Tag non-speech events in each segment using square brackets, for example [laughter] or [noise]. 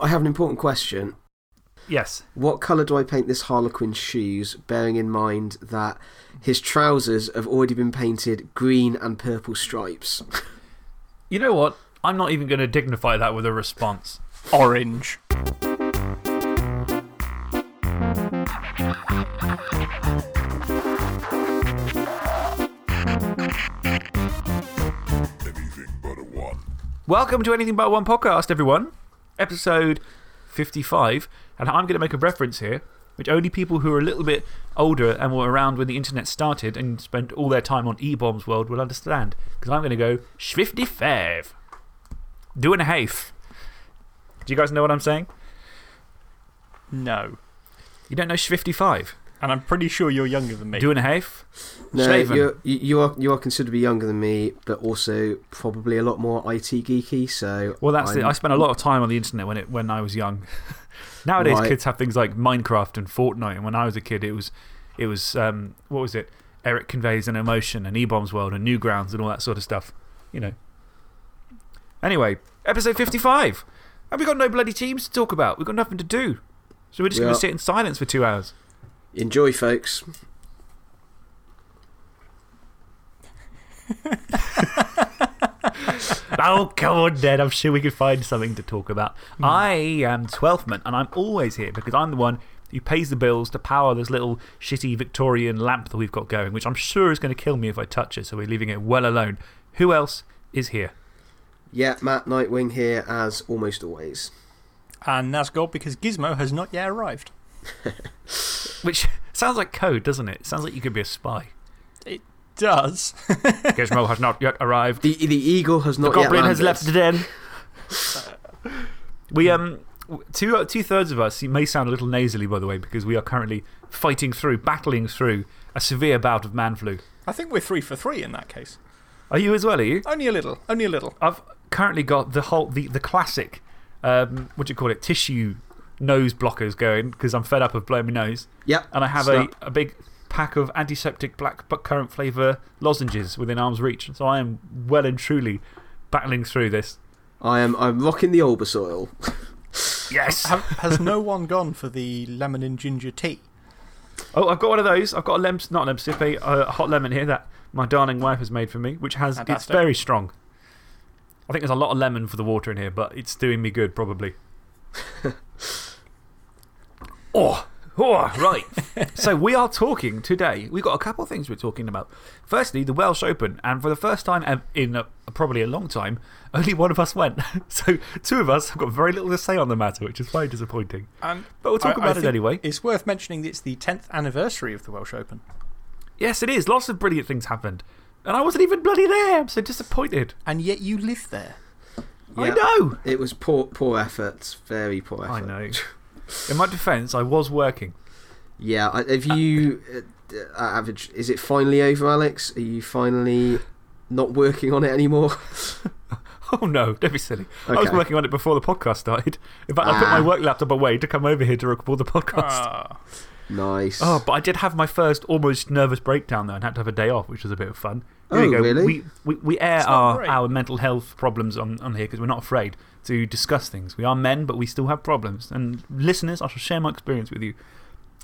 I have an important question. Yes. What colour do I paint this Harlequin's shoes, bearing in mind that his trousers have already been painted green and purple stripes? You know what? I'm not even going to dignify that with a response. Orange. Welcome to Anything But One podcast, everyone. Episode 55. And I'm going to make a reference here, which only people who are a little bit older and were around when the internet started and spent all their time on E Bombs World will understand. Because I'm going to go 55. Doing a half. Do you guys know what I'm saying? No. You don't know 55? And I'm pretty sure you're younger than me. Doing a half? No, Shaven. you're, you, you, are, you are considerably younger than me, but also probably a lot more IT geeky. So Well, that's it. I'm- I spent a lot of time on the internet when, it, when I was young. [laughs] Nowadays, Right. kids have things like Minecraft and Fortnite. And when I was a kid, it was, it was um, what was it? Eric Conveys an Emotion and E Bombs World and Newgrounds and all that sort of stuff. You know. Anyway, episode 55. And we've got no bloody teams to talk about. We've got nothing to do. So we're just We going to sit in silence for two hours. Enjoy, folks. oh, come on, Ned. I'm sure we could find something to talk about. Hmm. I am Twelfthman, and I'm always here because I'm the one who pays the bills to power this little shitty Victorian lamp that we've got going, which I'm sure is going to kill me if I touch it, so we're leaving it well alone. Who else is here? Yeah, Matt Nightwing here, as almost always. And Nazgob because Gizmo has not yet arrived. [laughs] Which sounds like code, doesn't it? Sounds like you could be a spy. It does. Gizmo has not yet arrived. The, the eagle has not The not goblin yet has left the den. [laughs] we, um, two, uh, two thirds of us, it may sound a little nasally, by the way, because we are currently fighting through, battling through a severe bout of man flu. I think we're three for three in that case. Are you as well, are you? Only a little. Only a little. I've currently got the whole, the, the classic, um, what do you call it, tissue nose blockers going because I'm fed up of blowing my nose. Yep. And I have a, a big pack of antiseptic black but currant flavour lozenges within arm's reach. So I am well and truly battling through this. I am, I'm rocking the Olbas Oil. [laughs] Yes! Have, has no one gone for the lemon and ginger tea? Oh, I've got one of those. I've got a lemon, not a lemon sip, a hot lemon here that my darling wife has made for me, which has, it's very strong. I think there's a lot of lemon for the water in here, but it's doing me good, probably. [laughs] oh, oh, right. [laughs] so, we are talking today. We've got a couple of things we're talking about. Firstly, the Welsh Open, and for the first time in uh, probably a long time, [laughs] only one of us went. [laughs] so, two of us have got very little to say on the matter, which is very disappointing. And But we'll talk I- I about it anyway. It's worth mentioning that it's the 10th anniversary of the Welsh Open. Yes, it is. Lots of brilliant things happened. And I wasn't even bloody there. I'm so disappointed. And yet you live there. I know. It was poor, poor effort. Very poor effort. I know. In my defence, I was working. Yeah, I- have you. Uh, uh, average, is it finally over, Alex? Are you finally not working on it anymore? [laughs] Oh no, don't be silly. I was working on it before the podcast started. In fact, I put my Ah. work laptop away to come over here to record the podcast. Ah. nice. Oh, but I did have my first almost nervous breakdown though and had to have a day off, which was a bit of fun. Here Oh, really? We, we, we air our, great. our mental health problems on, on here because we're not afraid to discuss things. We are men, but we still have problems. And listeners, I shall share my experience with you.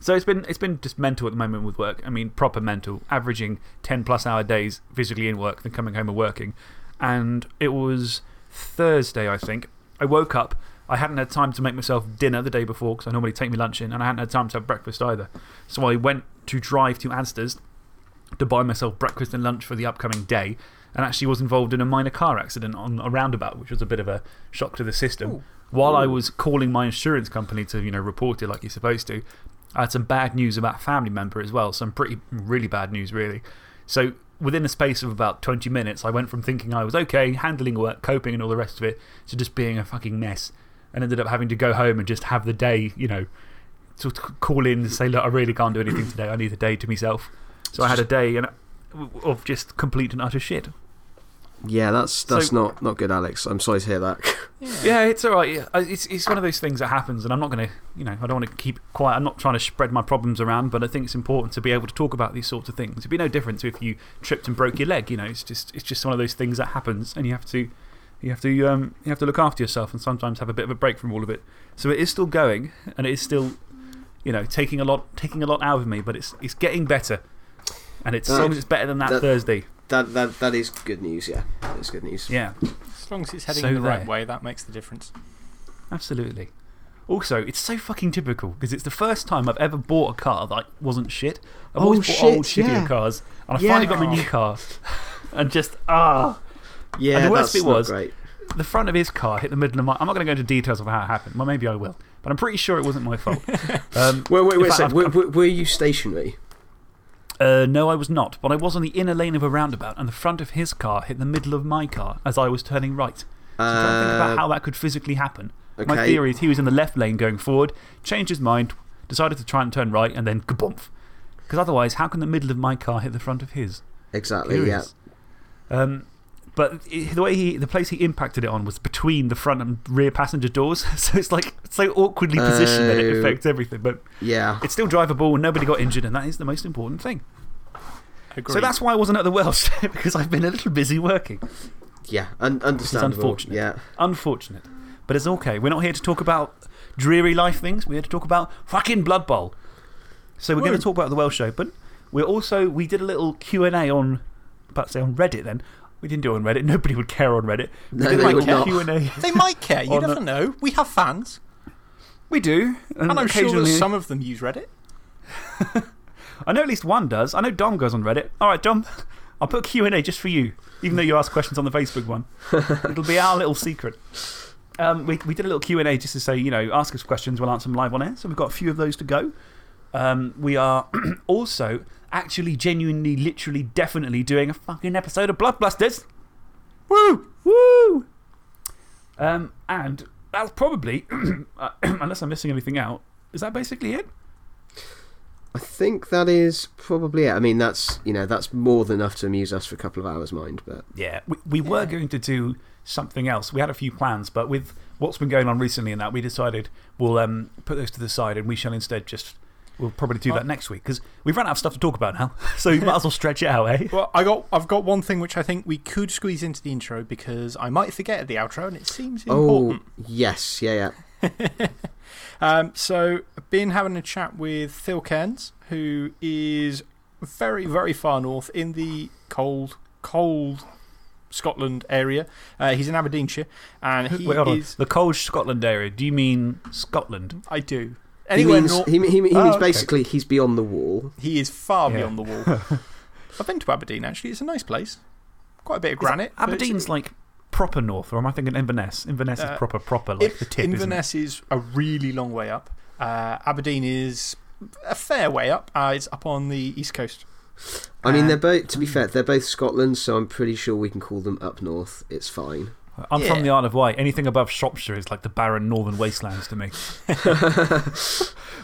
So it's been, it's been just mental at the moment with work. I mean, proper mental, averaging 10 plus hour days physically in work, then coming home and working. And it was Thursday, I think. I woke up. I hadn't had time to make myself dinner the day before because I normally take my lunch in, and I hadn't had time to have breakfast either. So I went to drive to Asda's to buy myself breakfast and lunch for the upcoming day, and actually was involved in a minor car accident on a roundabout, which was a bit of a shock to the system. While I was calling my insurance company to you know, report it like you're supposed to, I had some bad news about a family member as well. Some pretty, really bad news, really. So, within the space of about 20 minutes, I went from thinking I was okay, handling work, coping, and all the rest of it, to just being a fucking mess. And ended up having to go home and just have the day, you know, to to call in and say, look, I really can't do anything today. I need the day to myself. So I had a day and, of just complete and utter shit. Yeah, that's, that's So- not, not good, Alex. I'm sorry to hear that. [laughs] Yeah, it's all right. Yeah, It's, it's one of those things that happens, and I'm not going to, you know, I don't want to keep quiet. I'm not trying to spread my problems around, but I think it's important to be able to talk about these sorts of things. It'd be no different to if you tripped and broke your leg, you know, it's just, it's just one of those things that happens, and you have to You have, to, um, you have to look after yourself and sometimes have a bit of a break from all of it. So it is still going and it is still you know, taking a lot, taking a lot out of me, but it's, it's getting better. And it's, as long as it's better than that, that- Thursday. That, that, that is good news, yeah. That is good news. Yeah, As long as it's heading So the right way, that makes the difference. absolutely. Also, it's so fucking typical because it's the first time I've ever bought a car that wasn't shit. I've Oh, always bought shit, old, shittier yeah. cars. And I Yeah. finally got my new car. and just, ah. Yeah, And the worst bit not was- great. The front of his car hit the middle of my. I'm not going to go into details of how it happened. Well, maybe I will. But I'm pretty sure it wasn't my fault. [laughs] um, Wait, wait, in wait a fact, sec. I've- Were, were, were you stationary? Uh, no, I was not. But I was on the inner lane of a roundabout, and the front of his car hit the middle of my car as I was turning right. So I'm trying to think about how that could physically happen. My Uh, theory is he was in the left lane going forward, changed his mind, decided to try and turn right, and then kaboomf. Because otherwise, how can the middle of my car hit the front of his? Exactly, yeah. Um, but the way he, the place he impacted it on was between the front and rear passenger doors. [laughs] So it's like so awkwardly positioned that it Oh. affects everything. But Yeah. it's still drivable and nobody got injured, and that is the most important thing. Agreed. So that's why I wasn't at the Welsh, [laughs] because I've been a little busy working. Yeah, un understandable. unfortunate. Yeah. Unfortunate. But it's okay. We're not here to talk about dreary life things. We're here to talk about fucking Blood Bowl. So we're going to talk about the Welsh Open. We're also, we did a little Q&A on, about to say on Reddit then. We didn't do it on Reddit. [laughs] Nobody would care on Reddit. No, did they like would not. [laughs] They might care, you [laughs] never know. We have fans. We do. And, And I'm sure that some of them use Reddit. I know at least one does. I know Dom goes on Reddit. All right, Dom, I'll put Q&A just for you, even though you ask questions on the Facebook one. It'll be our little secret. Um, we, we did a little Q&A just to say, you know, ask us questions, we'll answer them live on air. So we've got a few of those to go. Um, we are [clears throat] also actually, genuinely, literally, definitely doing a fucking episode of Bloodbusters. Woo! Woo! Um, and that's probably, [clears throat] uh, [clears throat] unless I'm missing anything out, is that basically it? I think that is probably it. I mean, that's, you know, that's more than enough to amuse us for a couple of hours, mind. But Yeah, we, we were going to do something else. We had a few plans, but with what's been going on recently and that, we decided we'll um, put those to the side and we shall instead just. We'll probably do that next week because we've run out of stuff to talk about now. [laughs] So you might [laughs] as well stretch it out, eh? Well, I got, I've got one thing which I think we could squeeze into the intro because I might forget at the outro and it seems important. Oh, yes. Yeah, yeah. [laughs] Um, so, been having a chat with Phil Cairns, who is very, very far north in the cold, cold Scotland area. Uh, he's in Aberdeenshire and he Wait, hold on. is. The cold Scotland area. Do you mean Scotland? I do. He Anywhere means, north. he, he, he means Oh, okay. basically he's beyond the wall. He is far Yeah. beyond the wall. [laughs] I've been to Aberdeen actually. It's a nice place. Quite a bit of granite. but Aberdeen's like proper north, or am I thinking Inverness? Inverness Uh, is proper, proper, like If the tip. isn't it? Inverness is a really long way up. Uh, Aberdeen is a fair way up. Uh, it's up on the east coast. I mean, Uh, they're both, to be fair, they're both Scotland, so I'm pretty sure we can call them up north. It's fine. I'm Yeah. from the Isle of Wight. Anything above Shropshire is like the barren northern wastelands to me. [laughs]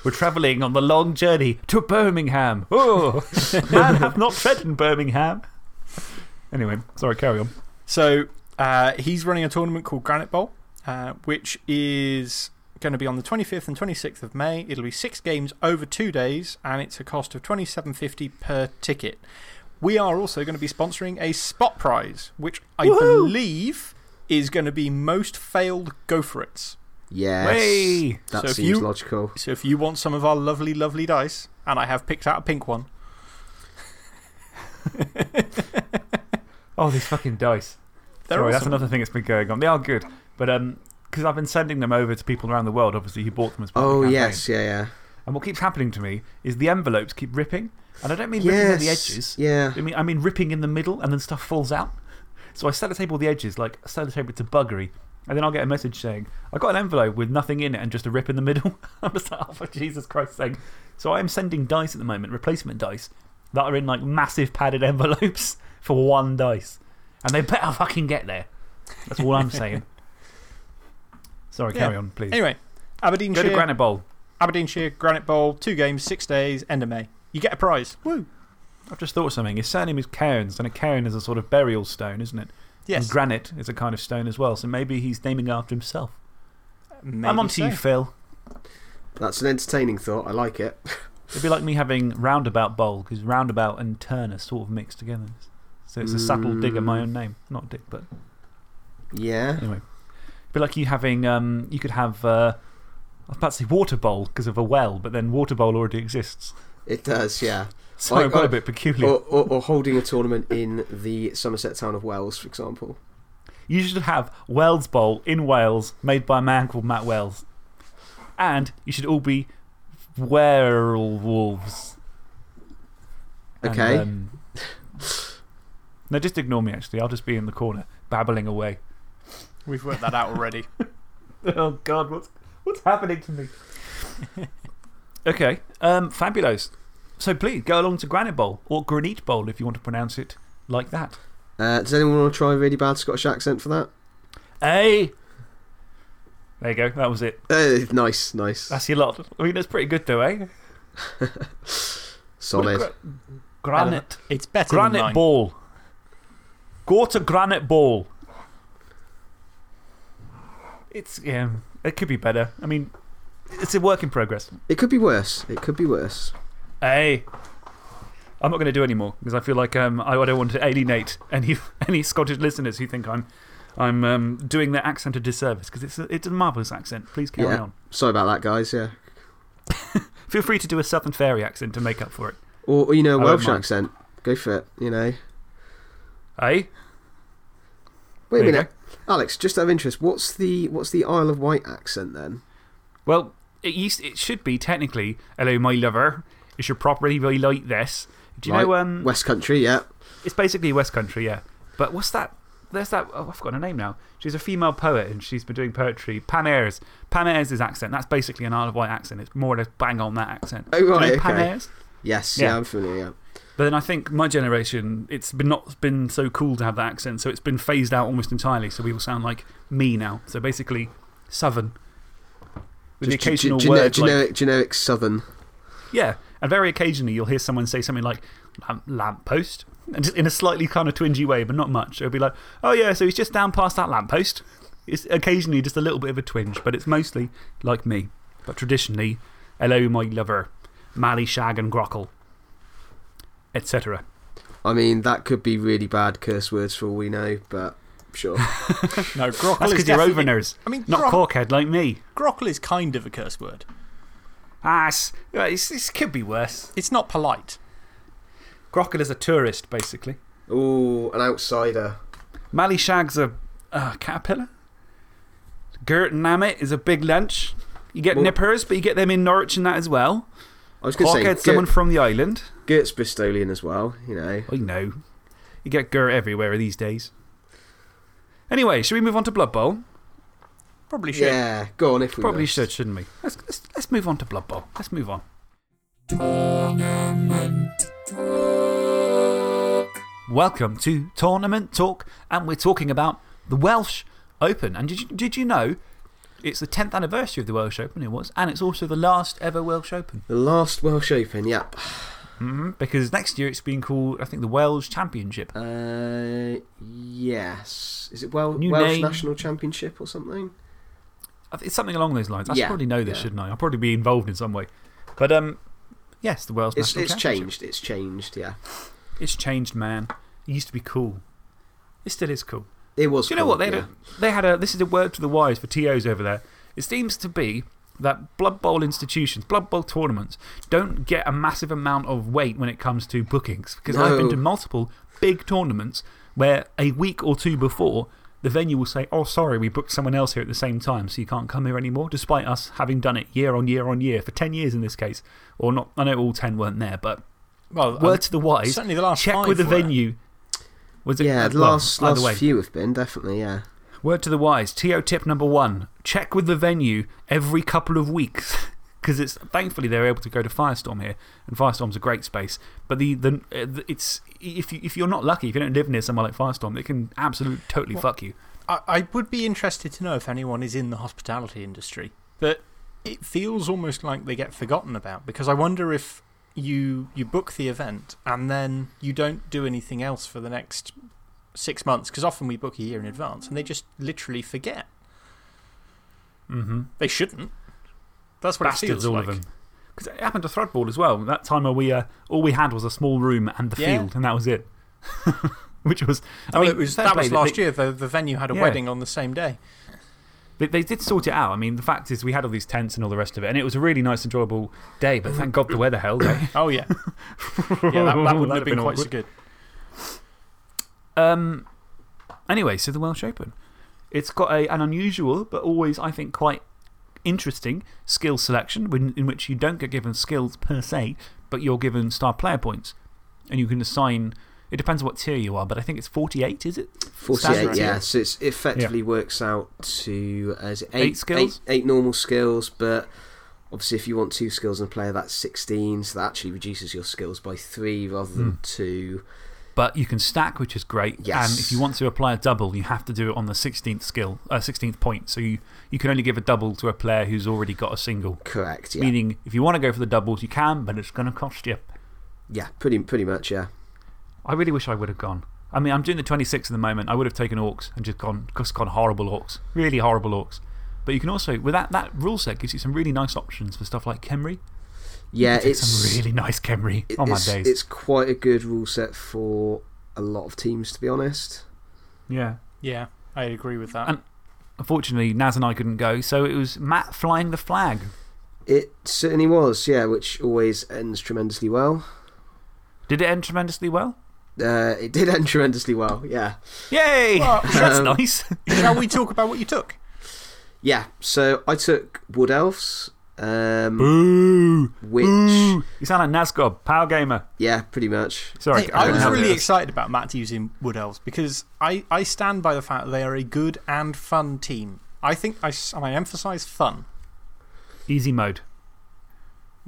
We're travelling on the long journey to Birmingham. Oh, [laughs] man hath not tread in Birmingham. Anyway, sorry, carry on. So uh, he's running a tournament called Granite Bowl, uh, which is going to be on the 25th and 26th of May. It'll be six games over two days, and it's a cost of twenty seven fifty per ticket. We are also going to be sponsoring a spot prize, which I believe is going to be most failed go for it. Yes. Way. That So seems you- logical. So if you want some of our lovely, lovely dice, and I have picked out a pink one, [laughs] Oh, these fucking dice. They're Sorry, that's another thing that's been going on. They are good. But um, because I've been sending them over to people around the world, obviously, who bought them as part of Oh, the campaign. yes. Yeah, yeah. And what keeps happening to me is the envelopes keep ripping. And I don't mean ripping at the edges. Yeah. I mean, I mean ripping in the middle and then stuff falls out. So I sellotape all the edges, like sellotape it to buggery. And then I'll get a message saying, I got an envelope with nothing in it and just a rip in the middle. [laughs] I'm just like, oh, for Jesus Christ's sake. So I'm sending dice at the moment, replacement dice, that are in like massive padded envelopes [laughs] for one dice. And they better fucking get there. That's all I'm [laughs] saying. Sorry, Yeah. carry on, please. Anyway, Go to Granite Bowl. Aberdeenshire Granite Bowl, two games, six days, end of May. You get a prize. Woo! I've just thought of something. His surname is Cairns, and a cairn is a sort of burial stone, isn't it? Yes. And granite is a kind of stone as well, so maybe he's naming after himself. Maybe I'm on to so. you, Phil. That's an entertaining thought. I like it. [laughs] It'd be like me having roundabout bowl, because roundabout and turn are sort of mixed together. So it's a subtle dig at my own name. Not dig, but. Yeah. Anyway, but like you having, um, you could have, uh, I was about to say water bowl because of a well, but then water bowl already exists. It does, yeah. [laughs] So Like, I've got uh, a bit peculiar. Or, or, or holding a tournament in the Somerset town of Wells, for example. You should have Wells Bowl in Wales, made by a man called Matt Wells. And you should all be werewolves. And, Okay. um, no, just ignore me, actually. I'll just be in the corner, babbling away. We've worked that out already. [laughs] Oh, God, what's, what's happening to me? [laughs] okay, um, fabulous. So please go along to Granite Bowl or Granite Bowl if you want to pronounce it like that. Uh, does anyone want to try a really bad Scottish accent for that? Hey! There you go, that was it. Uh, nice, nice. That's your lot. I mean, that's pretty good, though, eh? [laughs] Solid. Gra- granite. It's better than Granite mine. Ball. Go to Granite Ball. It's, yeah, it could be better. I mean, it's a work in progress. It could be worse. It could be worse. Hey. I'm not going to do any more because I feel like um, I, I don't want to alienate any, [laughs] any Scottish listeners who think I'm, I'm um, doing their accent a disservice because it's a, it's a marvellous accent. Please carry Yeah. on. Sorry about that, guys, yeah. [laughs] Feel free to do a Southern Fairy accent to make up for it. Or, or you know, a Welsh accent. Go for it, you know. Hey? Wait There a minute. Alex, just out of interest, what's the, what's the Isle of Wight accent then? Well, it, used, it should be technically, hello, my lover. Is your property really like this? Do you know, Right. um, West Country, yeah. it's basically West Country, yeah. But what's that? There's that, oh, I've forgotten her name now. She's a female poet and she's been doing poetry. Pam Ayres. Pam Ayres' accent. That's basically an Isle of Wight accent. It's more or less bang on that accent. Oh, Do you know right, okay. Ayres? Yes, yeah, Yeah. I'm familiar, yeah. But then I think my generation, it's been not been so cool to have that accent, so it's been phased out almost entirely. So we will sound like me now. So basically, Southern. With the Just occasional ge- word. generic, like- generic, generic Southern. Yeah, and very occasionally you'll hear someone say something like lamp, lamppost, and just in a slightly kind of twingy way, but not much. It'll be like, oh yeah, so he's just down past that lamppost. It's occasionally just a little bit of a twinge, but it's mostly like me. But traditionally, hello, my lover, Mally, Shag, and Grockle, etc. I mean, that could be really bad curse words for all we know, but sure. [laughs] No, Grockle That's is because you're definitely- overners, I mean, not Grock- corkhead like me. Grockle is kind of a curse word. Ah, it's, it's, it could be worse. It's not polite. Grockle is a tourist, basically. Ooh, an outsider. Mally Shag's a uh, caterpillar. Gert and Namit is a big lunch. You get Well- nippers, but you get them in Norwich and that as well. I was going to Corkhead's say, someone Gert, from the island. Gert's Bristolian as well, you know. I know. You get Gert everywhere these days. Anyway, should we move on to Blood Bowl? Probably should. Yeah, go on if we Probably must. should, shouldn't we? Let's, let's, let's move on to Blood Bowl. Let's move on. Welcome to Tournament Talk, and we're talking about the Welsh Open. And did you, did you know it's the 10th anniversary of the Welsh Open? It was, and it's also the last ever Welsh Open. The last Welsh Open, yep. -hmm, because next year it's being called, I think, the Welsh Championship. Uh, yes. Is it Wel New Welsh name. National Championship or something? It's something along those lines. I should probably know this, yeah. shouldn't I? I'll probably be involved in some way. But um, yes, the world's It's, it's changed, it's changed, yeah. It's changed, man. It used to be cool. It still is cool. It was Do you know cool, what? They, yeah. had a, they had a. This is a word to the wise for TOs over there. It seems to be that Blood Bowl institutions, Blood Bowl tournaments, don't get a massive amount of weight when it comes to bookings. Because I've been to multiple big tournaments where a week or two before, the venue will say, Oh, sorry, we booked someone else here at the same time, so you can't come here anymore, despite us having done it year on year on year for 10 years in this case. Or not, I know all 10 weren't there, but Well, word um, to the wise, certainly the last check five with the venue. Was it, Yeah, the well, last, either last way. few have been, definitely, yeah. Word to the wise. TO tip number one check with the venue every couple of weeks. [laughs] Because it's thankfully they're able to go to Firestorm here, and Firestorm's a great space. But the, the, it's, if, you, if you're not lucky, if you don't live near somewhere like Firestorm, it can absolutely totally fuck you. I, I would be interested to know if anyone is in the hospitality industry. but it feels almost like they get forgotten about because I wonder if you, you book the event and then you don't do anything else for the next six months because often we book a year in advance and they just literally forget. Mm -hmm. They shouldn't. That's what it Bastards, feels all like. of them. Because it happened to Thrudball as well. That time where we uh, all we had was a small room and the Yeah. field, and that was it. [laughs] which was. I oh, mean, it was, that was last they- year. The, the venue had a Yeah. wedding on the same day. They, they did sort it out. I mean, the fact is, we had all these tents and all the rest of it, and it was a really nice, enjoyable day, but thank God the weather held, eh? [coughs] Oh, yeah. [laughs] yeah, that, that wouldn't have been quite so good. Um, anyway, so the Welsh Open. It's got a, an unusual, but always, I think, quite interesting skill selection in, in which you don't get given skills per se, but you're given star player points. And you can assign, it depends on what tier you are, but I think it's 48, is it? 48, Standard yeah. tier. So it's, it effectively works out to uh, is it eight, Eight skills? Eight, eight normal skills, but obviously, if you want two skills in a player, that's 16. So that actually reduces your skills by three rather than Hmm. two. But you can stack, which is great. Yes. And if you want to apply a double, you have to do it on the 16th skill, uh, 16th point. So you, you can only give a double to a player who's already got a single. Correct, yeah. Meaning, if you want to go for the doubles, you can, but it's going to cost you. Yeah, pretty, pretty much, yeah. I really wish I would have gone. I mean, I'm doing the 26 at the moment. I would have taken Orcs and just gone, just gone horrible Orcs. Really horrible Orcs. But you can also, with that, that rule set, gives you some really nice options for stuff like Khemri. Yeah, You it's, some really nice Khemri it- on my it's, days. it's quite a good rule set for a lot of teams, to be honest. yeah. Yeah, I agree with that. And- Unfortunately, Naz and I couldn't go, so it was Matt flying the flag. It certainly was, yeah, which always ends tremendously well. Did it end tremendously well? Uh, it did end tremendously well, yeah. Yay! Well, [laughs] That's um, nice. Shall we talk about what you took? Yeah, so I took Wood Elves, um, Boo! which, Boo! You sound like Nazgob, Power Gamer. yeah, pretty much. Sorry, Hey, I I was help really excited about Matt using Wood Elves because I, I stand by the fact that they are a good and fun team. I think I, s- and I emphasise fun. Easy mode.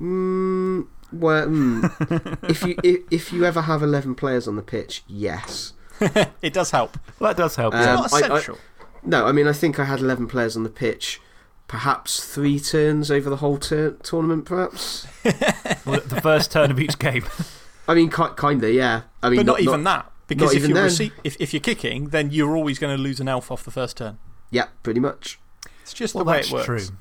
Mm, well, mm, [laughs] if, you, if, if you ever have 11 players on the pitch, yes. [laughs] It does help. Well, that does help. Um, It's yeah. not I- I- essential. No, I mean, I think I had 11 players on the pitch, perhaps three turns over the whole tur tournament, perhaps. [laughs] Well, the first turn of each game. [laughs] I mean, ki kind of, yeah. I mean, but not, even that. Because if, even you're rece- if, if you're kicking, then you're always going to lose an elf off the first turn. Yeah, pretty much. It's just Well, the way that's it works. true.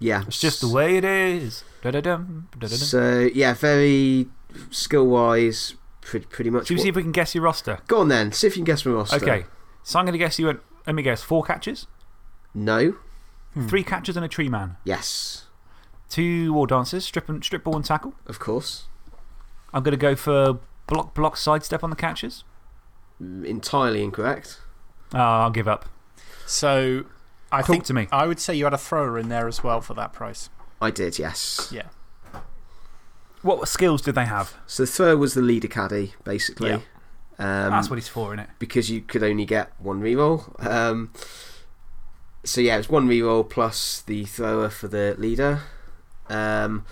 Yeah. It's just the way it is. Da-da-dum, da-da-dum. So, yeah, very skill wise, pretty, pretty much. Should we what- see if we can guess your roster? Go on then, see if you can guess my roster. Okay. So I'm going to guess you at, let me guess, four catches, No. Hmm. three catches and a tree man, Yes. two war dancers, strip, and, strip ball and tackle. Of course. I'm going to go for block, block, sidestep on the catches. Mm, Entirely incorrect. Oh, I'll give up. So I Talk think to me. I would say you had a thrower in there as well for that price. I did, yes. Yeah. What skills did they have? So the throw was the leader caddy, basically. Yeah. Um, That's what he's for, isn't it? because you could only get one reroll. Um, so yeah, it was one reroll plus the thrower for the leader. Um,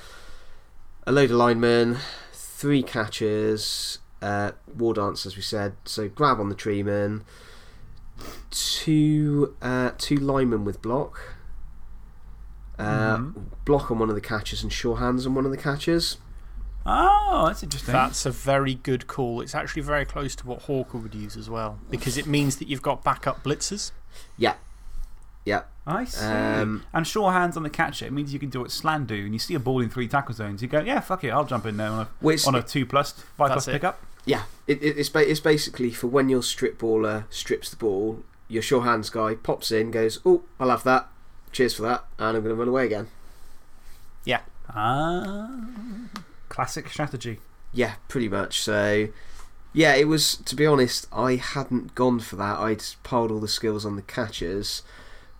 a load of linemen, three catchers, uh, war dance, as we said. So grab on the treeman, two, uh, two linemen with block. Uh, Mhm. Block on one of the catchers and sure hands on one of the catchers. Oh, that's interesting. That's a very good call. It's actually very close to what Hawker would use as well because it means that you've got backup blitzers. Yeah, yeah. I see. Um, and sure hands on the catcher. It means you can do what Slan do. And you see a ball in three tackle zones. You go, yeah, fuck it. I'll jump in there on a, Which on a 2 plus, 5 That's plus it. pickup. Yeah, it, it, it's, ba- it's basically for when your strip baller strips the ball, your sure hands guy pops in, goes, Oh, I'll have that. Cheers for that. And I'm going to run away again. Yeah. Ah. Classic strategy. Yeah, pretty much. So, yeah, it was, to be honest, I hadn't gone for that. I'd piled all the skills on the catchers,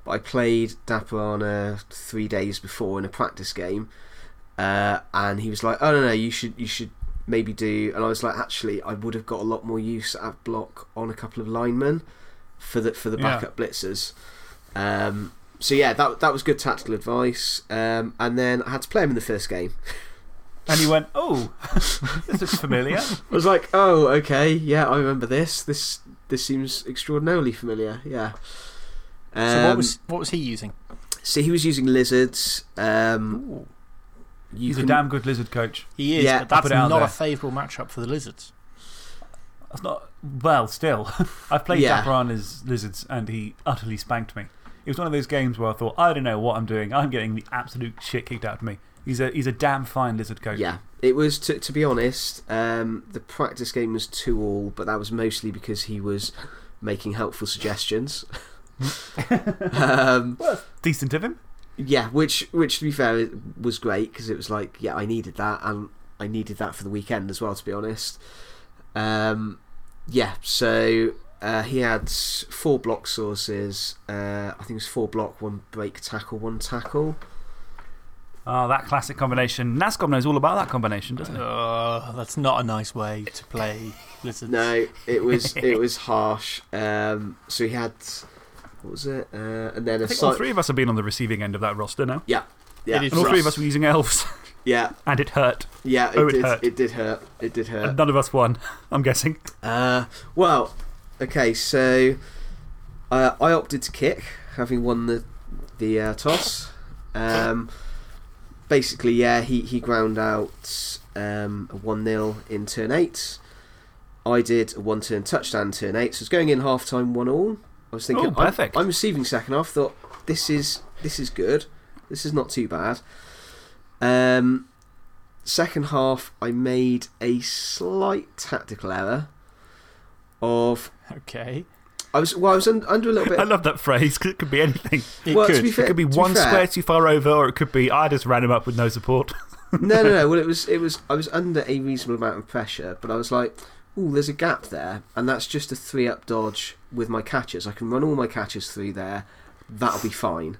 but I played Daparana three days before in a practice game. Uh, and he was like, Oh, no, no, you should, you should maybe do. And I was like, Actually, I would have got a lot more use at block on a couple of linemen for the, for the Yeah. backup blitzers. Um, so, yeah, that, that was good tactical advice. Um, and then I had to play him in the first game. And he went, oh, [laughs] this looks familiar. I was like, oh, okay, yeah, I remember this. This this seems extraordinarily familiar. Yeah. Um, So what was, what was he using? so he was using lizards. Um, He's can- a damn good lizard coach. He is, Yeah, but that's put not there. a favourable matchup for the lizards. That's not, well, still. [laughs] I've played Yeah. Daparana's lizards and he utterly spanked me. it was one of those games where I thought, I don't know what I'm doing. I'm getting the absolute shit kicked out of me. He's a, he's a damn fine lizard coach. Yeah, it was, to, to be honest, um, the practice game was 2 all, but that was mostly because he was making helpful suggestions. [laughs] [laughs] um, Well, decent of him. yeah, which, which to be fair was great because it was like, yeah, I needed that and I needed that for the weekend as well, to be honest. Um, yeah, so uh, he had four block sources. Uh, I think it was four block, one break tackle, one tackle. Oh, that classic combination. Nazgob knows all about that combination, doesn't it? Uh, that's not a nice way to play lizards. No, it was it [laughs] was harsh. Um, so he had what was it? Uh, and then a I think all three of us have been on the receiving end of that roster now. Yeah, yeah, And all three of us were using elves, [laughs] yeah, and it hurt. yeah. It Oh, it did. hurt. It did hurt. It did hurt. And none of us won, [laughs] I'm guessing. Uh, well, okay. So uh, I opted to kick, having won the the uh, toss. Um, basically, yeah, he he ground out um, a one 0 in turn eight. I did a one turn touchdown in turn eight. So it's going in half time one all. I was thinking, Oh, perfect. I'm, I'm receiving second half. Thought this is this is good. This is not too bad. Um, second half, I made a slight tactical error. Of Okay. I was well, I was un, under a little bit. [laughs] I love that phrase because it could be anything. [laughs] It well, could. to be fair, It could be one fair- square too far over, or it could be I just ran him up with no support. [laughs] no, no, no. Well, it was it was I was under a reasonable amount of pressure, but I was like, oh, there's a gap there, and that's just a three up dodge with my catches. I can run all my catches through there. That'll be fine.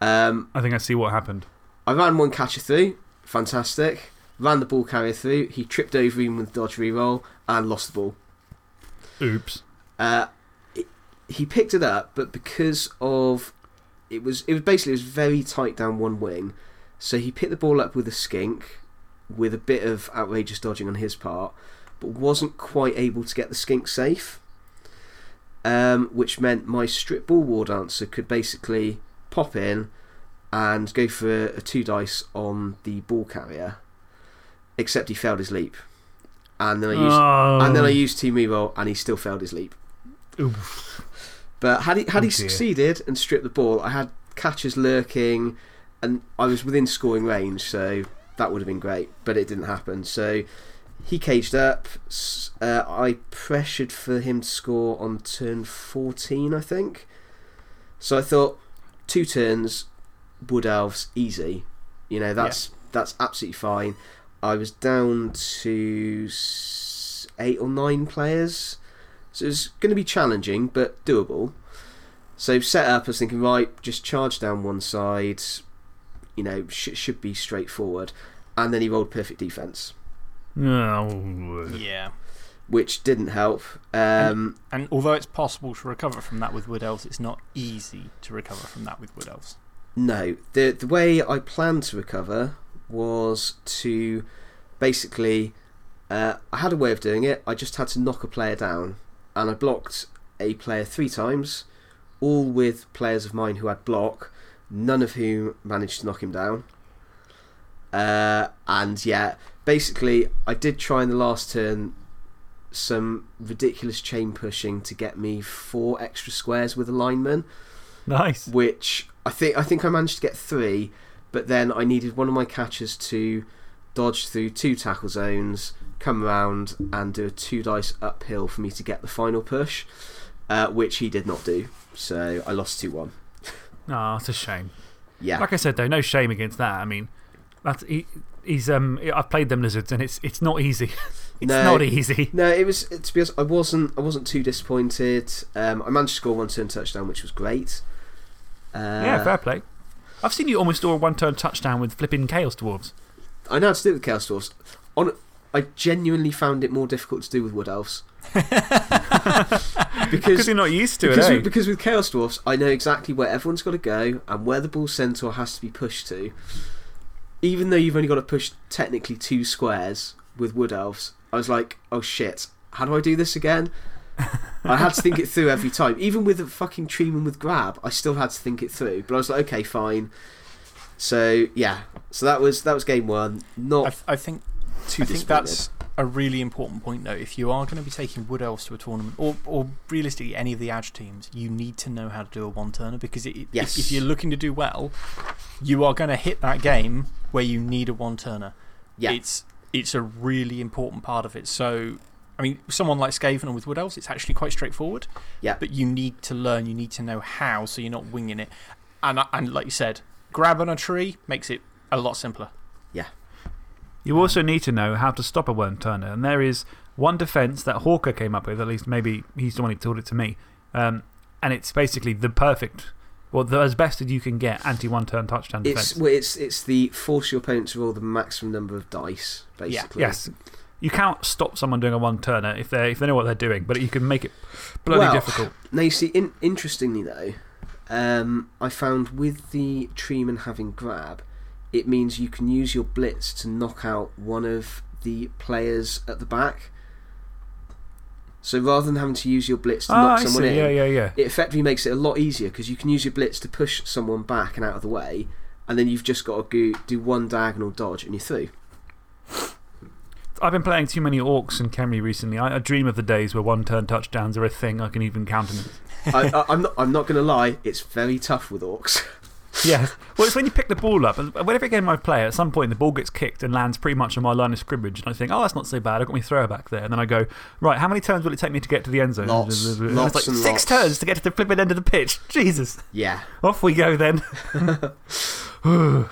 Um, I think I see what happened. I ran one catcher through, fantastic. Ran the ball carrier through. He tripped over him with dodge reroll and lost the ball. Oops. Uh, it, he picked it up, but because of it was it was basically it was very tight down one wing, so he picked the ball up with a skink, with a bit of outrageous dodging on his part, but wasn't quite able to get the skink safe. Um, which meant my strip ball war dancer could basically pop in and go for a, two dice on the ball carrier, except he failed his leap, and then I used oh. and then I used team reroll, and he still failed his leap. Oof. But had he had Oh he dear. succeeded and stripped the ball, I had catchers lurking, and I was within scoring range, so that would have been great. But it didn't happen. So he caged up. Uh, I pressured for him to score on turn fourteen, I think. So I thought two turns, wood elves easy. You know that's that's absolutely fine. I was down to eight or nine players. So it was going to be challenging, but doable. So set up, I was thinking, right, just charge down one side. You know, sh- should be straightforward. And then he rolled perfect defense, Oh. Yeah. which didn't help. Um, And although it's possible to recover from that with Wood Elves, it's not easy to recover from that with Wood Elves. no, the the way I planned to recover was to basically. Uh, I had a way of doing it. I just had to knock a player down, and I blocked a player three times, all with players of mine who had block, none of whom managed to knock him down. Uh, and yeah, basically, I did try in the last turn some ridiculous chain pushing to get me four extra squares with a lineman Nice. which I think I think I managed to get three, but then I needed one of my catchers to dodge through two tackle zones, come around and do a two dice uphill for me to get the final push, uh, which he did not do. So I lost two one. Oh, it's a shame. Yeah, Like I said, though, no shame against that. I mean, that's, he, he's, um, I've played them lizards and it's, it's not easy. [laughs] it's No. not easy. no, it was to be honest. I wasn't I wasn't too disappointed. Um, I managed to score one turn touchdown, which was great. Uh, yeah, fair play. I've seen you almost score a one turn touchdown with flipping Chaos Dwarves. I know how to do it with Chaos Dwarves. On, I genuinely found it more difficult to do with Wood Elves. [laughs] Because because you're not used to because, it, eh? because with Chaos Dwarfs, I know exactly where everyone's got to go and where the bull centaur has to be pushed to. Even though you've only got to push technically two squares with Wood Elves, I was like, oh shit, how do I do this again? I had to think it through every time. Even with a fucking treeman with grab, I still had to think it through. But I was like, okay, fine. So yeah, so that was that was game one. I, th- I think, too I think that's a really important point, though. If you are going to be taking Wood Elves to a tournament, or, or realistically any of the Edge teams, you need to know how to do a one turner because it, Yes. if, if you're looking to do well, you are going to hit that game where you need a one turner. Yeah. It's, it's a really important part of it. So, I mean, someone like Skaven with Wood Elves, it's actually quite straightforward. Yeah. But you need to learn, you need to know how so you're not winging it. And, and like you said, grabbing a tree makes it a lot simpler. Yeah. You also need to know how to stop a one turner. And there is one defense that Hawker came up with, at least maybe he's the one who taught it to me. Um, and it's basically the perfect, well, the, as best as you can get anti one turn touchdown It's, defense. well, it's, it's the force your opponent to roll the maximum number of dice, basically. Yes. You can't stop someone doing a one turner if, they if they know what they're doing, but you can make it bloody Well, difficult. Now, you see, in, interestingly though, um, I found with the Treeman having grab, it means you can use your blitz to knock out one of the players at the back. So rather than having to use your blitz to Ah, knock I someone see. in, Yeah, yeah, yeah. it effectively makes it a lot easier because you can use your blitz to push someone back and out of the way, and then you've just got to go, do one diagonal dodge and you're through. I've been playing too many orcs and Khemri recently. I, I dream of the days where one turn touchdowns are a thing I can even countenance. I, I, I'm not. I'm not going to lie. It's very tough with orcs. [laughs] [laughs] Yeah. Well, it's when you pick the ball up, and whenever game I play, at some point the ball gets kicked and lands pretty much on my line of scrimmage, and I think, oh, that's not so bad. I've got my thrower back there. And then I go, right, how many turns will it take me to get to the end zone? Lots. And it's Lots like and six lots. turns to get to the flipping end of the pitch. [laughs] Jesus. yeah. Off we go then. [laughs] [sighs]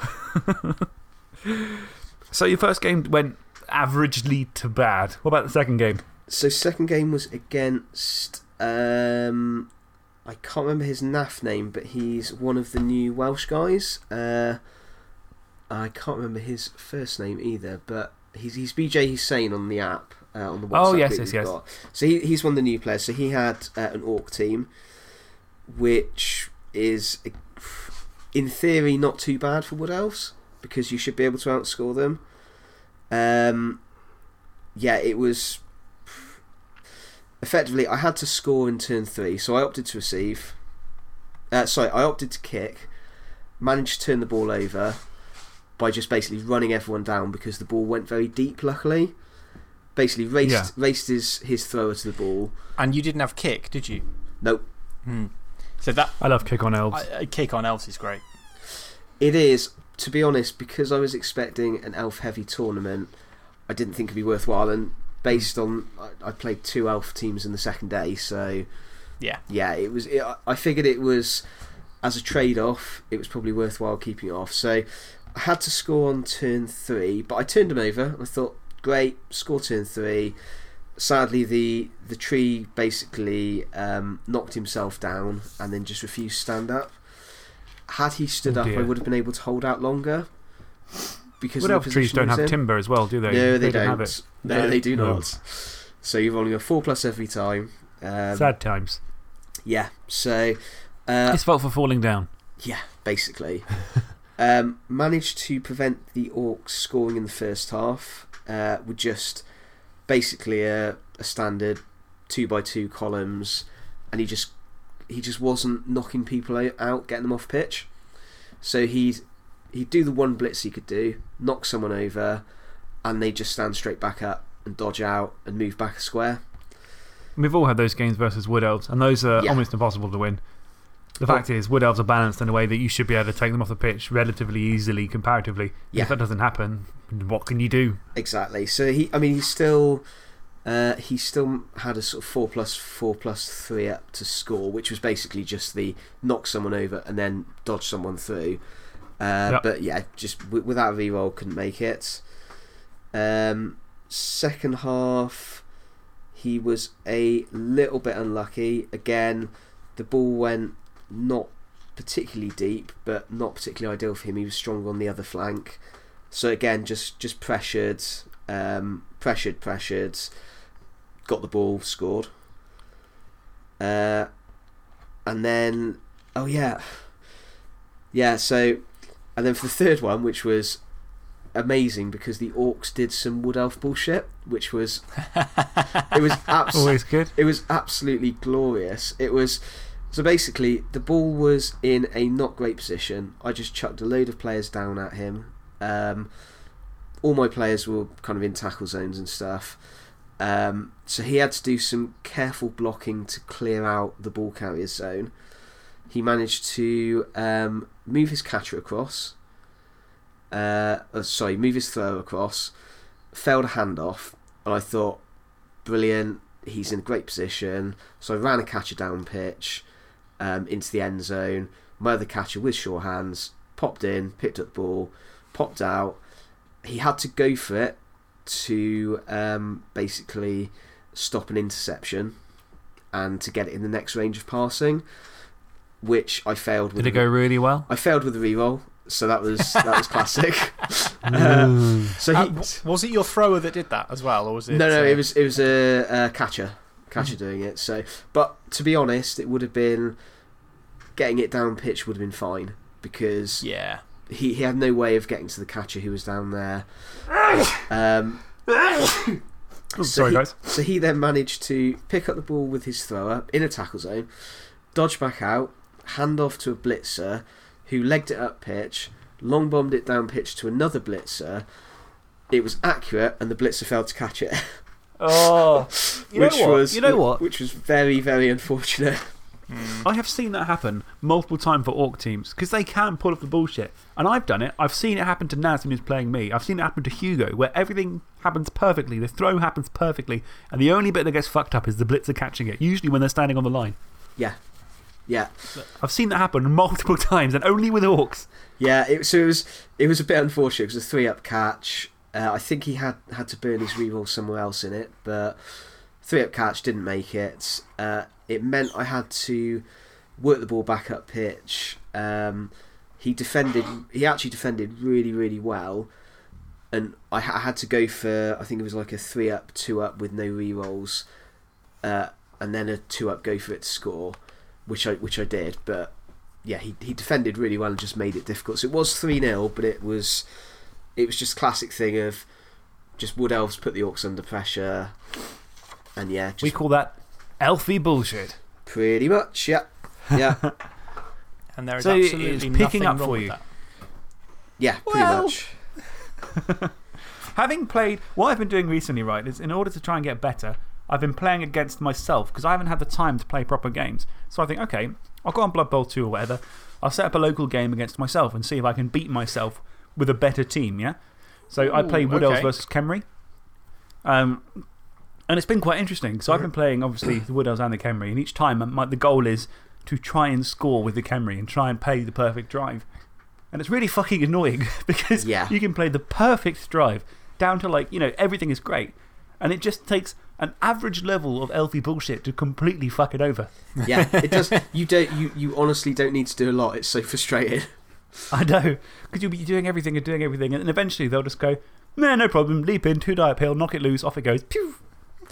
so your first game went averagely to bad. What about the second game? So second game was against. Um, I can't remember his NAF name, but he's one of the new Welsh guys. Uh, I can't remember his first name either, but he's he's BJ Hussein on the app uh, on the WhatsApp Oh, yes, yes, yes. got. So he, he's one of the new players. So he had uh, an Orc team, which is in theory not too bad for Wood Elves because you should be able to outscore them. Um, yeah, it was effectively I had to score in turn three, so I opted to receive. Uh, sorry, I opted to kick. Managed to turn the ball over by just basically running everyone down because the ball went very deep. Luckily, basically raced Yeah. raced his his thrower to the ball. And you didn't have kick, did you? Nope. Hmm. So that I love kick on elves. I, I- kick on elves is great. It is, to be honest, because I was expecting an elf heavy tournament. I didn't think it'd be worthwhile, and based on I, I played two elf teams in the second day, so Yeah. yeah, it was. It, I figured it was as a trade off. It was probably worthwhile keeping it off. So I had to score on turn three, but I turned him over. I thought, great, score turn three. Sadly, the the tree basically um, knocked himself down and then just refused to stand up. Had he stood Oh up, I would have been able to hold out longer. Because of elf trees don't have in. timber as well, do they? No, they, don't don't. have it. No, they do No. not. So you're rolling a four plus every time. Um, Sad times. Yeah. So. Uh, His fault for falling down. yeah, basically. [laughs] um, managed to prevent the Orcs scoring in the first half uh, with just basically a, a standard two by two columns, and he just he just wasn't knocking people out, getting them off pitch. So he'd he'd do the one blitz he could do, knock someone over, and they just stand straight back up and dodge out and move back a square. We've all had those games versus Wood Elves, and those are Yeah. almost impossible to win. The fact is, Wood Elves are balanced in a way that you should be able to take them off the pitch relatively easily, comparatively. Yeah. If that doesn't happen, what can you do? Exactly. So he, I mean, he still, uh, he still had a sort of four plus four plus three up to score, which was basically just the knock someone over and then dodge someone through. Uh, Yep. But yeah, just w- without a reroll, couldn't make it. Um, second half, he was a little bit unlucky. Again, the ball went not particularly deep, but not particularly ideal for him. He was stronger on the other flank. So again, just just pressured, um, pressured, pressured. Got the ball, scored. Uh, and then, oh yeah, yeah. So, and then for the third one, which was amazing because the orcs did some wood elf bullshit, which was [laughs] it was Always good. it was absolutely glorious. It was so basically the ball was in a not great position. I just chucked a load of players down at him. Um, all my players were kind of in tackle zones and stuff. Um, so he had to do some careful blocking to clear out the ball carrier zone. He managed to um, move his catcher across. Uh, uh, sorry, move his throw across. Failed a handoff, and I thought, brilliant. He's in a great position. So I ran a catcher down pitch um, into the end zone. My other catcher with sure hands popped in, picked up the ball, popped out. He had to go for it to um, basically stop an interception and to get it in the next range of passing, which I failed with. Did it go really well? I failed with the reroll, so that was [laughs] that was classic. Uh, so he, Uh, was it your thrower that did that as well, or was it? no, no, uh, it was it was a, a catcher, catcher doing it. So, but to be honest, it would have been getting it down pitch would have been fine because Yeah. he, he had no way of getting to the catcher who was down there. [coughs] Um, Oh, so sorry, he, guys. So he then managed to pick up the ball with his thrower in a tackle zone, dodge back out, hand off to a blitzer, who legged it up pitch, long bombed it down pitch to another blitzer. It was accurate, and the blitzer failed to catch it, [laughs] Oh, [laughs] you which know what? was you know what? which was very very unfortunate. Hmm. I have seen that happen multiple times for Orc teams because they can pull off the bullshit. And I've done it. I've seen it happen to Naz when he's playing me. I've seen it happen to Hugo where everything happens perfectly. The throw happens perfectly. And the only bit that gets fucked up is the blitzer catching it, usually when they're standing on the line. Yeah, yeah. I've seen that happen multiple [laughs] times and only with Orcs. Yeah, it, so it was it was a bit unfortunate. It was a three up catch. Uh, I think he had had to burn his reroll somewhere else in it, but three up catch didn't make it. Uh, it meant I had to work the ball back up pitch. Um, he defended. He actually defended really really well, and I, ha- I had to go for. I think it was like a three up, two up with no rerolls, uh, and then a two up go for it to score, which I which I did, but yeah, he he defended really well and just made it difficult. So it was three 0 but it was it was just classic thing of just Wood Elves put the Orcs under pressure, and yeah, just We call that elfy bullshit. pretty much, yeah, yeah, [laughs] And there is So absolutely is picking nothing up wrong for with you. that. yeah, pretty Well- much. [laughs] Having played, what I've been doing recently, right, is in order to try and get better, I've been playing against myself because I haven't had the time to play proper games. So I think, okay, I'll go on Blood Bowl 2 or whatever. I'll set up a local game against myself and see if I can beat myself with a better team, yeah? So I play Wood Elves versus Khemri. Um, and it's been quite interesting. So I've been playing, obviously, the Wood Elves and the Khemri, and each time my, the goal is to try and score with the Khemri and try and pay the perfect drive. And it's really fucking annoying [laughs] because Yeah. you can play the perfect drive down to like, you know, everything is great. And it just takes an average level of elfy bullshit to completely fuck it over. Yeah, it does. You don't. You you honestly don't need to do a lot. It's so frustrating. [laughs] I know. Because you'll be doing everything and doing everything. And eventually they'll just go, nah, no problem, leap in, two die uphill, knock it loose, off it goes. Pew!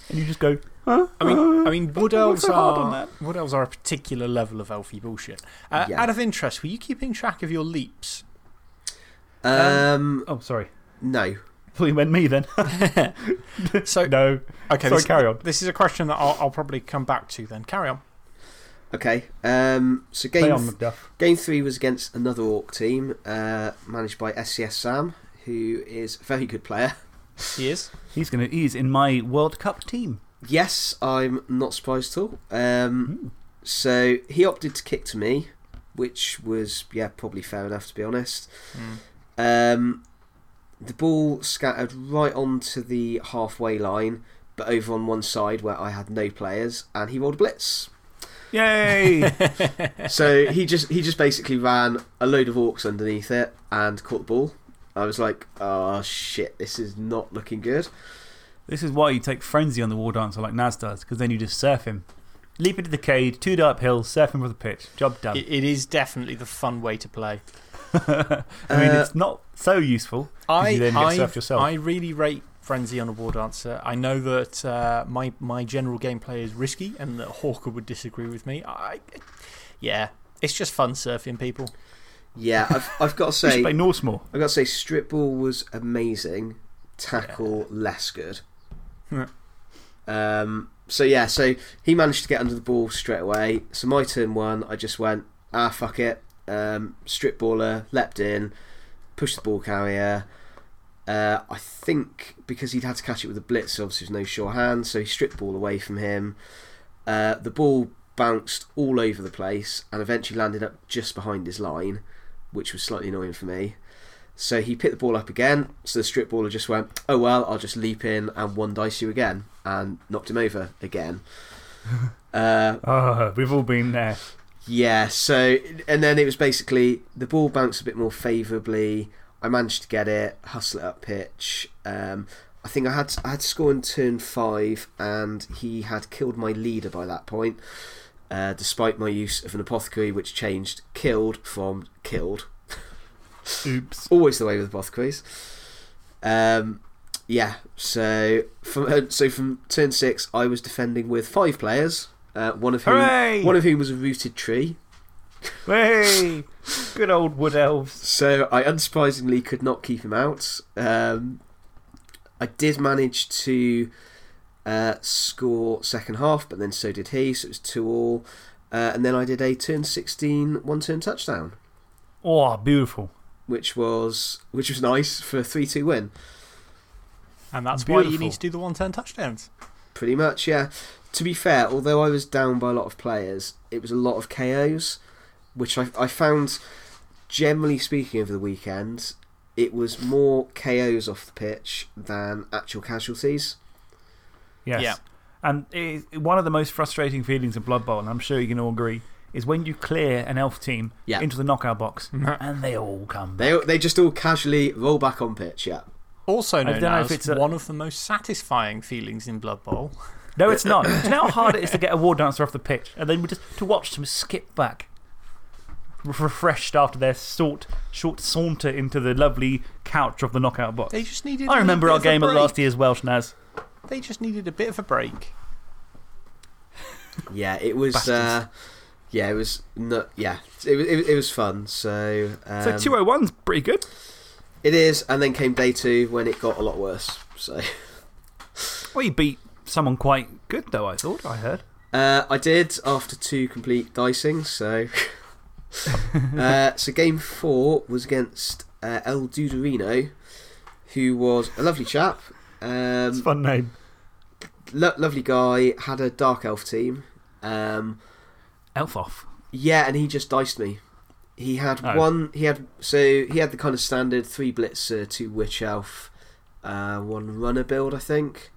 And you just go, huh? I mean, I mean, wood What's elves so on are that? wood elves are a particular level of elfy bullshit. Uh, Yeah. Out of interest, were you keeping track of your leaps? Um, Oh, sorry. no. Thought you meant me then. [laughs] So, [laughs] no. okay, Sorry, this, carry on. This is a question that I'll, I'll probably come back to then. Carry on. Okay. Um, so game on, Macduff. game three was against another Orc team, uh, managed by SCS Sam, who is a very good player. He is. He's, gonna, he's in my World Cup team. Yes, I'm not surprised at all. Um, Hmm. so he opted to kick to me, which was yeah probably fair enough to be honest. Um, the ball scattered right onto the halfway line, but over on one side where I had no players, and he rolled a blitz. Yay! [laughs] so he just he just basically ran a load of orcs underneath it and caught the ball. I was like, oh shit, this is not looking good. this is why you take Frenzy on the War Dancer like Naz does, because then you just surf him. Leap into the cage, two die uphill, surf him with a pitch. Job done. It, it is definitely the fun way to play. [laughs] I mean, Uh, it's not so useful. I, you then get I, surfed yourself. I really rate Frenzy on a War Dancer. I know that uh, my, my general gameplay is risky and that Hawker would disagree with me. I, yeah, it's just fun surfing people. Yeah, I've [laughs] I've got to You say should play Norse more. I've got to say, strip ball was amazing. Tackle less good. Yeah. um, so yeah, so he managed to get under the ball straight away. So my turn one, I just went ah fuck it, um, strip baller, leapt in, pushed the ball carrier, Uh, I think because he'd had to catch it with a blitz, obviously there's no sure hand, so he stripped ball away from him. Uh, the ball bounced all over the place and eventually landed up just behind his line, which was slightly annoying for me. So he picked the ball up again. So the strip baller just went, oh well, I'll just leap in and one dice you again, and knocked him over again. [laughs] uh, Oh, we've all been there. Yeah, so, and then it was basically the ball bounced a bit more favourably. I managed to get it, hustle it up pitch. Um, I think I had, I had to score in turn five, and he had killed my leader by that point, uh, despite my use of an apothecary, which changed killed from killed. Oops. [laughs] Always the way with apothecaries. Um, yeah, so from uh, so from turn six, I was defending with five players. Uh, one of whom Hooray! one of whom was a rooted tree. Hey! Good old wood [laughs] elves. So I unsurprisingly could not keep him out. Um, I did manage to uh, score second half, but then so did he. So it was two all. Uh, and then I did a turn 16 one turn touchdown, Oh, beautiful. which was which was nice for a three two win. And that's why you need to do the one turn touchdowns. Pretty much, yeah. To be fair, although I was down by a lot of players, it was a lot of KOs, which I, I found, generally speaking, over the weekend, it was more KOs off the pitch than actual casualties. Yes. Yeah. And it is one of the most frustrating feelings in Blood Bowl, and I'm sure you can all agree, is when you clear an elf team Yeah. into the knockout box [laughs] and they all come back. They, they just all casually roll back on pitch, yeah. Also known don't know if as it's a- one of the most satisfying feelings in Blood Bowl. [laughs] No, it's not. Do you know how hard it is to get a war dancer off the pitch and then we just to watch them skip back, refreshed after their short, short saunter into the lovely couch of the knockout box? They just needed. I remember little our of game at last year's Welsh Naz. They just needed a bit of a break. [laughs] Yeah, it was. Uh, yeah, it was. No, yeah, it, was- it, was- it was fun. So, um, So 201's pretty good. it is, and then came day two when it got a lot worse. So. Well, you beat someone quite good, though, I thought, I heard. Uh, I did after two complete dicing. So, [laughs] uh, so game four was against uh, El Duderino, who was a lovely chap, um, fun name. lo- lovely guy. Had a dark elf team. Um, Elf off. yeah, and he just diced me. He had Oh. one. He had so he had the kind of standard three blitzer, two witch elf, uh, one runner build, I think.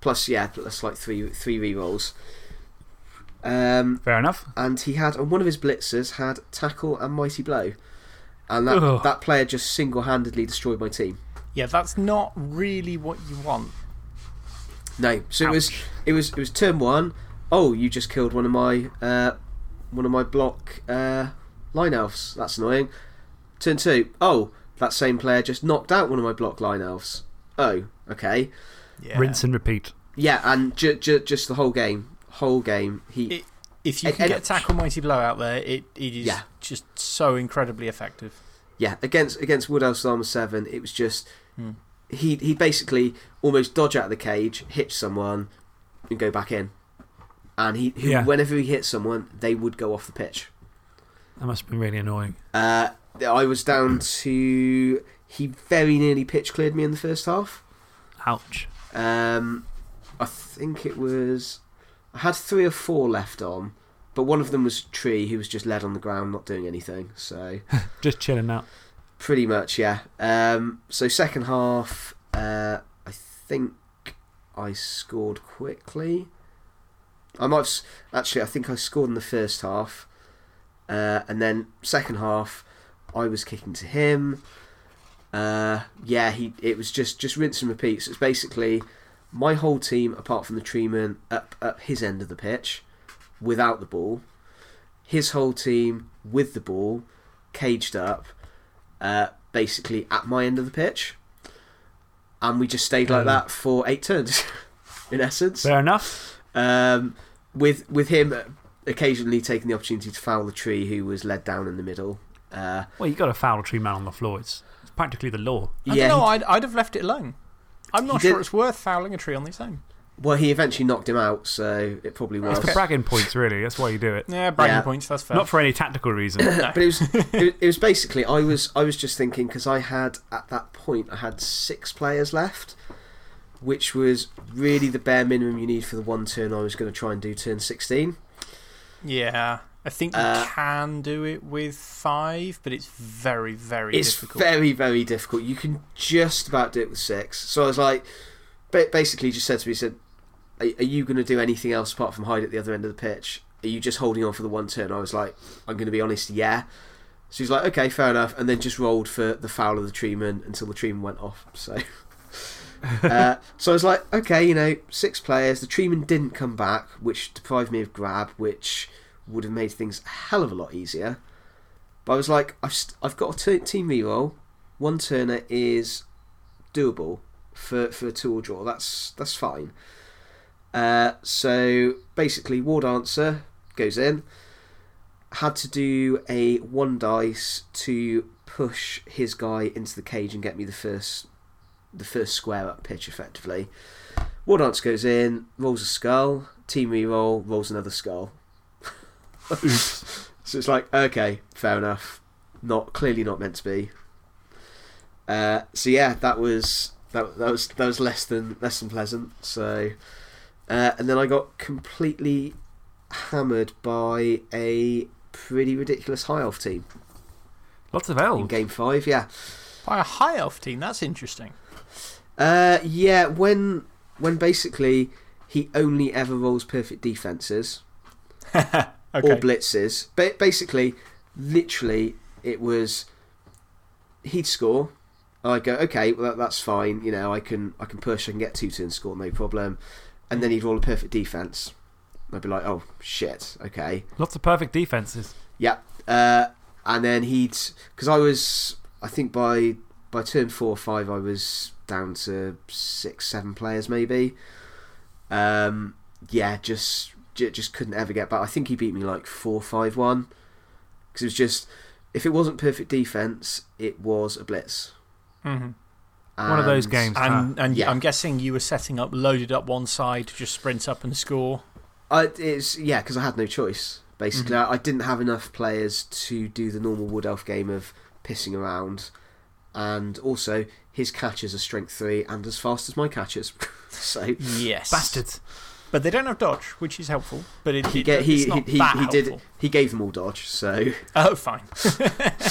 Plus, yeah, plus like three three rerolls. Um, Fair enough. and he had on one of his blitzers had tackle and mighty blow, and that Ugh. that player just single handedly destroyed my team. Yeah, that's not really what you want. No, so it was it was it was turn one. Oh, you just killed one of my uh, one of my block uh, line elves. That's annoying. Turn two. Oh, that same player just knocked out one of my block line elves. Oh, okay. Yeah. Rinse and repeat. Yeah, and ju- ju- just the whole game, whole game. He It- If you can and- get tackle mighty blow out there, it, it is Yeah. just so incredibly effective. yeah against against Wood Elf Armor seven. It was just Hmm. he he basically almost dodge out of the cage, hit someone, and go back in. And he, he Yeah. whenever he hit someone, they would go off the pitch. That must have been really annoying. Uh, I was down to he very nearly pitch cleared me in the first half. Ouch. Um, I think it was I had three or four left on, but one of them was Tree, who was just led on the ground, not doing anything. So [laughs] Just chilling out. pretty much, yeah. Um, so second half, uh, I think I scored quickly. I might have, actually. I think I scored in the first half, uh, and then second half, I was kicking to him. Uh, yeah, he. It was just just rinse and repeat. So it's basically my whole team, apart from the treeman, up up his end of the pitch, without the ball. His whole team with the ball, caged up, uh, basically at my end of the pitch, and we just stayed like Um. that for eight turns, [laughs] in essence. Fair enough. Um, with with him occasionally taking the opportunity to foul the tree who was led down in the middle. Uh, Well, you got a foul tree man on the floor. It's, it's practically the law. I yeah, don't know, I'd, I'd have left it alone. I'm not sure did- it's worth fouling a tree on its own. Well, he eventually knocked him out, so it probably was. It's for bragging points, really. That's why you do it. Yeah, bragging Yeah. points, that's fair. Not for any tactical reason. [coughs] but it was it, it was basically I was I was just thinking because I had at that point I had six players left, which was really the bare minimum you need for the one turn I was going to try and do turn sixteen. yeah. I think you Uh, can do it with five, but it's very, very It's difficult. very very difficult. You can just about do it with six. So I was like, basically just said to me, he said, "Are, are you going to do anything else apart from hide at the other end of the pitch? Are you just holding on for the one turn?" I was like, "I'm going to be honest, yeah." So he's like, "Okay, fair enough," and then just rolled for the foul of the treeman until the treeman went off. So. [laughs] uh, so I was like, okay, you know, six players. The treeman didn't come back, which deprived me of grab, which would have made things a hell of a lot easier. But I was like, I've, st- I've got a t- team reroll. One turner is doable for, for a tool draw. That's that's fine. Uh, so basically, War Dancer goes in. Had to do a one dice to push his guy into the cage and get me the first the first square up pitch effectively. War Dancer goes in, rolls a skull. Team reroll rolls another skull. So it's like, okay, fair enough. Not clearly not meant to be. Uh, so yeah, that was that, that was that was less than less than pleasant. So, uh, and then I got completely hammered by a pretty ridiculous high elf team Lots of elves. in game five. Yeah, By a high elf team, that's interesting. uh, yeah. When when basically he only ever rolls perfect defenses. [laughs] Okay. or blitzes. But basically, literally, it was he'd score. I go, okay, well that, that's fine. You know, I can I can push. I can get two turns score, no problem. And then he'd roll a perfect defense. I'd be like, oh shit, okay, Lots of perfect defenses. yeah. Uh, and then he'd because I was I think by by turn four or five I was down to six seven players maybe. Um, yeah, just ju- just couldn't ever get back. I think he beat me like four five one because it was just if it wasn't perfect defense, it was a blitz. Mhm. One of those games. And, and Yeah. I'm guessing you were setting up, loaded up one side to just sprint up and score. I, it's yeah, because I had no choice. Basically, Mm-hmm. I, I didn't have enough players to do the normal Wood Elf game of pissing around, and also his catches are strength three and as fast as my catches. [laughs] so Yes. Bastards. But they don't have dodge, which is helpful. But it, he it- get, he it's he, not he, that he did he gave them all dodge. So Oh, fine. [laughs]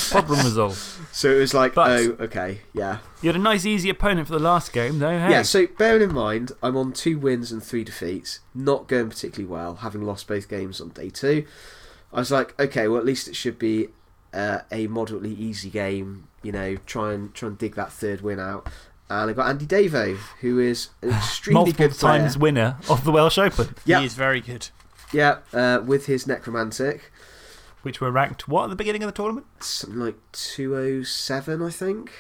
Problem resolved. so it was like But- oh okay yeah You had a nice, easy opponent for the last game, though. Hey. yeah. So bearing in mind, I'm on two wins and three defeats, not going particularly well, having lost both games on day two. I was like, okay, well at least it should be uh, a moderately easy game. You know, try and try and dig that third win out. And I got Andy Davo, who is an [sighs] extremely Multiple good player. times winner of the Welsh Open, Yeah. He is very good. Yeah, uh, with his necromantic, which were ranked what at the beginning of the tournament? something like two oh seven, I think.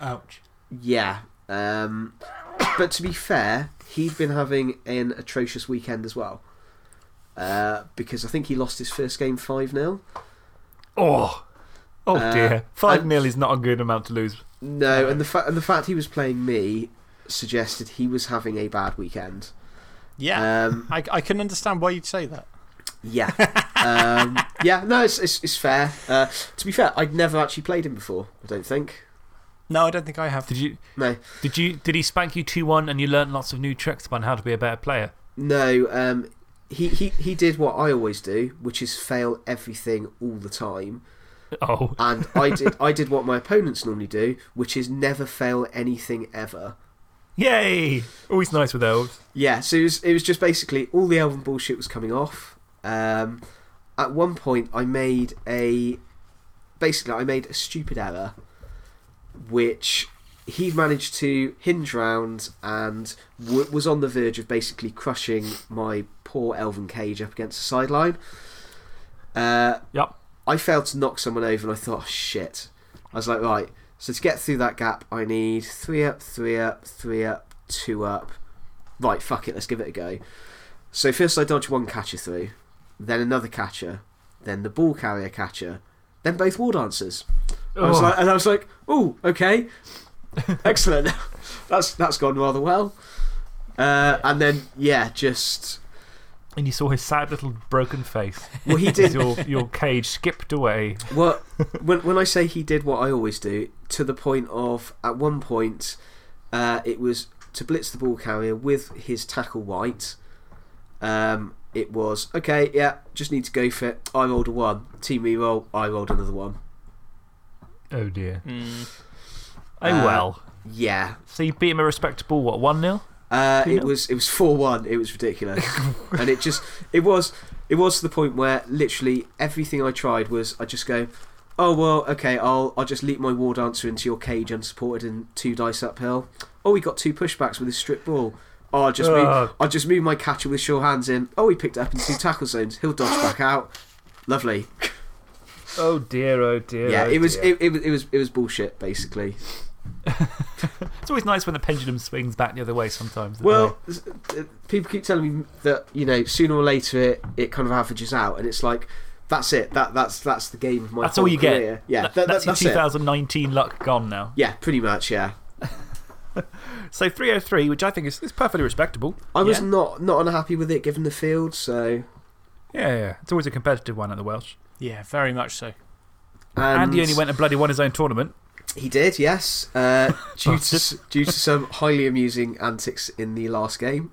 Ouch. Yeah. Um, but to be fair, he'd been having an atrocious weekend as well. Uh, because I think he lost his first game 5 0. Oh. Oh Uh, dear. 5 and- 0 is not a good amount to lose. No, and the, fa- and the fact he was playing me suggested he was having a bad weekend. Yeah. Um, [laughs] I, I can understand why you'd say that. yeah. [laughs] um, yeah, no, it's, it's, it's fair. Uh, to be fair, I'd never actually played him before, I don't think. No, I don't think I have. Did, you, No. did, you, did he spank you 2 1 and you learnt lots of new tricks about how to be a better player? No, um, he, he, he did what I always do, which is fail everything all the time. [laughs] Oh. And I did, I did what my opponents normally do, which is never fail anything ever. Yay! Always nice with elves. Yeah, so it was, it was just basically all the elven bullshit was coming off. Um, at one point, I made a. Basically, I made a stupid error, which he managed to hinge round and w- was on the verge of basically crushing my poor elven cage up against the sideline. Uh, Yep. I failed to knock someone over and I thought, oh, shit. I was like, right, so to get through that gap, I need three up, three up, three up, two up. Right, fuck it, let's give it a go. So first I dodge one catcher through, then another catcher, then the ball carrier catcher, then both war dancers. I was Oh. like, and I was like, oh, okay, [laughs] excellent. [laughs] that's that's gone rather well. Uh, and then, yeah, just. And you saw his sad little broken face. Well, he did. your, your cage skipped away. Well, when, when I say he did what I always do, to the point of, at one point, uh, it was to blitz the ball carrier with his tackle white. Um, it was, okay, yeah, just need to go for it. I rolled a one. Team reroll, I rolled another one. Oh dear. Mm. Oh Uh, well. Yeah. So you beat him a respectable, what, 1 0? Uh, it was it was four one. It was ridiculous, [laughs] and it just it was it was to the point where literally everything I tried was I just go, oh well, okay, I'll I'll just leap my war dancer into your cage unsupported and two dice uphill. Oh, he got two pushbacks with his strip ball. Oh, I'll just move, I'll just move my catcher with sure hands in. Oh, he picked it up in two tackle zones. He'll dodge back out. Lovely. Oh dear, oh dear. Yeah, oh it was it, it was it was it was bullshit basically. [laughs] It's always nice when the pendulum swings back the other way sometimes. Well, s- people keep telling me that you know sooner or later it, it kind of averages out, and it's like that's it. That that's that's the game of my. That's all you get. career. Yeah, That- that- that's, that's your it. 2019 luck gone now. Yeah, pretty much. Yeah, [laughs] So 303, which I think is, is perfectly respectable. I was Yeah. not not unhappy with it given the field. So Yeah, yeah. It's always a competitive one at the Welsh. Yeah, very much so. and he only went and bloody won his own tournament. He did, yes. Uh, [laughs] due to due to some highly amusing antics in the last game.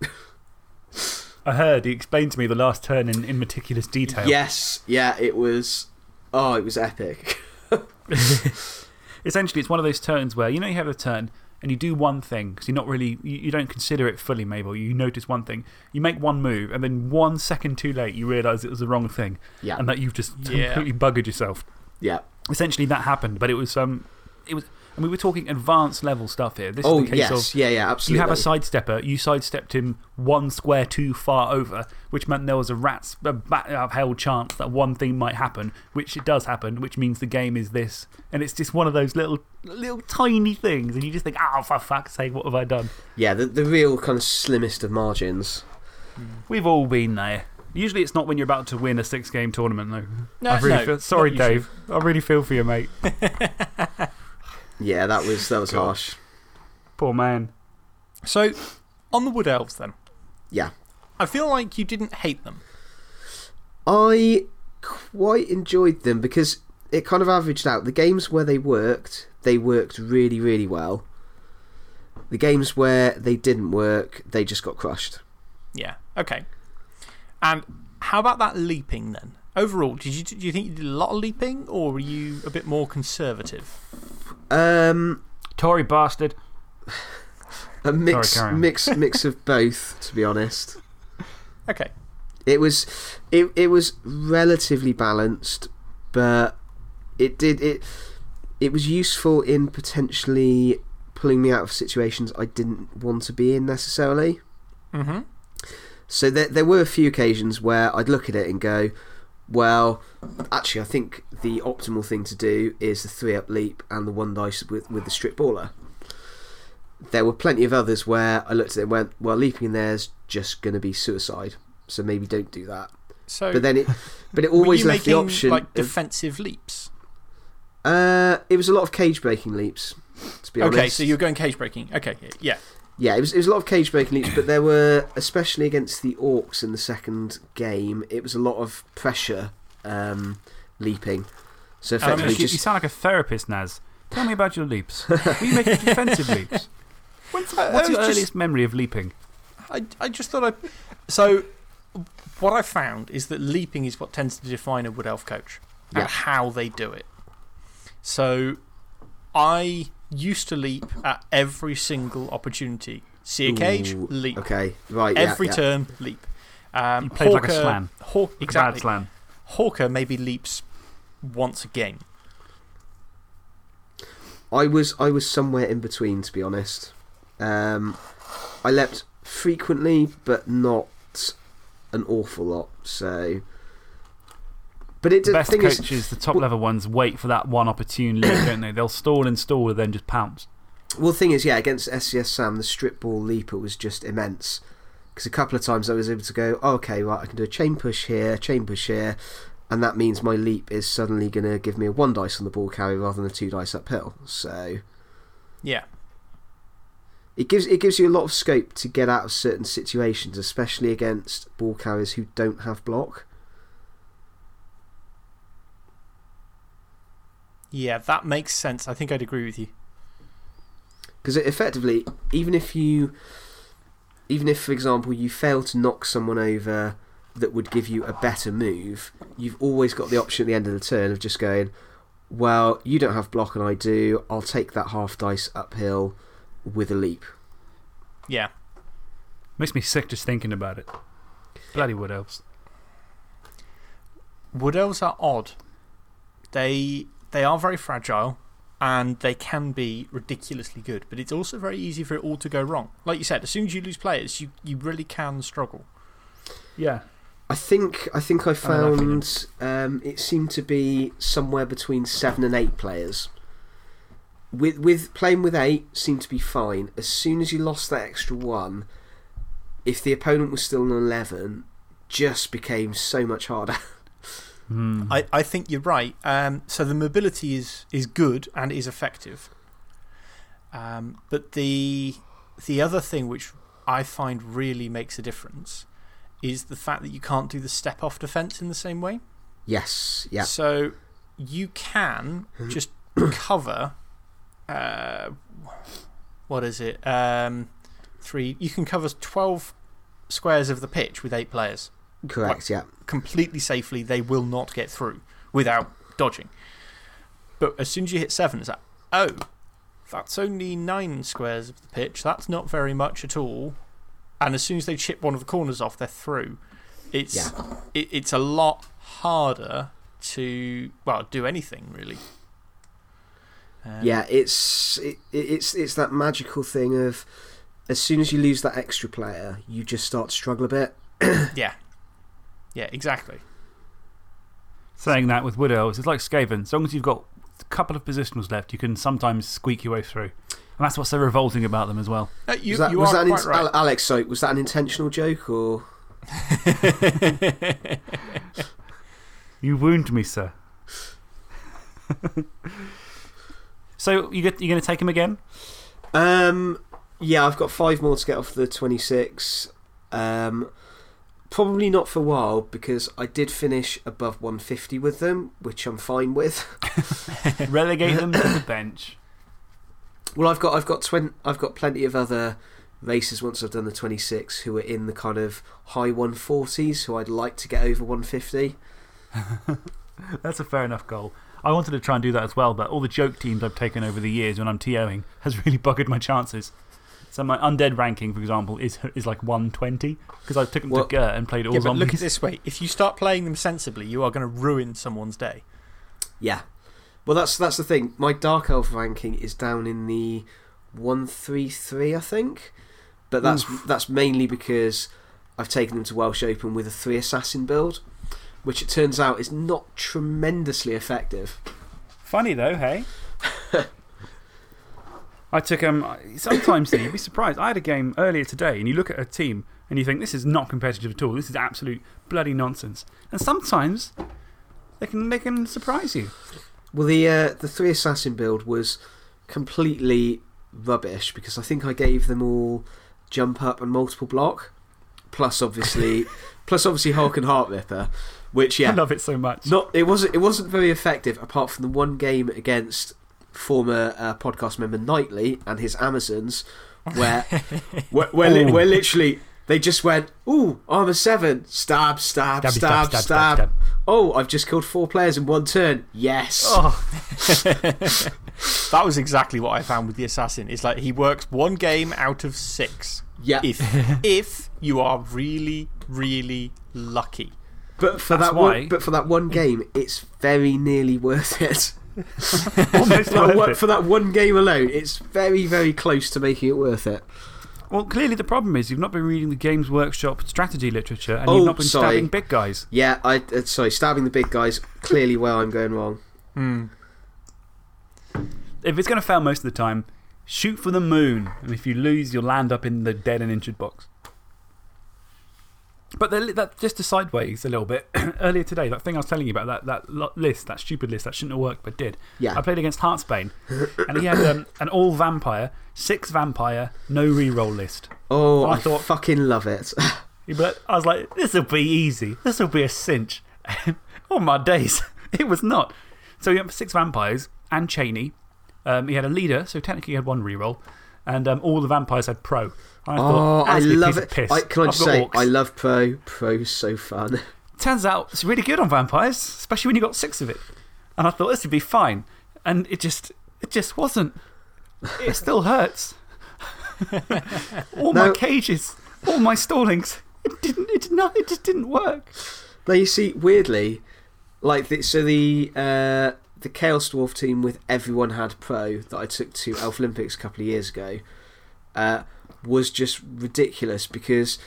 I heard he explained to me the last turn in, in meticulous detail. Yes, yeah, it was. Oh, it was epic. [laughs] Essentially, it's one of those turns where you know you have a turn and you do one thing because you're not really, you, you don't consider it fully, Mabel. You notice one thing. You make one move and then one second too late, you realise it was the wrong thing Yeah, and that you've just Yeah. completely buggered yourself. yeah. Essentially, that happened, but it was, um, it was, and we were talking advanced level stuff here. This Oh is the case yes, of yeah, yeah, absolutely. You have a sidestepper, you sidestepped him one square too far over, which meant there was a rat's a bat upheld chance that one thing might happen, which it does happen, which means the game is this. And it's just one of those little, little tiny things, and you just think, oh, for fuck's sake, what have I done? Yeah, the the real kind of slimmest of margins. Hmm. We've all been there. Usually it's not when you're about to win a six game tournament, though. No, I really no, feel, sorry. Dave. I really feel for you, mate. [laughs] Yeah, that was that was God. harsh. Poor man. So, on the Wood Elves then. Yeah. I feel like you didn't hate them. I quite enjoyed them because it kind of averaged out. The games where they worked, they worked really, really well. The games where they didn't work, they just got crushed. Yeah, okay. And how about that leaping then? Overall, did you, do you think you did a lot of leaping or were you a bit more conservative? Um, Tory bastard. a mix, on. mix, mix of [laughs] both, to be honest. Okay. It was, it, it was relatively balanced, but it did it. It was useful in potentially pulling me out of situations I didn't want to be in necessarily. Mm hmm. So there, there were a few occasions where I'd look at it and go, well, actually, I think the optimal thing to do is the three up leap and the one dice with, with the strip baller. There were plenty of others where I looked at it and went, well, leaping in there is just going to be suicide, so maybe don't do that. So, But then it, [laughs] but it always left the option. like of- defensive leaps? uh, it was a lot of cage breaking leaps, to be honest. Okay, so you're going cage breaking. Okay, yeah. Yeah, it was, it was a lot of cage breaking leaps, but there were, especially against the Orcs in the second game, it was a lot of pressure um, leaping. So Um, effectively, You, you just. sound like a therapist, Naz. Tell me about your leaps. [laughs] Were you making defensive leaps? [laughs] When's, Uh, what's your was just- earliest memory of leaping? I, I just thought I. So, what I found is that leaping is what tends to define a Wood Elf coach Yeah. and how they do it. So, I used to leap at every single opportunity. See a cage, Ooh, leap. Okay, right. Every yeah. turn, leap. Um, You played like a Hawker- slan. Haw- Bad exactly. slam. Hawker maybe leaps once a game. I was, I was somewhere in between, to be honest. Um, I leapt frequently, but not an awful lot. So. But it, The best thing is, coaches, the top level ones, wait for that one opportunity, don't they? They'll stall and stall and then just pounce. Well, the thing is, yeah, against SCS Sam, the strip ball leaper was just immense. Because a couple of times I was able to go, oh, okay, right, I can do a chain push here, chain push here, and that means my leap is suddenly going to give me a one dice on the ball carry rather than a two dice uphill. So, Yeah. It gives, it gives you a lot of scope to get out of certain situations, especially against ball carriers who don't have block. Yeah, that makes sense. I think I'd agree with you. Because effectively, even if you, even if, for example, you fail to knock someone over that would give you a better move, you've always got the option at the end of the turn of just going, well, you don't have block and I do. I'll take that half dice uphill with a leap. Yeah. Makes me sick just thinking about it. Bloody Wood Elves. Wood elves are odd. They, they are very fragile and they can be ridiculously good, but it's also very easy for it all to go wrong. Like you said, as soon as you lose players, you, you really can struggle. Yeah. I think I think I I know that feeling. found um, it seemed to be somewhere between seven and eight players. With with playing with eight seemed to be fine. As soon as you lost that extra one, if the opponent was still an eleven, just became so much harder. [laughs] Hmm. I, I think you're right. Um, so the mobility is, is good and is effective. Um, but the, the other thing which I find really makes a difference is the fact that you can't do the step off defense in the same way. yes, yeah, So you can just [coughs] cover uh, what is it? Um, three. You can cover 12 squares of the pitch with eight players correct, yeah, completely safely. They will not get through without dodging. But as soon as you hit seven, it's like, oh, that's only nine squares of the pitch. That's not very much at all. And as soon as they chip one of the corners off, they're through. It's, Yeah. it, it's a lot harder to, well, do anything really. Um, yeah. It's it, it's it's that magical thing of as soon as you lose that extra player, you just start to struggle a bit. Yeah. Yeah, exactly. Saying that with Wood Elves, it's like Skaven. As long as you've got a couple of positionals left, you can sometimes squeak your way through. And that's what's so revolting about them as well. Uh, you was that, you was are that quite right. Alex? Sorry, was that an intentional joke or? [laughs] You wound me, sir. [laughs] so you get, you're going to take him again? Um, yeah, I've got five more to get off the 26. Um, probably not for a while because I did finish above 150 with them, which I'm fine with. [laughs] Relegate them to the [coughs] bench. well, I've got I've got twen- I've got plenty of other races once I've done the 26 who are in the kind of high 140s who I'd like to get over 150. [laughs] That's a fair enough goal. I wanted to try and do that as well, but all the joke teams I've taken over the years when I'm TOing has really buggered my chances. So my undead ranking, for example, is, is like 120 because I took them Well- to Gert and played all Yeah, but look at this way if you start playing them sensibly, you are going to ruin someone's day. Yeah. Well, that's that's the thing. My Dark Elf ranking is down in the 133, I think. But that's, that's mainly because I've taken them to Welsh Open with a three assassin build, which it turns out is not tremendously effective. Funny though, hey? [laughs] I took um, sometimes you'd be surprised. I had a game earlier today, and you look at a team and you think this is not competitive at all. This is absolute bloody nonsense. And sometimes they can, they can surprise you. Well, the, uh, the three assassin build was completely rubbish because I think I gave them all jump up and multiple block, plus obviously, [laughs] plus obviously Horkon Heartripper, which, yeah. I love it so much. Not it wasn't it wasn't very effective apart from the one game against former uh, podcast member Knightley and his Amazons, where [laughs] where, where, li- where literally they just went, "Ooh, armor seven, stab, stab, Stabby, stab, stab, stab, stab, stab. Oh, I've just killed four players in one turn. Yes. Oh, [laughs] That was exactly what I found with the assassin. It's like he works one game out of six. yeah. If, if you are really, really lucky. but for That's that why- one, but for that one game, it's very nearly worth it. [laughs] almost for, that worth one, it. for that one game alone, it's very, very close to making it worth it. Well, clearly the problem is you've not been reading the Games Workshop strategy literature and Oh, you've not been sorry. stabbing big guys. Yeah, I uh, sorry, stabbing the big guys. Clearly, where I'm going wrong. Hmm. If it's going to fail most of the time, shoot for the moon. And if you lose, you'll land up in the dead and injured box. But the, that, just to sideways a little bit, [clears throat] earlier today, that thing I was telling you about, that, that list, that stupid list that shouldn't have worked but did. Yeah. I played against Heartsbane, and he had um, [coughs] an all vampire, six vampire, no reroll list. Oh, I I, thought- fucking love it. [laughs] But I was like, this will be easy. This will be a cinch. [laughs] All my days, [laughs] it was not. So he had six vampires and Cheney. Um, he had a leader, so technically he had one reroll. And um, all the vampires had pro. I oh, I "That's piece love it. I, can I just say, orcs." I love Pro. Pro's so fun. [laughs] Turns out it's really good on vampires, especially when you got six of it. And I thought this would be fine. And it just, it just wasn't. It still hurts. [laughs] all my cages, all my stallings, it, didn't, it, not, it just didn't work. Now, you see, weirdly, like, the, so the, uh, the Chaos Dwarf team with everyone had Pro that I took to Elf Olympics a couple of years ago uh, was just ridiculous because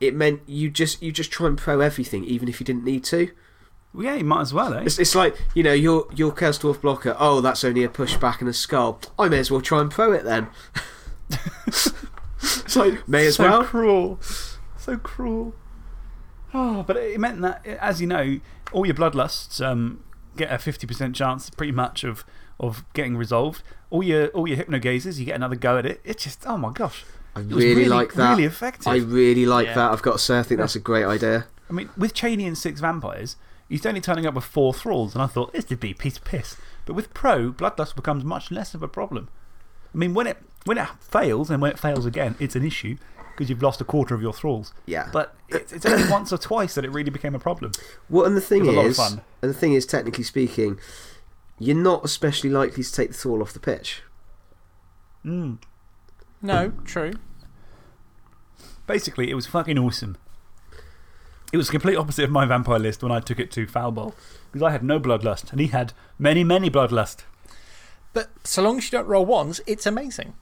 it meant you just, you just try and Pro everything, even if you didn't need to. Well, yeah, you might as well, eh? It's, it's like, you know, your, your Dwarf blocker, oh, that's only a pushback and a skull. I may as well try and Pro it then. [laughs] it's like, may as so well. cruel. So cruel. Oh, but it meant that, as you know, all your bloodlusts um, get a 50% chance pretty much of, of getting resolved. All your, all your hypnogazers, you get another go at it. It's just, oh my gosh. I really, really like that. really effective. I really like Yeah. that. I've got to say, I think that's a great idea. I mean, with Cheney and six vampires, he's only turning up with four thralls, and I thought this would be a piece of piss. But with Pro, Bloodlust becomes much less of a problem. I mean, when it, when it fails, and when it fails again, it's an issue because you've lost a quarter of your thralls. Yeah. But it's, it's only once or twice that it really became a problem. Well, and the thing It was a lot of is, and the thing is, technically speaking, you're not especially likely to take the thrall off the pitch. Mm. No, true. Basically, it was fucking awesome. It was the complete opposite of my vampire list when I took it to Foul Bowl because I had no bloodlust and he had many, many bloodlust. But so long as you don't roll ones, it's amazing.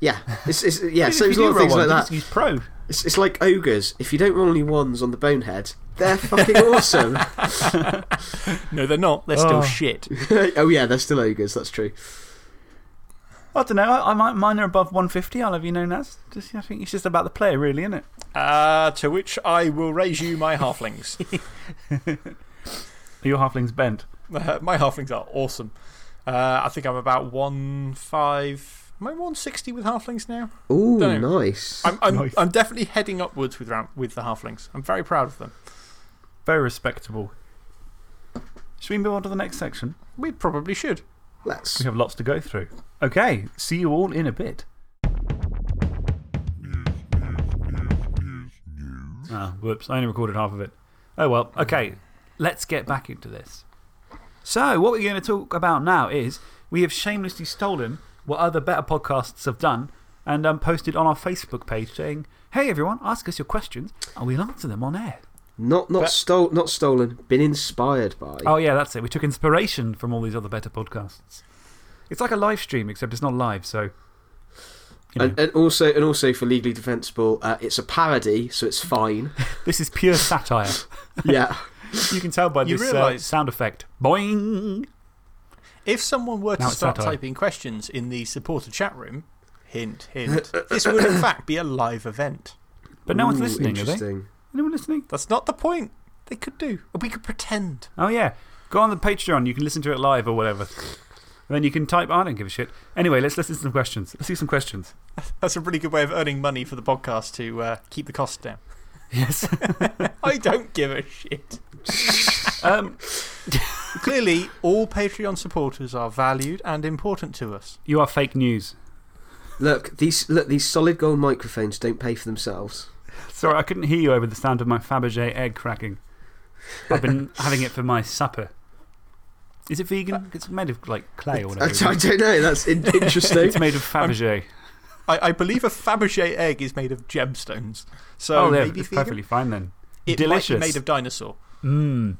Yeah, it's, it's, yeah. So there's a lot of things roll like that. He's Pro. It's, it's like ogres. If you don't roll any ones on the bonehead, they're fucking [laughs] awesome. No, they're not. They're still Oh. shit. [laughs] oh yeah, they're still ogres. That's true. I don't know. I, I might, mine are above 150. I'll have you know, as. Just, I think it's just about the player, really, isn't it? Uh, to which I will raise you my halflings. Are [laughs] your halflings bent? Uh, my halflings are awesome. Uh, I think I'm about one five. Am I 160 with halflings now? Ooh, nice. I'm, I'm, Nice. I'm definitely heading upwards with, round, with the halflings. I'm very proud of them. Very respectable. Should we move on to the next section? We probably should. Let's. We have lots to go through. Okay, see you all in a bit. Ah, whoops, I only recorded half of it. Oh well, okay, let's get back into this. So, what we're going to talk about now is we have shamelessly stolen what other better podcasts have done and um, posted on our Facebook page saying, Hey everyone, ask us your questions and we'll answer them on air. Not, not, But- stole, not stolen, been inspired by. Oh, yeah, that's it. We took inspiration from all these other better podcasts. It's like a live stream, except it's not live, so. You know, and, and, also, and also for Legally Defensible, uh, it's a parody, so it's fine. [laughs] this is pure satire. [laughs] yeah. You can tell by You this uh, sound effect. Boing! If someone were to Now it's start satire. typing questions in the supporter chat room, hint, hint, this would in [laughs] fact be a live event. But no one's Ooh, listening, are they? Interesting. Anyone listening? That's not the point. They could do. We could pretend. Oh, yeah. Go on the Patreon. You can listen to it live or whatever. And then you can type, I don't give a shit. Anyway, let's listen to some questions. Let's see some questions. [laughs] That's a really good way of earning money for the podcast to uh, keep the costs down. Yes. [laughs] I don't give a shit. [laughs] um, Clearly, all Patreon supporters are valued and important to us. you are fake news. Look, these, look, these solid gold microphones don't pay for themselves. Sorry, I couldn't hear you over the sound of my Fabergé egg cracking. I've been [laughs] having it for my supper. Is it vegan? It's made of like clay or whatever. I don't know, that's in, [laughs] interesting. It's made of Fabergé. I, I believe a Fabergé egg is made of gemstones. So oh, yeah, maybe it's vegan? perfectly fine then. It Delicious. might be made of dinosaur. Mmm.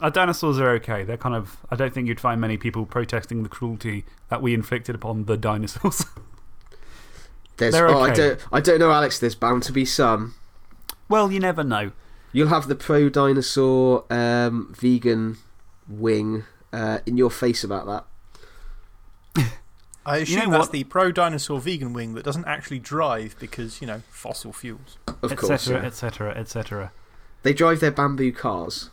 Our dinosaurs are okay. They're kind of. I don't think you'd find many people protesting the cruelty that we inflicted upon the dinosaurs. There's, They're oh, I, okay. don't, I don't know, Alex, there's bound to be some. Well, you never know. You'll have the pro dinosaur um, vegan wing uh, in your face about that. [laughs] I assume know that's the pro dinosaur vegan wing that doesn't actually drive because, you know, fossil fuels. Of course. Etc. Etc. Etc. They drive their bamboo cars.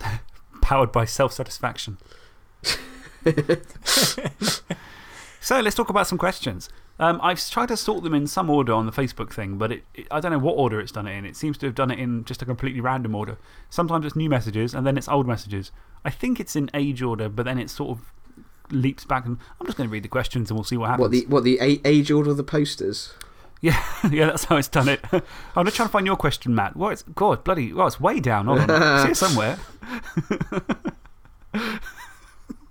[laughs] Powered by self satisfaction. [laughs] so let's talk about some questions. Um, I've tried to sort them in some order on the Facebook thing, but it, it, I don't know what order it's done it in. It seems to have done it in just a completely random order. Sometimes it's new messages and then it's old messages. I think it's in age order, but then it sort of leaps back. And I'm just going to read the questions and we'll see what happens. What, the, what, the age order of the posters? [laughs] Yeah, yeah, that's how it's done it. [laughs] I'm just trying to find your question, Matt. Well, it's, God, bloody, well, it's way down. Hold on. [laughs] It's here somewhere.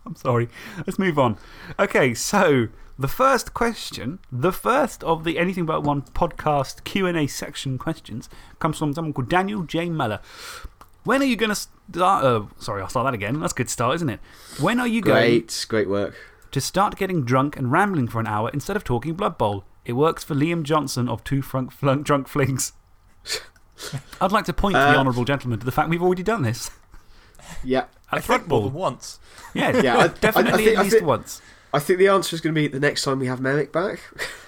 I'm sorry. Let's move on. Okay, so the first question, the first of the Anything But One podcast Q&A section questions comes from someone called Daniel J. Meller. When are you going to start? Uh, sorry, I'll start that again. That's a good start, isn't it? When are you going Great, great work. to start getting drunk and rambling for an hour instead of talking Blood Bowl? It works for Liam Johnson of Two Frunk Flunk Drunk Flings. [laughs] I'd like to point the Uh, honourable gentleman to the fact we've already done this. Yeah. I At think more Threadball. than once. Yeah, Yeah, I- I- I definitely think- at least think- once. I think the answer is going to be the next time we have Merrick back.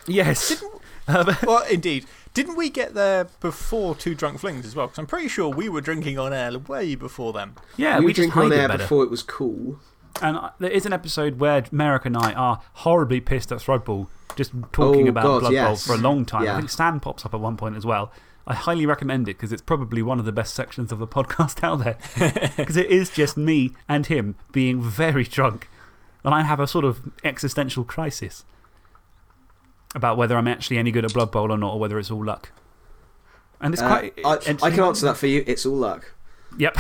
Yes. [laughs] Um, [laughs] well, indeed. Didn't we get there before Two Drunk Flings as well? Because I'm pretty sure we were drinking on air way before them. yeah, we, we, were just drinking on hide it air better. before it was cool. And uh, there is an episode where Merrick and I are horribly pissed at Threadball, just talking Oh, about God, Blood Bowl for a long time. I think Stan pops up at one point as well. I highly recommend it because it's probably one of the best sections of the [laughs] podcast out there. Because it is just me and him being very drunk. And I have a sort of existential crisis about whether I'm actually any good at Blood Bowl or not, or whether it's all luck. And it's Uh, quite. I, I can answer that for you. It's all luck. Yep.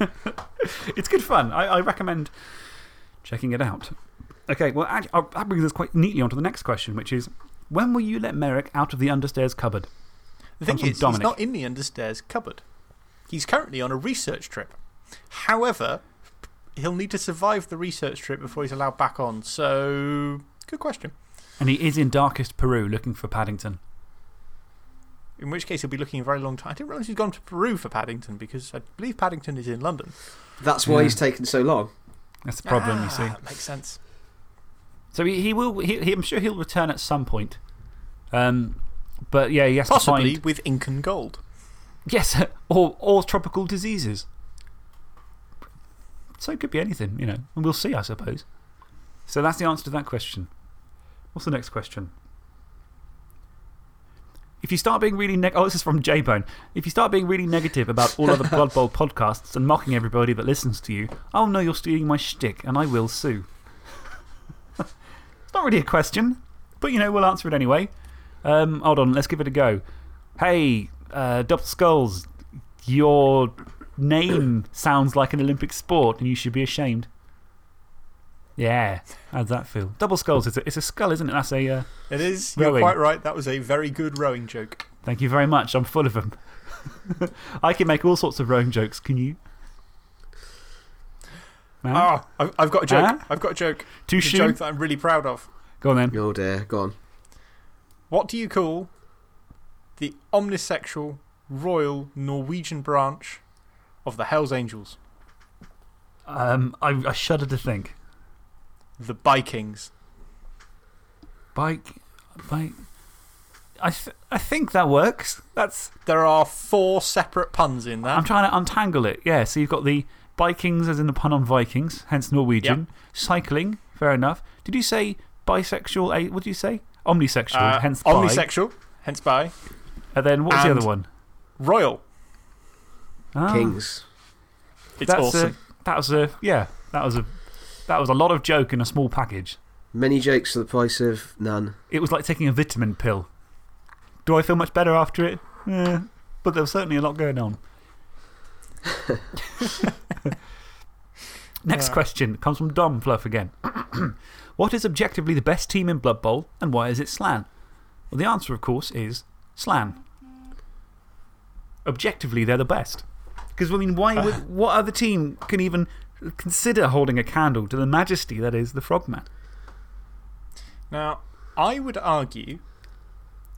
[laughs] it's good fun. I, I recommend checking it out. Okay, well, actually, uh, that brings us quite neatly on to the next question, which is when will you let Merrick out of the understairs cupboard? The thing Comes is, Dominic. he's not in the understairs cupboard. He's currently on a research trip. However, he'll need to survive the research trip before he's allowed back on. So, good question. And he is in darkest Peru looking for Paddington. In which case, he'll be looking a very long time. I didn't realise he's gone to Peru for Paddington because I believe Paddington is in London. That's why Yeah. he's taken so long. That's the problem, you see. Ah, Makes sense. So he, he will, he, he, I'm sure he'll return at some point. Um, but yeah, he has Possibly to find. with ink and gold. Yes, [laughs] or, or tropical diseases. So it could be anything, you know, and we'll see, I suppose. So that's the answer to that question. What's the next question? If you start being really neg oh, this is from J Bone. If you start being really negative about all other [laughs] Blood Bowl podcasts and mocking everybody that listens to you, I'll know you're stealing my shtick and I will sue. it's not really a question, but you know, we'll answer it anyway. Um, hold on, let's give it a go. Hey, uh, Double Skulls, your name sounds like an Olympic sport and you should be ashamed. Yeah, how's that feel? Double Skulls, it's a, it's a skull, isn't it? That's a. Uh, It is. You're Rowing. quite right. That was a very good rowing joke. thank you very much. I'm full of them. [laughs] I can make all sorts of rowing jokes. Can you? Man? Ah, I've, I've got a joke. Huh? I've got a joke. Too It's a soon? joke that I'm really proud of. Go on then. Oh dear, go on. What do you call the omnisexual royal Norwegian branch of the Hells Angels? Um, I, I shudder to think. The Vikings. Bike. Bike. I, th I think that works. That's. There are four separate puns in that. I'm trying to untangle it. Yeah, so you've got the Vikings, as in the pun on Vikings, hence Norwegian. Cycling, fair enough. Did you say bisexual? What did you say? Omnisexual, Uh, hence bi. omnisexual, hence bi. And then what was the other one? Royal. Ah, Kings. It's that's awesome. A, that was a. Yeah, that was a. That was a lot of joke in a small package. Many jokes for the price of none. It was like taking a vitamin pill. Do I feel much better after it? Eh, but there was certainly a lot going on. [laughs] Next Uh. question comes from Dom Fluff again. [clears throat] what is objectively the best team in Blood Bowl and why is it Slann? Well, the answer, of course, is Slann. Objectively, they're the best. Because, I mean, why [laughs] would, what other team can even consider holding a candle to the majesty that is the Frogman? Now, I would argue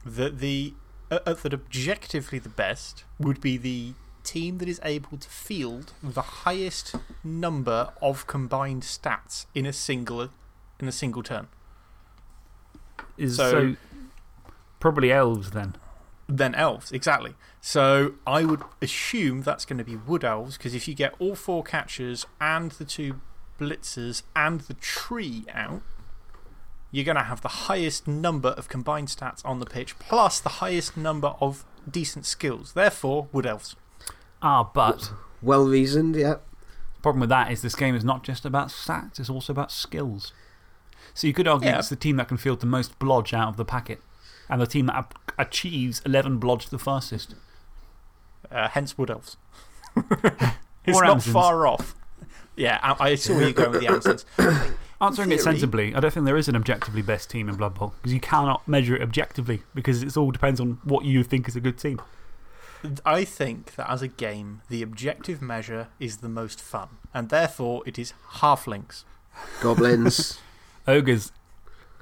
that, the, uh, uh, that objectively the best would be the team that is able to field the highest number of combined stats in a single, in a single turn. Is So- so, probably elves then. Then elves, exactly. So I would assume that's going to be wood elves because if you get all four catchers and the two blitzers and the tree out, you're going to have the highest number of combined stats on the pitch plus the highest number of decent skills. Therefore, wood elves. Ah, but Well reasoned, yeah. the problem with that is this game is not just about stats, it's also about skills. So you could argue Yeah. it's the team that can field the most blodge out of the packet and the team that achieves 11 blodge the fastest. Uh, hence wood elves. [laughs] it's Or not Amazons. far off. Yeah, I, I saw you're going with the Amazons. [coughs] Answering it sensibly, I don't think there is an objectively best team in Blood Bowl because you cannot measure it objectively because it all depends on what you think is a good team. I think that as a game, the objective measure is the most fun, and therefore it is halflings. Goblins. [laughs] Ogres.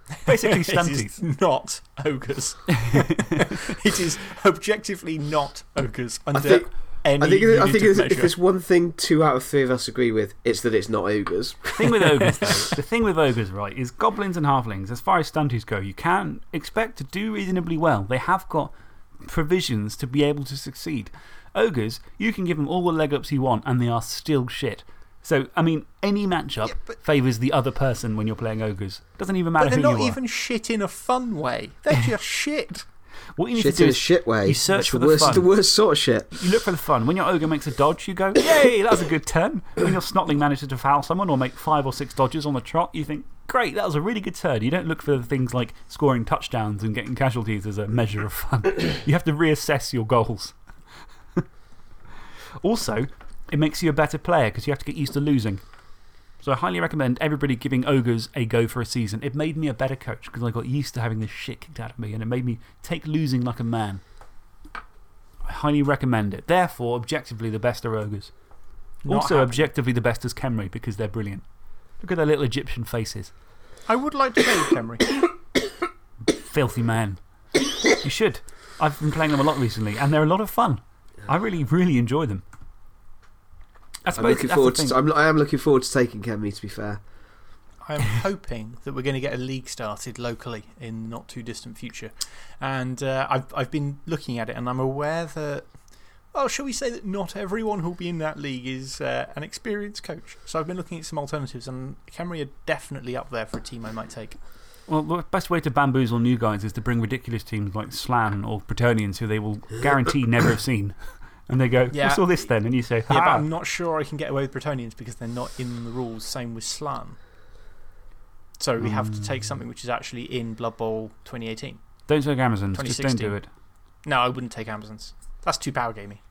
[laughs] Basically, It stunties. is not ogres. [laughs] it is objectively not ogres under think- any I think, unit I think if, if there's one thing two out of three of us agree with, it's that it's not ogres. The thing with ogres, though, [laughs] the thing with ogres, right, is goblins and halflings, as far as stunties go, you can expect to do reasonably well. They have got provisions to be able to succeed. Ogres, you can give them all the leg ups you want, and they are still shit. So, I mean, any matchup Yeah, favours the other person when you're playing ogres. Doesn't even matter who you but they're not even shit in a fun way. They're [laughs] just shit. What you need Shit to do in a is shit way. you search It's for the the worst, fun. the worst sort of shit. You look for the fun. When your ogre makes a dodge, you go, Yay, that was a good turn. When your snotling manages to foul someone or make five or six dodges on the trot, you think, Great, that was a really good turn. You don't look for things like scoring touchdowns and getting casualties as a measure of fun. [coughs] you have to reassess your goals. [laughs] also, it makes you a better player because you have to get used to losing. So I highly recommend everybody giving ogres a go for a season. It made me a better coach because I got used to having this shit kicked out of me and it made me take losing like a man. I highly recommend it. Therefore, objectively, the best are ogres. Not also, happening. objectively, the best is Khemri because they're brilliant. Look at their little Egyptian faces. I would like to play with Khemri. [coughs] Filthy man. you should. I've been playing them a lot recently and they're a lot of fun. I really, really enjoy them. I I'm looking forward to, I'm, I am looking forward to taking Khemri, to be fair. I'm [laughs] hoping that we're going to get a league started locally in not too distant future. And uh, I've, I've been looking at it and I'm aware that, well, shall we say that not everyone who'll be in that league is uh, an experienced coach. So I've been looking at some alternatives and Khemri are definitely up there for a team I might take. Well, the best way to bamboozle new guys is to bring ridiculous teams like Slann or Bretonnians who they will guarantee never have seen. [laughs] And they go, Yeah. What's all this then? And you say, Yeah, but. I'm not sure I can get away with Bretonnians because they're not in the rules. Same with Slann. So we have to take something which is actually in Blood Bowl 2018. Don't take Amazons. Just don't do it. No, I wouldn't take Amazons. That's too power gamey.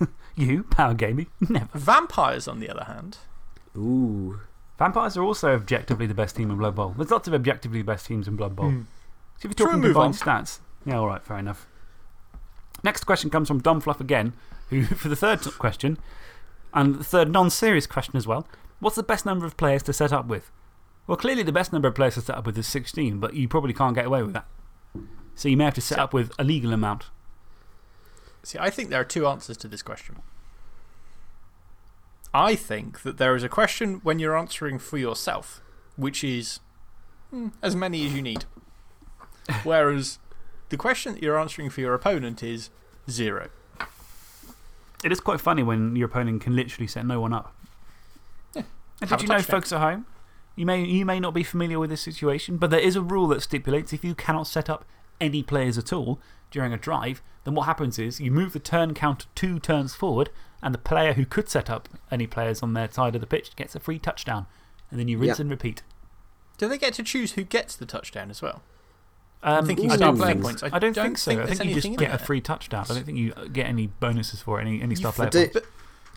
[laughs] You, Power Gaming? [laughs] Never. Vampires, on the other hand. Ooh. Vampires are also objectively the best team in Blood Bowl. There's lots of objectively the best teams in Blood Bowl. Hmm. So if you're talking move combined on? stats. Yeah, alright, fair enough. Next question comes from Dumb Fluff again, who, [laughs] for the third question, and the third non serious question as well. What's the best number of players to set up with? Well, clearly the best number of players to set up with is 16, but you probably can't get away with that. So you may have to set up with a legal amount. See, I think there are two answers to this question. I think that there is a question when you're answering for yourself, which is hmm, as many as you need. [laughs] Whereas the question that you're answering for your opponent is zero. It is quite funny when your opponent can literally set no one up. And did you know, folks at home, you may, you may not be familiar with this situation, but there is a rule that stipulates if you cannot set up any players at all during a drive, then what happens is you move the turn counter two turns forward, and the player who could set up any players on their side of the pitch gets a free touchdown. And then you rinse Yeah. and repeat. Do they get to choose who gets the touchdown as well? Um, I star don't player think, points. I I don't don't think so. think I think you just get a free touchdown. I don't think you get any bonuses for it, any, any star player They- points.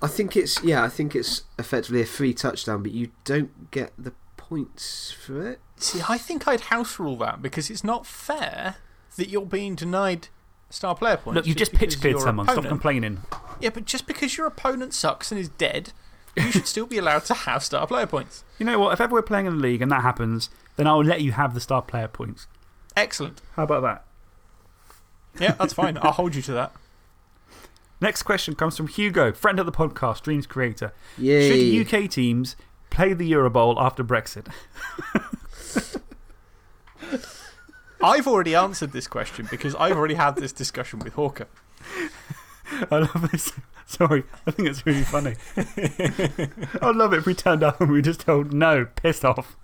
I think it's, yeah, I think it's effectively a free touchdown, but you don't get the points for it. See, I think I'd house rule that because it's not fair that you're being denied star player points. Look, you just because pitch cleared your someone. Stop complaining. Yeah, but just because your opponent sucks and is dead, you should still be allowed to have star player points. You know what? If ever we're playing in the league and that happens, then I'll let you have the star player points. Excellent. How about that? Yeah, that's fine. I'll hold you to that. Next question comes from Hugo, friend of the podcast, Dreams creator. Yay. Should UK teams play the Euro Bowl after Brexit? I've already answered this question because I've already had this discussion with Hawker. [laughs] I love this. Sorry, I think it's really funny. [laughs] I'd love it if we turned up and we just told no, pissed off.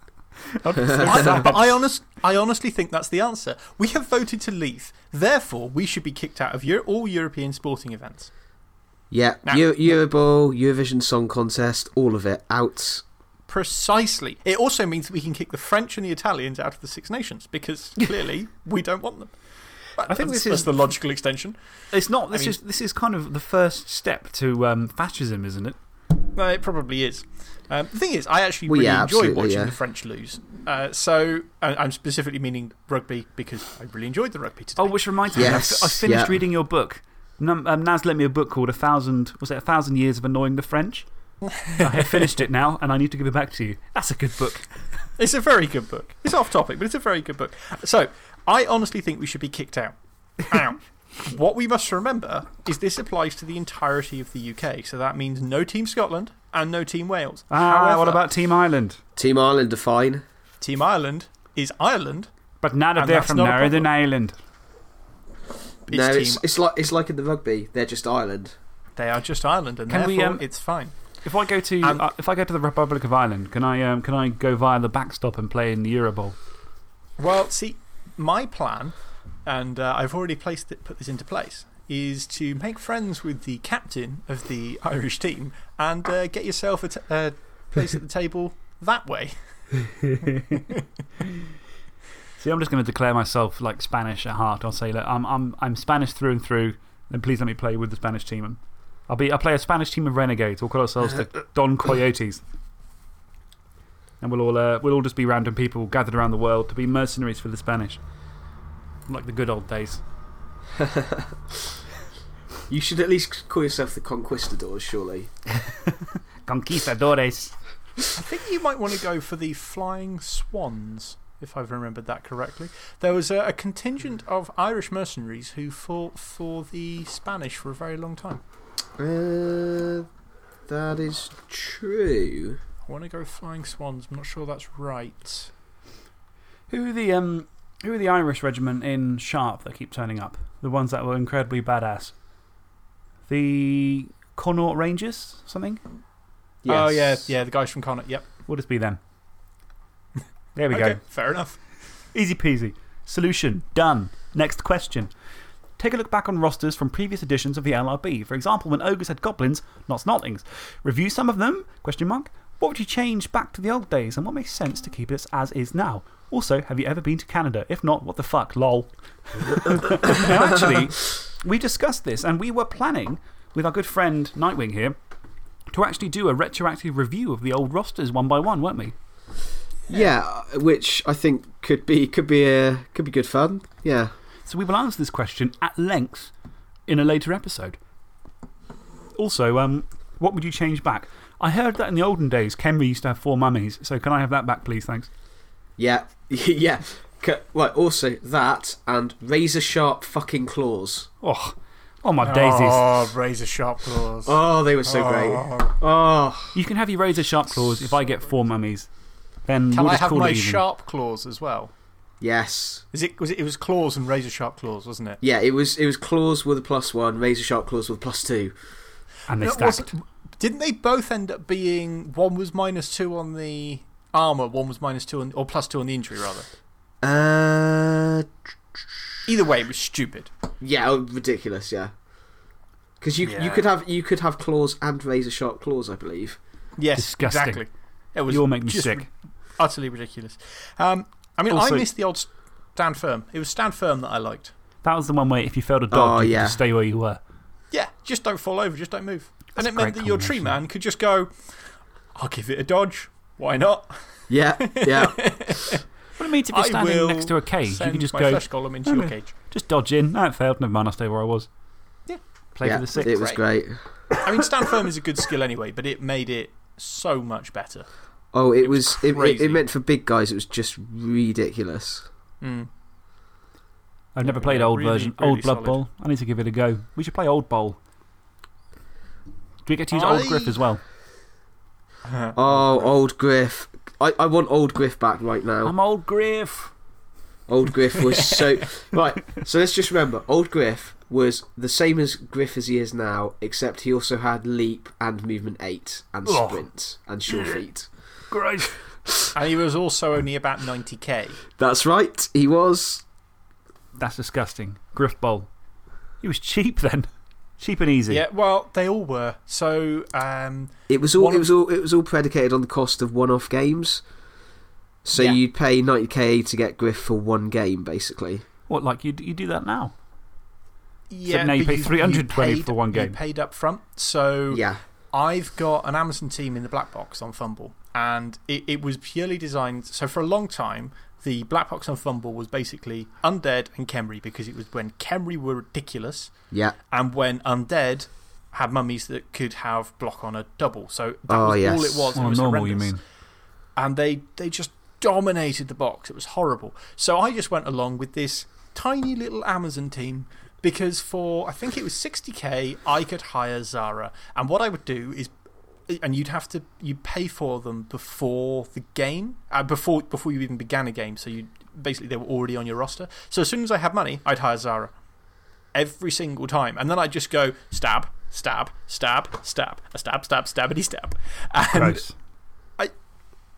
I'd be so I, but I, honest, I honestly think that's the answer. We have voted to leave. Therefore, we should be kicked out of Euro all European sporting events. Yeah, Now- Euro, Eurobowl, Eurovision Song Contest, all of it out. Precisely. It also means that we can kick the French and the Italians out of the Six Nations because [laughs] clearly we don't want them. I think That's- this is- the logical extension. It's not, this, mean- is, this is kind of the first step to um, fascism, isn't it? No, it probably is. Um, the thing is, I actually Well, really yeah, enjoy watching yeah. the French lose. Uh, so I- I'm specifically meaning rugby because I really enjoyed the rugby today. Oh, which reminds me, I Yes, finished yeah. reading your book. Num- um, Naz lent me a book called A Thousand, was it A Thousand Years of Annoying the French? [laughs] I have finished it now and I need to give it back to you. That's a good book. It's a very good book. It's off topic, but it's a very good book. So, I honestly think we should be kicked out. Now, what we must remember is this applies to the entirety of the UK. So that means no Team Scotland and no Team Wales. Ah, However, what about Team Ireland? Team Ireland are fine. Team Ireland is Ireland. But now that And they're from Northern. Ireland. It's no, it's, it's, like, it's like in the rugby, they're just Ireland. they are just Ireland, and Can therefore we, um, it's fine. If I, go to, Um, uh, if I go to the Republic of Ireland, can I, um, can I go via the backstop and play in the Eurobowl? Well, see, my plan, and uh, I've already placed it, put this into place, is to make friends with the captain of the [laughs] Irish team and uh, get yourself a t- uh, place at the table that way. [laughs] See, I'm just going to declare myself like Spanish at heart. I'll say, look, I'm, I'm, I'm Spanish through and through, then please let me play with the Spanish team. I'll, be, I'll play a Spanish team of renegades. We'll call ourselves the [laughs] Don Coyotes. And we'll all, uh, we'll all just be random people gathered around the world to be mercenaries for the Spanish. Like the good old days. [laughs] You should at least call yourself the Conquistadors, surely. [laughs] Conquistadores. I think you might want to go for the Flying Swans, if I've remembered that correctly. There was a, a contingent of Irish mercenaries who fought for the Spanish for a very long time. Uh, that is true. I want to go Flying Swans. I'm not sure that's right. Who are, the, um, who are the Irish regiment in Sharpe that keep turning up? The ones that were incredibly badass? The Connaught Rangers? Something? Oh, yeah, Yes. yeah, the guys from Connacht. Yep. We'll just be them. There we okay, go. fair enough. Easy peasy. Solution. Done. Next question. Take a look back on rosters from previous editions of the LRB. For example, when Ogres had goblins, not snotlings. Review some of them? Question mark. What would you change back to the old days and what makes sense to keep it as is now? Also, have you ever been to Canada? If not, what the fuck? Lol. [laughs] now, actually, we discussed this and we were planning with our good friend Nightwing here to actually do a retroactive review of the old rosters one by one, weren't we? Yeah, which I think could be, could be, a, could be good fun. Yeah. So we will answer this question at length in a later episode. Also, um, what would you change back? I heard that in the olden days, Khemri used to have four mummies. So can I have that back, please? Thanks. Yeah. [laughs] yeah. Right, also that and razor sharp fucking claws. Oh, oh my oh, daisies. Oh, razor sharp claws. Oh, they were so oh. great. Oh. Oh. You can have your razor sharp claws if I get four mummies. Then Can we'll I have call my even. sharp claws as well? Yes. Is it, was it, it was claws and razor sharp claws, wasn't it? Yeah, it was, it was claws with a plus one, razor sharp claws with a plus two. And they No, stacked. wasn't- Didn't they both end up being one was minus two on the armour, one was minus two on, or plus two on the injury, rather? Uh, Either way, it was stupid. yeah, oh, ridiculous, yeah. Because you, you, could have, you could have claws and razor sharp claws, I believe. Yes, Disgusting. exactly. It was You'll make me sick. utterly ridiculous. Um, I mean, Also- I missed the old stand firm. It was stand firm that I liked. That was the one where if you failed a dog, Oh, you yeah. could just stay where you were. Yeah, just don't fall over, just don't move. That's and it meant that your tree man could just go, I'll give it a dodge. Why not? Yeah, yeah. [laughs] What it means if you're standing next to a cage, you can just my go, flesh golem into No, your cage. just dodge in. No, it failed. Never mind, I'll stay where I was. Yeah. Play yeah, for the six. It was great. I mean, stand firm is a good skill anyway, but it made it so much better. Oh, it, It was was, it, it, it meant for big guys, it was just ridiculous. Mm. I've never Yeah, played old really, version. really old Blood solid. Bowl. I need to give it a go. We should play Old Bowl. Do we get to use Old I- Griff as well? [laughs] Oh, old Griff. I, I want old Griff back right now. I'm Old Griff. Old Old Griff was [laughs] so. right, so let's just remember Old Griff was the same as Griff as he is now, except he also had leap and movement 8 and Oh. sprint and sure feet. Great. And he was also only about 90k. That's right, he was. That's disgusting. Griff Bowl. He was cheap then. Cheap and easy. Yeah, well, they all were. So, um, It was all, it was all, it was all predicated on the cost of one off games. So Yeah. you'd pay 90k to get Griff for one game, basically. What, like you, you do that now? yeah. now you but pay 320 paid- for one You game. paid up front. So, Yeah. I've got an Amazon team in the black box on FUMBBL, and it, it was purely designed. So, for a long time, the black box on FUMBBL was basically Undead and Khemri because it was when Khemri were ridiculous Yeah. and when Undead had mummies that could have block on a double. So, that Oh, was all it was. and Oh, it was normal, you mean? and they, they just dominated the box. It was horrible. So I just went along with this tiny little Amazon team because for, I think it was 60k, I could hire Zara. And what I would do is, and you'd have to, you pay for them before the game, uh, before, before you even began a game. So you basically, they were already on your roster. So as soon as I had money, I'd hire Zara every single time. And then I'd just go stab, stab, stab, stab, a stab, stab, stabbity stab. And Gross.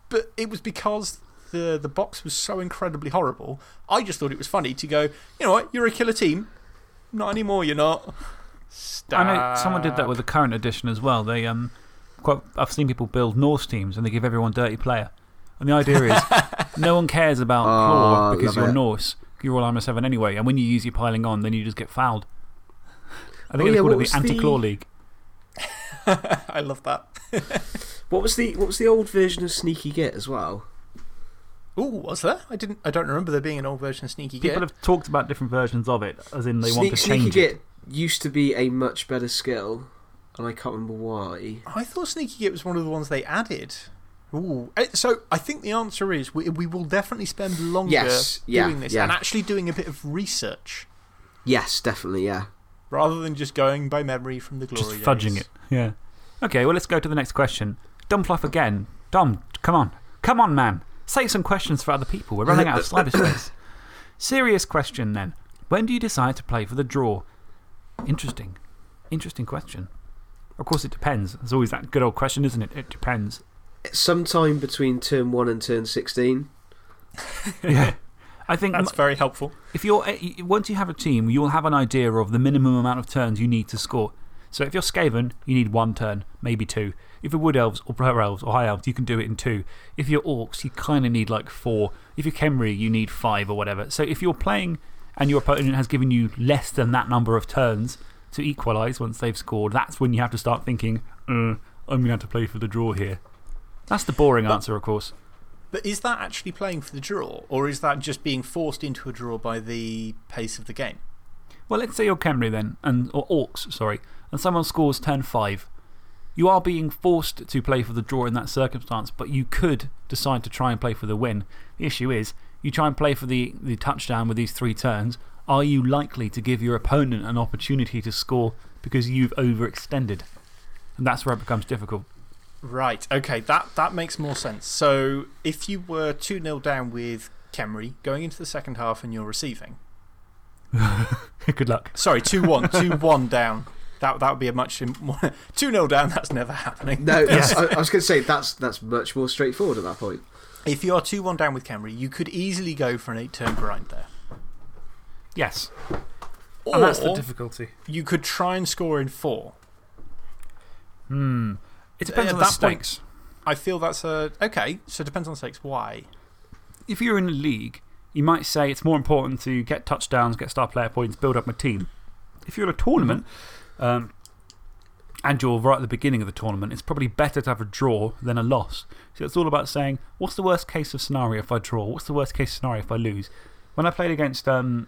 but it was because the, the box was so incredibly horrible. I just thought it was funny to go, you know what, you're a killer team. Not anymore, you're not. I know someone did that with the current edition as well. They, um, quite, I've seen people build Norse teams and they give everyone dirty player. And the idea is [laughs] no one cares about ah, Claw Oh, because you're it. Norse. You're all armor 7 anyway. And when you use your piling on, then you just get fouled. I think Oh, it's yeah, called what the Anti Claw the- League. [laughs] I love that. [laughs] What was, the, what was the old version of Sneaky Git as well? Ooh, was there? I, didn't, I don't remember there being an old version of Sneaky People Git. have talked about different versions of it, as in they want to Sneaky change it. Git used to be a much better skill, and I can't remember why. I thought Sneaky Git was one of the ones they added. Ooh. Eh, So I think the answer is we, we will definitely spend longer Yes, yeah, doing this yeah. and actually doing a bit of research Yes, definitely, yeah. rather than just going by memory from the glory Just fudging days. it. Yeah. Okay, well, let's go to the next question. Dom Fluff again. Dom, come on. Come on, man. Say some questions for other people. We're running out of [laughs] cyberspace. Serious question then. When do you decide to play for the draw? Interesting. Interesting question. Of course, it depends. There's always that good old question, isn't it? It depends. Sometime between turn 1 and turn 16. [laughs] yeah. I think That's very helpful. if you're, eh, once you have a team, you will have an idea of the minimum amount of turns you need to score. So if you're Skaven, you need one turn, maybe two. If you're Wood Elves or Pro Elves or High Elves, you can do it in two. If you're Orcs, you kind of need like four. If you're Khemri, you need five or whatever. So if you're playing and your opponent has given you less than that number of turns to equalise once they've scored, that's when you have to start thinking, uh, I'm going to have to play for the draw here. That's the boring answer, of course. But is that actually playing for the draw, or is that just being forced into a draw by the pace of the game? Well, let's say you're Khemri then, and, or Orcs, sorry, and someone scores turn five. You are being forced to play for the draw in that circumstance, but you could decide to try and play for the win. The issue is, you try and play for the, the touchdown with these three turns. Are you likely to give your opponent an opportunity to score because you've overextended? And that's where it becomes difficult. Right, okay, that, that makes more sense. So if you were 2 0 down with Khemri going into the second half and you're receiving, [laughs] Good luck. sorry, 2 1, [laughs] 2 1 down. That, that would be a much more. [laughs] 2 0 down, that's never happening. No, that's, I, I was going to say that's, that's much more straightforward at that point. If you are 2 1 down with Khemri, you could easily go for an 8 turn grind there. Yes. Or And that's the difficulty. you could try and score in 4. Hmm. It depends on the that point- stakes. I feel that's a. Okay, so it depends on the stakes. Why? if you're in a league, you might say it's more important to get touchdowns, get star player points, build up my team. If you're at a tournament um, and you're right at the beginning of the tournament, it's probably better to have a draw than a loss. So it's all about saying, what's the worst case of scenario if I draw? What's the worst case scenario if I lose? When I played against um,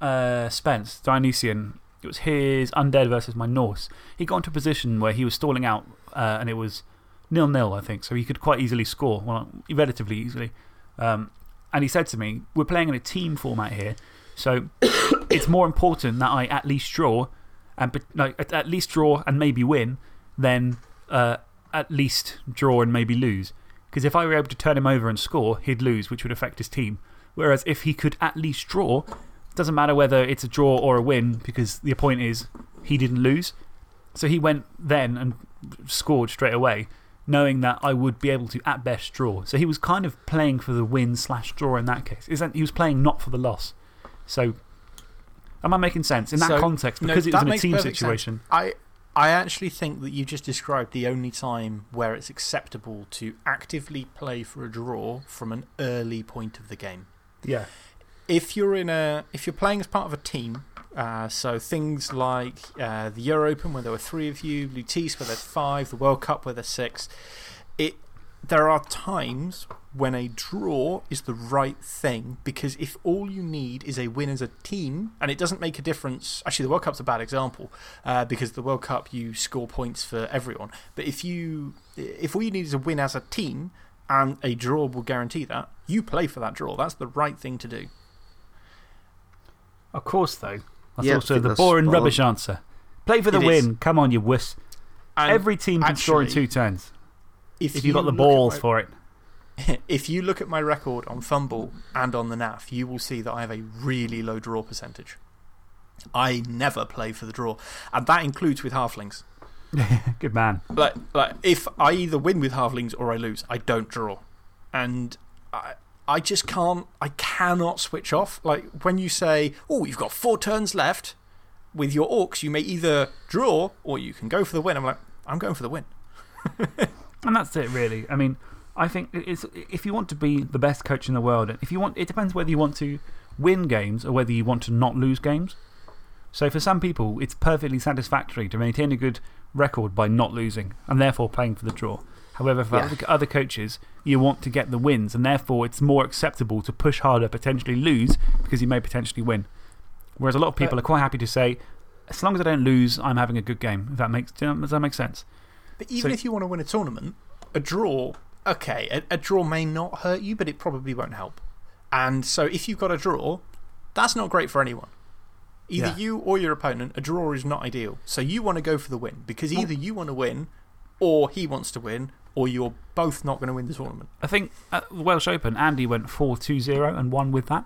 uh, Spence, Dionysian, it was his undead versus my Norse. He got into a position where he was stalling out uh, and it was nil nil, I think. So he could quite easily score, well, relatively easily. Um, and he said to me, We're playing in a team format here. So [coughs] it's more important that I at least draw, and, at, least draw and maybe win, than uh, at least draw and maybe lose. Because if I were able to turn him over and score, he'd lose, which would affect his team. Whereas if he could at least draw, doesn't matter whether it's a draw or a win because the point is he didn't lose. So he went then and scored straight away, knowing that I would be able to at best draw. So he was kind of playing for the win slash draw in that case. Isn't, he was playing not for the loss. So, am I making sense? In that So, context, no, because it was in a team sense. situation. I, I actually think that you just described the only time where it's acceptable to actively play for a draw from an early point of the game. Yeah. If you're, in a, if you're playing as part of a team, uh, so things like uh, the Euro Open where there were three of you, Lutis where there's five, the World Cup where there's six, it, there are times when a draw is the right thing because if all you need is a win as a team, and it doesn't make a difference. Actually, the World Cup's a bad example uh, because the World Cup you score points for everyone. But if, you, if all you need is a win as a team and a draw will guarantee that, you play for that draw. That's the right thing to do. Of course, though. That's Yeah, I also the that's boring spot rubbish answer. Play for the It is. win. Come on, you wuss. And Every team can score in two turns if, if you've got the balls my- for it. [laughs] if you look at my record on FUMBBL and on the NAF, you will see that I have a really low draw percentage. I never play for the draw, and that includes with halflings. [laughs] Good man. Like, like if I either win with halflings or I lose, I don't draw. And I, I just can't, I cannot switch off. Like when you say, oh, you've got four turns left with your orcs, you may either draw or you can go for the win. I'm like, I'm going for the win. [laughs] And that's it, really. I mean, I think it's, if you want to be the best coach in the world, if you want, it depends whether you want to win games or whether you want to not lose games. So for some people, it's perfectly satisfactory to maintain a good record by not losing and therefore playing for the draw. However, for Yeah. other, other coaches, you want to get the wins and therefore it's more acceptable to push harder, potentially lose because you may potentially win. Whereas a lot of people are quite happy to say, as long as I don't lose, I'm having a good game. If that makes, does that make sense? But even So- if you want to win a tournament, a draw, okay, a, a draw may not hurt you, but it probably won't help. And so if you've got a draw, that's not great for anyone. Either Yeah. you or your opponent, a draw is not ideal. So you want to go for the win because either you want to win or he wants to win or you're both not going to win the tournament. I think at the Welsh Open, Andy went 4 2 0 and won with that.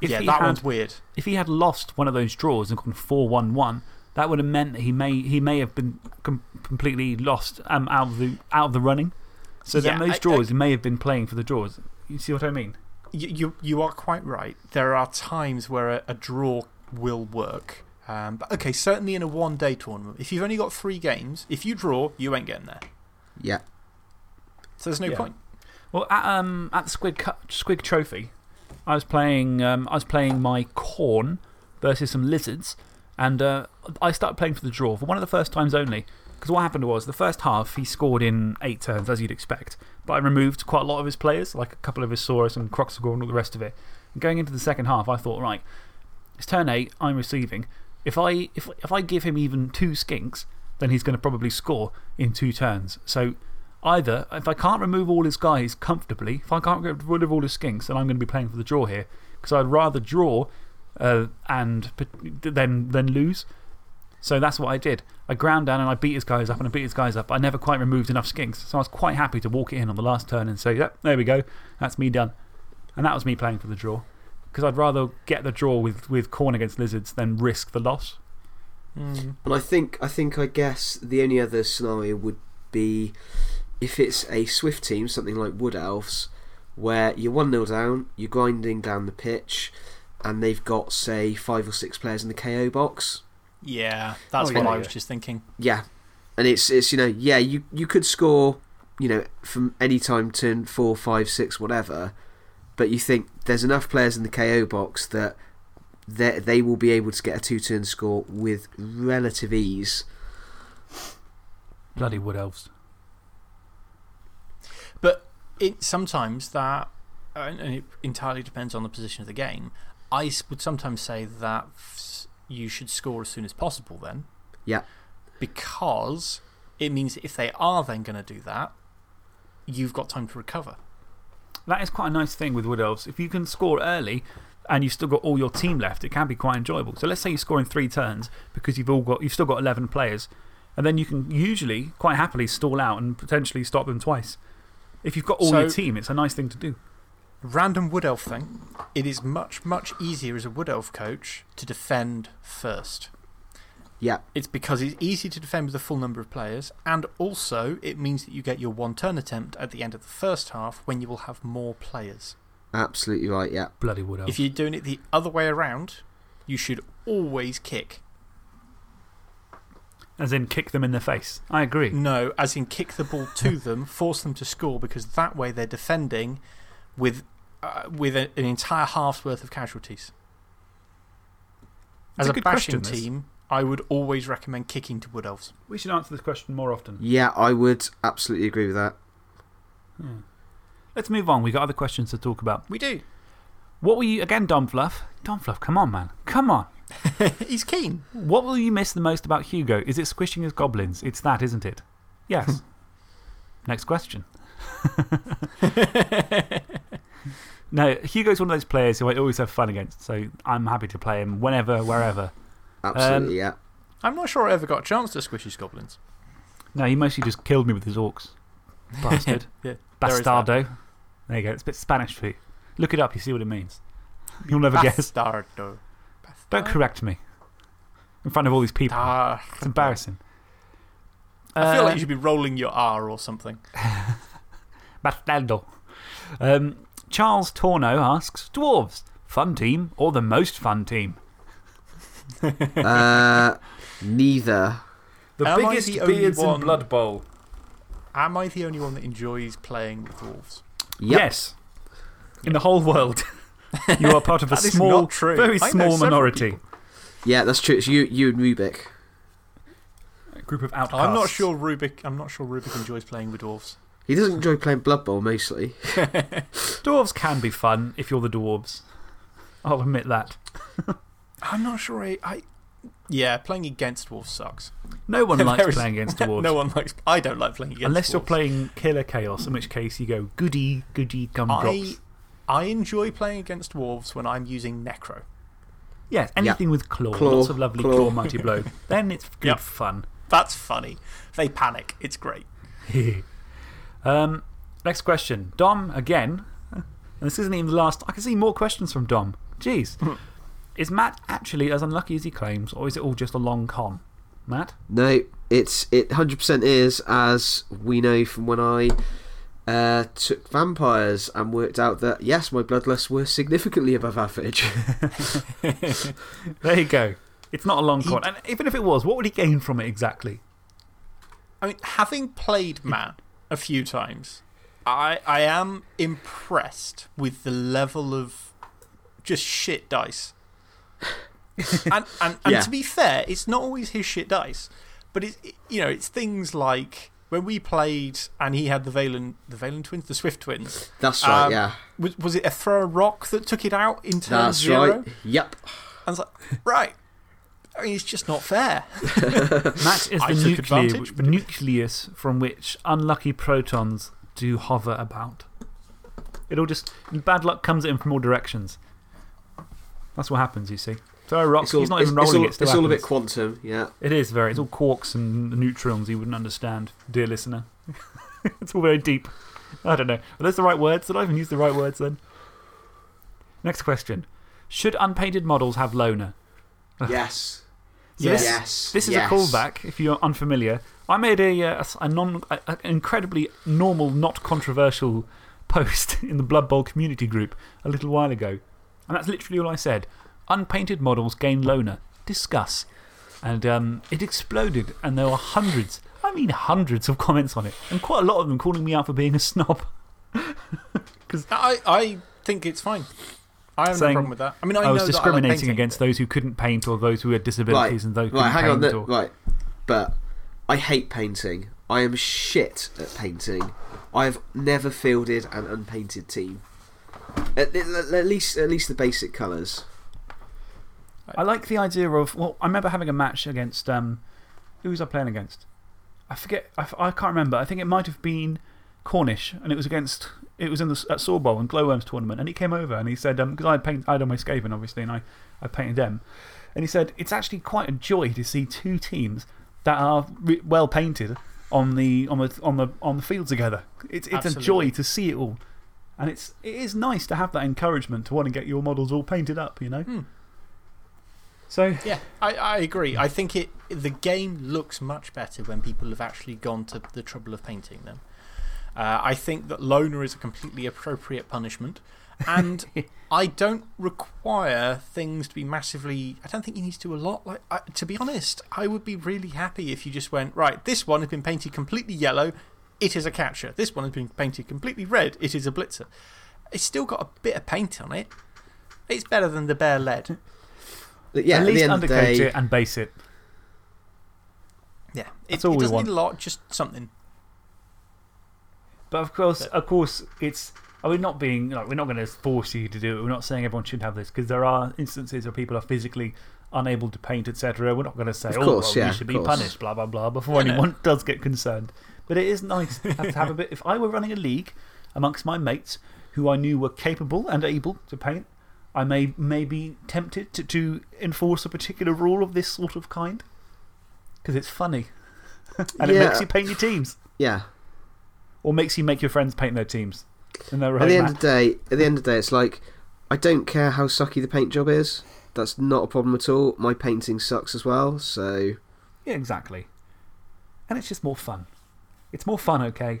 If yeah, he that had, one's weird. If he had lost one of those draws and gone 4 1 1, that would have meant that he may, he may have been com completely lost um, out, of the, out of the running. So Yeah, then those I- draws, he may have been playing for the draws. You see what I mean? You, you, you are quite right. There are times where a, a draw will work. Um, but okay, certainly in a one day tournament. If you've only got three games, if you draw, you ain't getting there. Yeah. So there's no Yeah. point. Well, at, um, at the Squig, Cup, Squig Trophy, I was playing, um, I was playing my Khorne versus some lizards, and uh, I started playing for the draw for one of the first times only. Because what happened was, the first half he scored in eight turns, as you'd expect, but I removed quite a lot of his players, like a couple of his Saurus and Kroxigor and all the rest of it. And going into the second half, I thought, right, it's turn eight, I'm receiving. If I, if, if I give him even two skinks, then he's going to probably score in two turns. So either, if I can't remove all his guys comfortably, if I can't get rid of all his skinks, then I'm going to be playing for the draw here. Because I'd rather draw uh, and then, then lose. So that's what I did. I ground down and I beat his guys up and I beat his guys up. I never quite removed enough skinks. So I was quite happy to walk it in on the last turn and say, yep, there we go. That's me done. And that was me playing for the draw. Because I'd rather get the draw with, with Khorne against lizards than risk the loss. Mm. And I think, I think, I guess the only other scenario would be if it's a Swift team, something like Wood Elves, where you're 1 0 down, you're grinding down the pitch, and they've got, say, five or six players in the KO box. Yeah, that's Oh, what yeah, I was just thinking. Yeah. And it's, it's you know, yeah, you, you could score, you know, from any time turn four, five, six, whatever, but you think there's enough players in the KO box that they, they will be able to get a two turn score with relative ease. Bloody Wood Elves. But it, sometimes that, and it entirely depends on the position of the game, I would sometimes say that you should score as soon as possible then. Yeah. Because it means if they are then going to do that, you've got time to recover. That is quite a nice thing with Wood Elves. If you can score early and you've still got all your team left, it can be quite enjoyable. So let's say you score in three turns because you've, all got, you've still got 11 players, and then you can usually quite happily stall out and potentially stop them twice. If you've got all your team, it's a nice thing to do. Random Wood Elf thing. It is much, much easier as a Wood Elf coach to defend first. Yeah, It's because it's easy to defend with a full number of players, and also it means that you get your one turn attempt at the end of the first half when you will have more players. absolutely right. Yeah. Bloody wood elf. If you're doing it the other way around, you should always kick. As in, kick them in the face. I agree. No, as in kick the ball to [laughs] them, force them to score, because that way they're defending with, uh, with a, an entire half's worth of casualties. That's As a a, good bashing question, this. team, I would always recommend kicking to Wood Elves. We should answer this question more often. Yeah, I would absolutely agree with that. Let's move on. We've got other questions to talk about. We do. What were you, again, Dom Fluff? Dom Fluff, come on, man. Come on. [laughs] He's keen. What will you miss the most about Hugo? Is it squishing his goblins? It's that, isn't it? Yes. [laughs] Next question. [laughs] no, Hugo's one of those players who I always have fun against, so I'm happy to play him whenever, wherever. Absolutely, um, yeah. I'm not sure I ever got a chance to squish his goblins. No, he mostly just killed me with his orcs. Bastard. Yeah, there is that. Bastardo. There you go. It's a bit Spanish for you. Look it up, you see what it means. You'll never guess. Bastardo. Don't correct me in front of all these people. Ah, It's embarrassing. I feel Uh, like you should be rolling your R or something. [laughs] Bastardo. Um, Charles Torno asks Dwarves, fun team or the most fun team? [laughs] uh, neither. The Am I the only one- Blood Bowl. Am I the only one that enjoys playing with dwarves? Yep. Yes. In the whole world. [laughs] you are part of a [laughs] small, not very I small minority. Yeah, that's true. It's you, you and Rubik. A group of outcasts. I'm not sure Rubik. I'm not sure Rubik enjoys playing with dwarves. He doesn't enjoy playing Blood Bowl mostly. [laughs] Dwarves can be fun if you're the dwarves. I'll admit that. [laughs] I'm not sure. I. I yeah, playing against dwarves sucks. No one likes There is- playing against dwarves. no one likes. I don't like playing against Unless you're playing Killer Chaos, in which case you go goody, goody gumdrops. I, I enjoy playing against dwarves when I'm using Necro. Yes, anything with claw, Claw, Lots of lovely claw, claw. mighty blow. [laughs] then it's good Yep. fun. That's funny. They panic. It's great. [laughs] um, next question. Dom, again. And this isn't even the last. I can see more questions from Dom. Jeez. is Matt actually as unlucky as he claims, or is it all just a long con? Matt? No, it's, it 100% is, as we know from when I uh, took vampires and worked out that, yes, my bloodlusts were significantly above average. [laughs] There you go. It's not a long con. And even if it was, what would he gain from it exactly? I mean, having played Matt a few times, I, I am impressed with the level of just shit dice. [laughs] and and, and Yeah. to be fair, it's not always his shit dice, but it's, it- you know, it's things like when we played and he had the Valen, the Valen twins, the Swift twins. That's right, Um, yeah. Was, was it a throw a rock that took it out in turn That's zero? right. Yep. I was like, right. I mean, it's just not fair. [laughs] Matt is [laughs] I the took nucleu advantage, nucleus from which unlucky protons do hover about. It all just. Bad luck comes in from all directions. That's what happens, you see. Throw a rock, It's all, he's not even rolling all, it. Still it's all a bit quantum, yeah. It is very. It's all quarks and neutrons you wouldn't understand, dear listener. [laughs] it's all very deep. I don't know. Are those the right words? Did I even use the right words then? Next question Should unpainted models have loner? yes. [laughs] So this- Yes. This is yes. a callback, if you're unfamiliar. I made a, uh, a s- a non, a, a- an incredibly normal, not controversial [laughs] post in the Blood Bowl community group a little while ago. And that's literally all I said. Unpainted models gain loner. Discuss. And um, it exploded, and there were hundreds, I mean hundreds of comments on it. And quite a lot of them calling me out for being a snob. [laughs] I, I think it's fine. I have no problem with that. I mean, I, I, know was discriminating I like against those who couldn't paint or those who had disabilities Right, and those who right, couldn't hang on. paint. no, or, right. But I hate painting. I am shit at painting. I've never fielded an unpainted team. At, at, at least, at least the basic colours. I like the idea of. Well, I remember having a match against. Um, who was I playing against? I forget. I can't remember. I think it might have been Cornish, and it was against. It was in the at Saw Bowl and Glowworms tournament, and he came over and he said, because I had paint, I had on my Skaven, obviously, and I, I painted them. And he said, it's actually quite a joy to see two teams that are well painted on the, on, the, on, the, on the field together. It's, it's a joy to see it all. And it's, it is nice to have that encouragement to want to get your models all painted up, you know? Hmm. So, Yeah, I, I agree. I think it, the game looks much better when people have actually gone to the trouble of painting them. Uh, I think that loner is a completely appropriate punishment. And [laughs] I don't require things to be massively. I don't think you need to do a lot. Like, I, to be honest, I would be really happy if you just went, right, this one has been painted completely yellow. It is a catcher. This one has been painted completely red. It is a blitzer. It's still got a bit of paint on it. It's better than the bare lead. [laughs] Yeah, at least undercoat day, it and base it. Yeah. That's it, all it we doesn't want. need a lot, just something. But of course, But- of course, it's. Are we not being. Like, we're not going to force you to do it. We're not saying everyone should have this because there are instances where people are physically unable to paint, etc. We're not going to say, Of oh, well, yeah, you should be course. punished, blah, blah, blah, before No, no. anyone [laughs] does get concerned. But it is nice to have, to have a bit. If I were running a league amongst my mates who I knew were capable and able to paint, I may, may be tempted to, to enforce a particular rule of this sort of kind because it's funny [laughs] and it makes you paint your teams yeah. or makes you make your friends paint their teams. And they're At the end of the day, at the end of the day, it's like I don't care how sucky the paint job is. That's not a problem at all. My painting sucks as well, so Yeah, exactly. And it's just more fun. It's more fun, okay?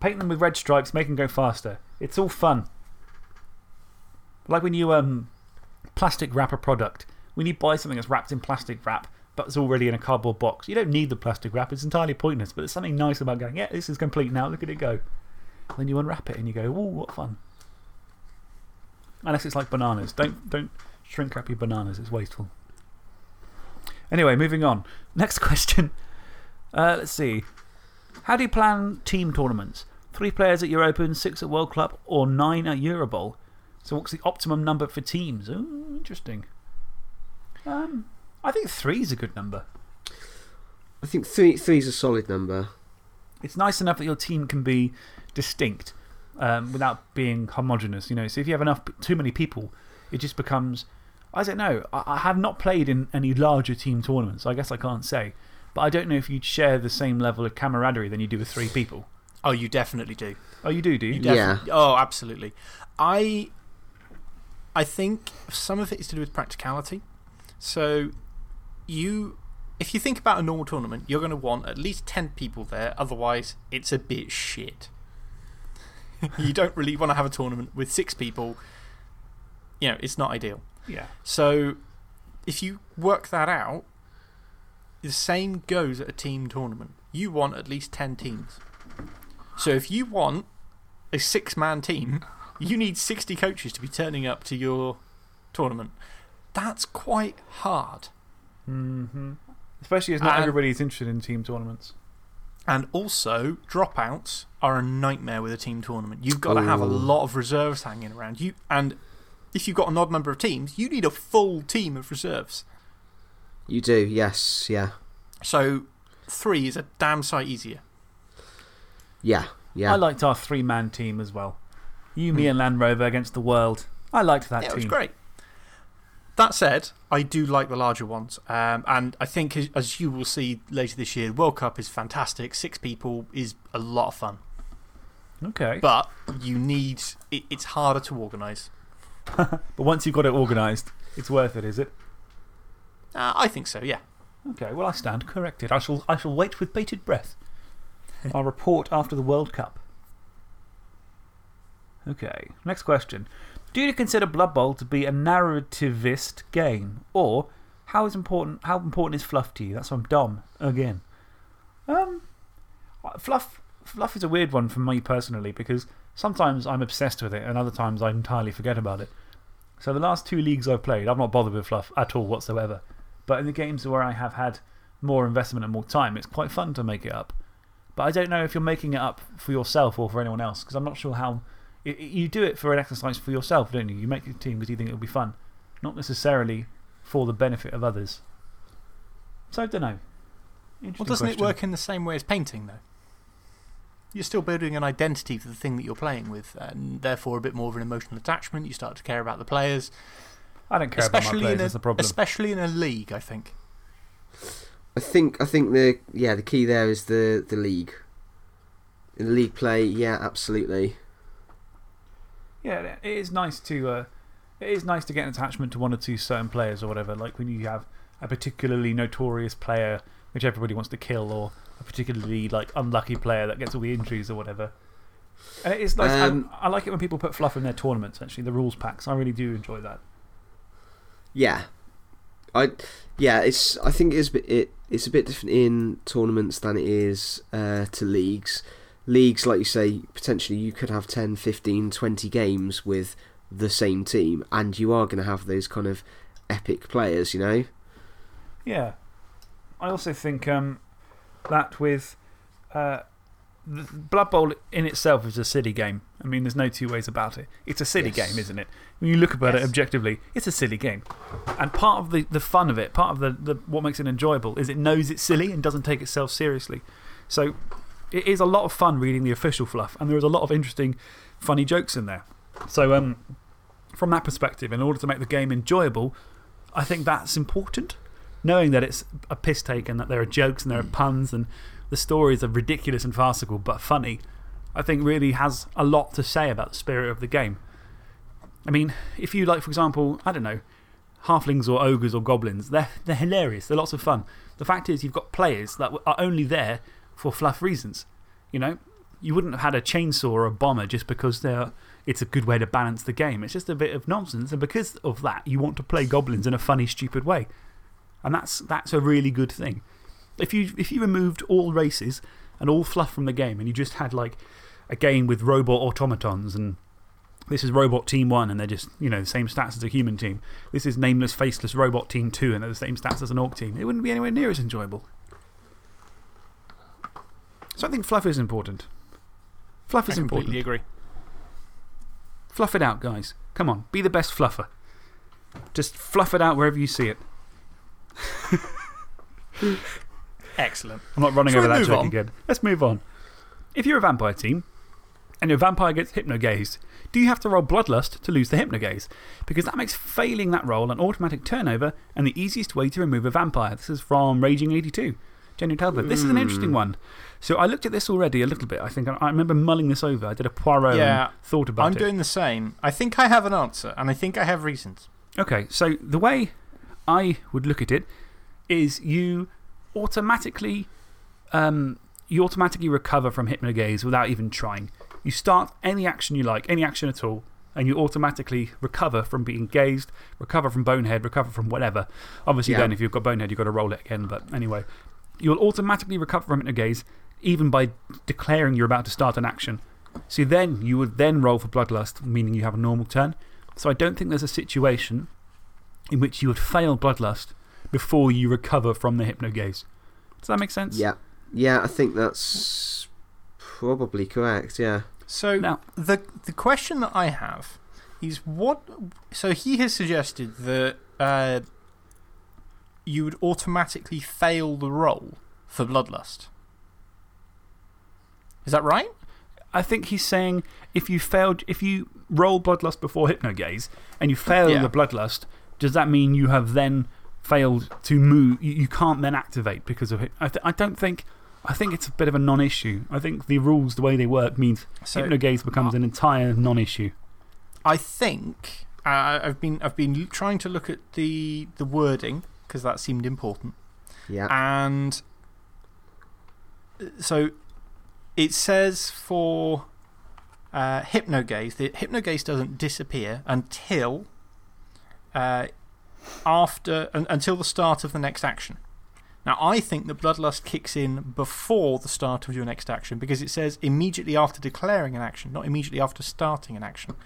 Paint them with red stripes, make them go faster. It's all fun. Like when you um, plastic wrap a product. When you buy something that's wrapped in plastic wrap, but it's already in a cardboard box, you don't need the plastic wrap. It's entirely pointless. But there's something nice about going, yeah, this is complete now. Look at it go. Then you unwrap it and you go, oh, what fun. Unless it's like bananas. Don't, don't shrink wrap your bananas, it's wasteful. Anyway, moving on. [laughs] Next question. Uh, let's see. How do you plan team tournaments? Three players at Europen, six at World Club, or nine at Eurobowl? So, what's the optimum number for teams? Oh, interesting. Um, I think three is a good number. I think three three is a solid number. It's nice enough that your team can be distinct um, without being homogenous. You know, so if you have enough, too many people, it just becomes. I don't know. I, I have not played in any larger team tournaments, so I guess I can't say. But I don't know if you'd share the same level of camaraderie than you do with three people. Oh, you definitely do. Oh, you do, do you? You Yeah. Oh, absolutely. I, I think some of it is to do with practicality. So, you, if you think about a normal tournament, you're going to want at least 10 people there, otherwise, it's a bit shit. you [laughs] don't really want to have a tournament with six people. You know, it's not ideal. Yeah. So, if you work that out, the same goes at a team tournament. You want at least 10 teams. So, if you want a six man team, you need 60 coaches to be turning up to your tournament. That's quite hard. Mm -hmm. Especially as not And- everybody's interested in team tournaments. And also, dropouts are a nightmare with a team tournament. You've got to have a lot of reserves hanging around. You, and if you've got an odd number of teams, you need a full team of reserves. You do, yes, yeah. So, three is a damn sight easier. Yeah, yeah. I liked our three man team as well. You, me, and Land Rover against the world. I liked that yeah, team. it was great. That said, I do like the larger ones. Um, and I think, as, as you will see later this year, World Cup is fantastic. Six people is a lot of fun. Okay. But you need, it, it's harder to organise. [laughs] But once you've got it organised, it's worth it, is it? Uh, I think so, yeah. Okay, well, I stand corrected. I shall, I shall wait with bated breath. I'll report after the World Cup. Okay, next question. Do you consider Blood Bowl to be a narrativist game? Or how, is important, how important is fluff to you? That's from Dom again. Um, fluff, fluff is a weird one for me personally because sometimes I'm obsessed with it and other times I entirely forget about it. So the last two leagues I've played, I've not bothered with fluff at all whatsoever. But in the games where I have had more investment and more time, it's quite fun to make it up. But I don't know if you're making it up for yourself or for anyone else because I'm not sure how. I i you do it for an exercise for yourself, don't you? You make a team because you think it'll be fun, not necessarily for the benefit of others. So I don't know. Well, doesn't it work in the same way as painting, though? You're still building an identity for the thing that you're playing with, and therefore a bit more of an emotional attachment. You start to care about the players. I don't care about my Especially, players, in a, that's the problem. especially in a league, I think. I think, I think the, yeah, the key there is the, the league. In the league play, yeah, absolutely. Yeah, it is nice to. Uh, it is nice to get an attachment to one or two certain players or whatever. Like when you have a particularly notorious player which everybody wants to kill, or a particularly like unlucky player that gets all the injuries or whatever. And it's nice. Um, I, I like it when people put fluff in their tournaments, actually, the rules packs. I really do enjoy that. Yeah. I, yeah, it's, I think it's, a bit- it, it's a bit different in tournaments than it is uh, to leagues. Leagues, like you say, potentially you could have 10, 15, 20 games with the same team, and you are going to have those kind of epic players, you know? Yeah. I also think um, that with uh, the Blood Bowl in itself is a silly game. I mean, there's no two ways about it. It's a silly Yes. game, isn't it? When you look about it objectively, it's a silly game. And part of the, the fun of it, part of the, the, what makes it enjoyable, is it knows it's silly and doesn't take itself seriously. So it is a lot of fun reading the official fluff, and there is a lot of interesting, funny jokes in there. So, um, from that perspective, in order to make the game enjoyable, I think that's important. Knowing that it's a piss take and that there are jokes and there are puns and the stories are ridiculous and farcical but funny, I think really has a lot to say about the spirit of the game. I mean, if you like, for example, I don't know, halflings or ogres or goblins, they're, they're hilarious. They're lots of fun. The fact is, you've got players that are only there for fluff reasons. You know, you wouldn't have had a chainsaw or a bomber just because they're, it's a good way to balance the game. It's just a bit of nonsense. And because of that, you want to play goblins in a funny, stupid way. And that's, that's a really good thing. If you, if you removed all races and all fluff from the game and you just had like a game with robot automatons and this is Robot Team 1 and they're just, you know, the same stats as a human team. This is Nameless Faceless Robot Team 2 and they're the same stats as an Orc team. It wouldn't be anywhere near as enjoyable. So I think fluff is important. Fluff I is completely important. agree. Fluff it out, guys. Come on, be the best fluffer. Just fluff it out wherever you see it. [laughs] Excellent. I'm not running Shall over that joke on? again. Let's move on. If you're a vampire team and your vampire gets hypnogazed, do you have to roll Bloodlust to lose the hypnogaze? Because that makes failing that roll an automatic turnover and the easiest way to remove a vampire. This is from Raging82. Jenny Talbot. This is an interesting one. So I looked at this already a little bit. I think I, I remember mulling this over. I did a Poirot Yeah, and thought about it. I'm doing the same. I think I have an answer, and I think I have reasons. Okay, so the way I would look at it is you automatically um, you automatically recover from hypnogaze without even trying. You start any action you like, any action at all, and you automatically recover from being gazed, recover from bonehead, recover from whatever. Obviously, Yeah. then if you've got bonehead, you've got to roll it again, but anyway. You'll automatically recover from hypnogaze even by declaring you're about to start an action. So then you would then roll for bloodlust, meaning you have a normal turn. So I don't think there's a situation in which you would fail bloodlust before you recover from the hypnogaze. Does that make sense? Yeah. Yeah, I think that's probably correct, yeah. So, Now- the, the question that I have is what. So, he has suggested that uh, you would automatically fail the roll for Bloodlust. Is that right? I think he's saying if you failed, if you roll bloodlust before hypnogaze and you fail Yeah. the bloodlust, does that mean you have then failed to move? You, you can't then activate because of it. I, th I don't think. I think it's a bit of a non issue. I think the rules, the way they work, means So, hypnogaze becomes an entire non issue. I think uh, I've, been, I've been trying to look at the, the wording because that seemed important. Yeah. And so it says for uh, hypnogaze, the hypnogaze doesn't disappear until uh, after, un until the start of the next action. Now, I think that Bloodlust kicks in before the start of your next action because it says immediately after declaring an action, not immediately after starting an action.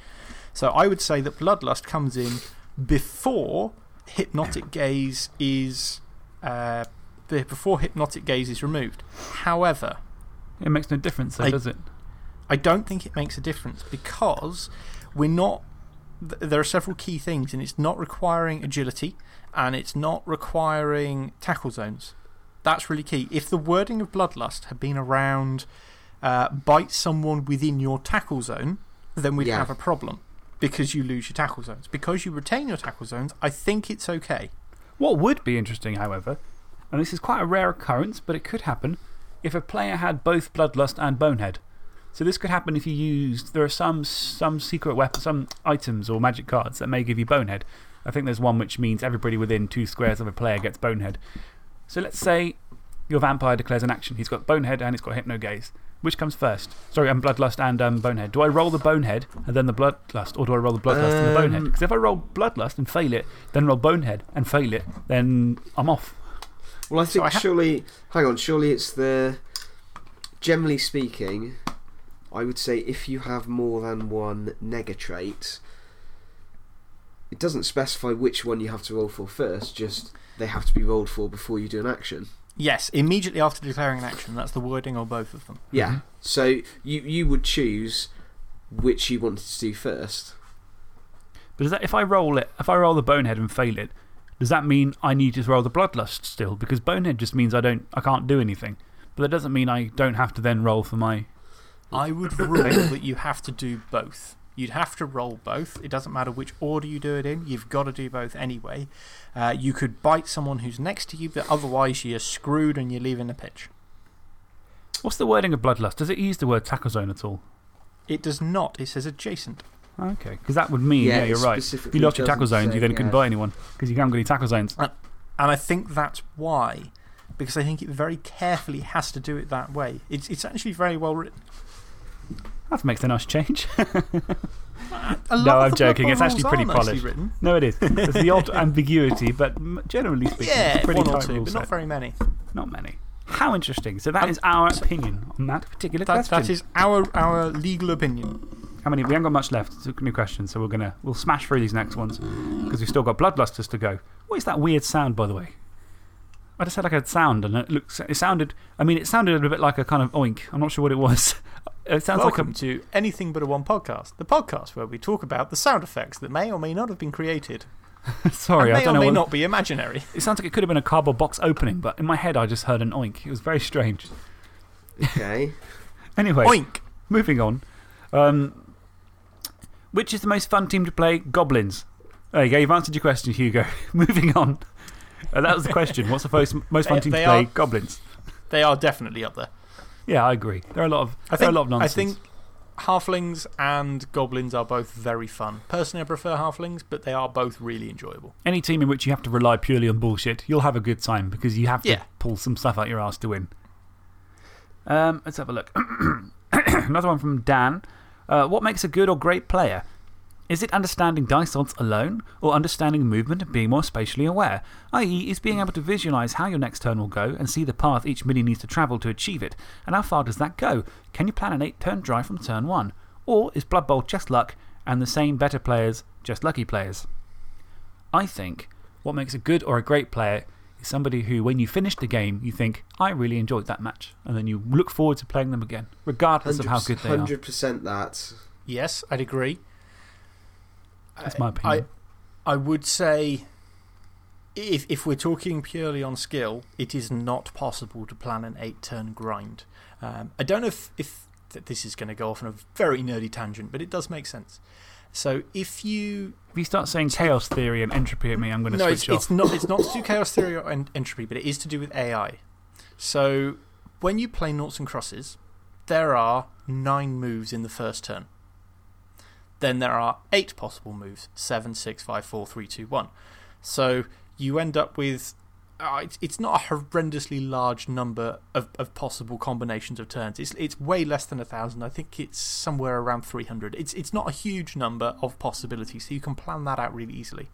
So I would say that Bloodlust comes in before Hypnotic Gaze is uh, before Hypnotic Gaze is removed. However, It makes no difference, though, I- does it? I don't think it makes a difference because we're not. th- There are several key things, and it's not requiring agility and it's not requiring tackle zones. That's really key. If the wording of Bloodlust had been around uh, bite someone within your tackle zone, then we'd Yeah. have a problem because you lose your tackle zones. Because you retain your tackle zones, I think it's okay. What would be interesting, however, and this is quite a rare occurrence, but it could happen, if a player had both Bloodlust and Bonehead. So this could happen if you used. There are some, some secret weapons, some items or magic cards that may give you Bonehead. I think there's one which means everybody within two squares of a player gets Bonehead. So let's say your vampire declares an action. He's got Bonehead and he's got Hypno Gaze. Which comes first? Sorry, um, Bloodlust and um, Bonehead. Do I roll the Bonehead and then the Bloodlust, or do I roll the Bloodlust and the Bonehead? Um, Because if I roll Bloodlust and fail it, then roll Bonehead and fail it, then I'm off. Well, I think I surely. Hang on, surely it's the. Generally speaking, I would say if you have more than one nega trait, it doesn't specify which one you have to roll for first, just they have to be rolled for before you do an action. Yes, immediately after declaring an action. That's the wording or both of them. Yeah. Mhm. So you, you would choose which you wanted to do first. But does that, if I roll it, if I roll the Bonehead and fail it, does that mean I need to roll the Bloodlust still? Because Bonehead just means I, don't, I can't do anything. But that doesn't mean I don't have to then roll for my. I would rule [coughs] that you have to do both. You'd have to roll both. It doesn't matter which order you do it in, you've got to do both anyway. Uh, you could bite someone who's next to you, but otherwise you're screwed and you're leaving the pitch. What's the wording of Bloodlust? Does it use the word tackle zone at all? It does not, it says adjacent. Okay. Because that would mean, yeah, Yeah, you're right. If you lost your tackle doesn't zones, say, you then couldn't yeah. buy anyone because you haven't got any tackle zones. And I think that's why. Because I think it very carefully has to do it that way. It's, it's actually very well written. That makes a nice change. [laughs] A lot No, of I'm joking. It's actually pretty polished. Written. no, it is. There's the odd [laughs] ambiguity, but generally speaking, it's Yeah, pretty one or two, but not very many. Not many. How interesting. So that Um, is our opinion on that particular That, question. that is our, our legal opinion. How many? We haven't got much left. It's a new question, so we're gonna, we'll smash through these next ones because we've still got Bloodlusters to go. What is that weird sound, by the way? I just had like a sound and it, looks, it sounded, I mean, it sounded a bit like a kind of oink. I'm not sure what it was. [laughs] It sounds Welcome like to Anything But a One podcast, the podcast where we talk about the sound effects that may or may not have been created. [laughs] Sorry, I may don't or know. may What, not be imaginary. It sounds like it could have been a cardboard box opening, but in my head I just heard an oink. It was very strange. Okay. [laughs] Anyway. Oink! Moving on. Um, which is the most fun team to play? Goblins. There you go. You've answered your question, Hugo. [laughs] Moving on. Uh, that was the question. What's the most, most fun They- team they to play? are- Goblins. They are definitely up there. Yeah, I agree. There are a lot of, I think, a lot of nonsense. I think halflings and goblins are both very fun. Personally, I prefer halflings, but they are both really enjoyable. Any team in which you have to rely purely on bullshit, you'll have a good time because you have to Yeah. pull some stuff out your ass to win. Um, let's have a look. [coughs] Another one from Dan. Uh, what makes a good or great player? Is it understanding dice odds alone, or understanding movement and being more spatially aware? I.e., is being able to visualise how your next turn will go and see the path each mini needs to travel to achieve it? And how far does that go? Can you plan an 8 turn drive from turn 1? Or is Blood Bowl just luck and the same better players just lucky players? I think what makes a good or a great player is somebody who, when you finish the game, you think, I really enjoyed that match. And then you look forward to playing them again, regardless of how good they are. 100% that. Yes, I'd agree. That's my I, opinion. I would say if, if we're talking purely on skill, it is not possible to plan an eight turn grind. Um, I don't know if, if th- this is going to go off on a very nerdy tangent, but it does make sense. So if you. if you start saying chaos theory and entropy at me, I'm going to No, switch it's, off. it's, not, it's not to do chaos theory or en- entropy, but it is to do with AI. So when you play noughts and crosses, there are nine moves in the first turn. Then there are eight possible moves seven, six, five, four, three, two, one. So you end up with. Uh, not a horrendously large number of, of possible combinations of turns. It's, it's way less than a thousand. I think it's somewhere around 300. It's, it's not a huge number of possibilities, so you can plan that out really easily.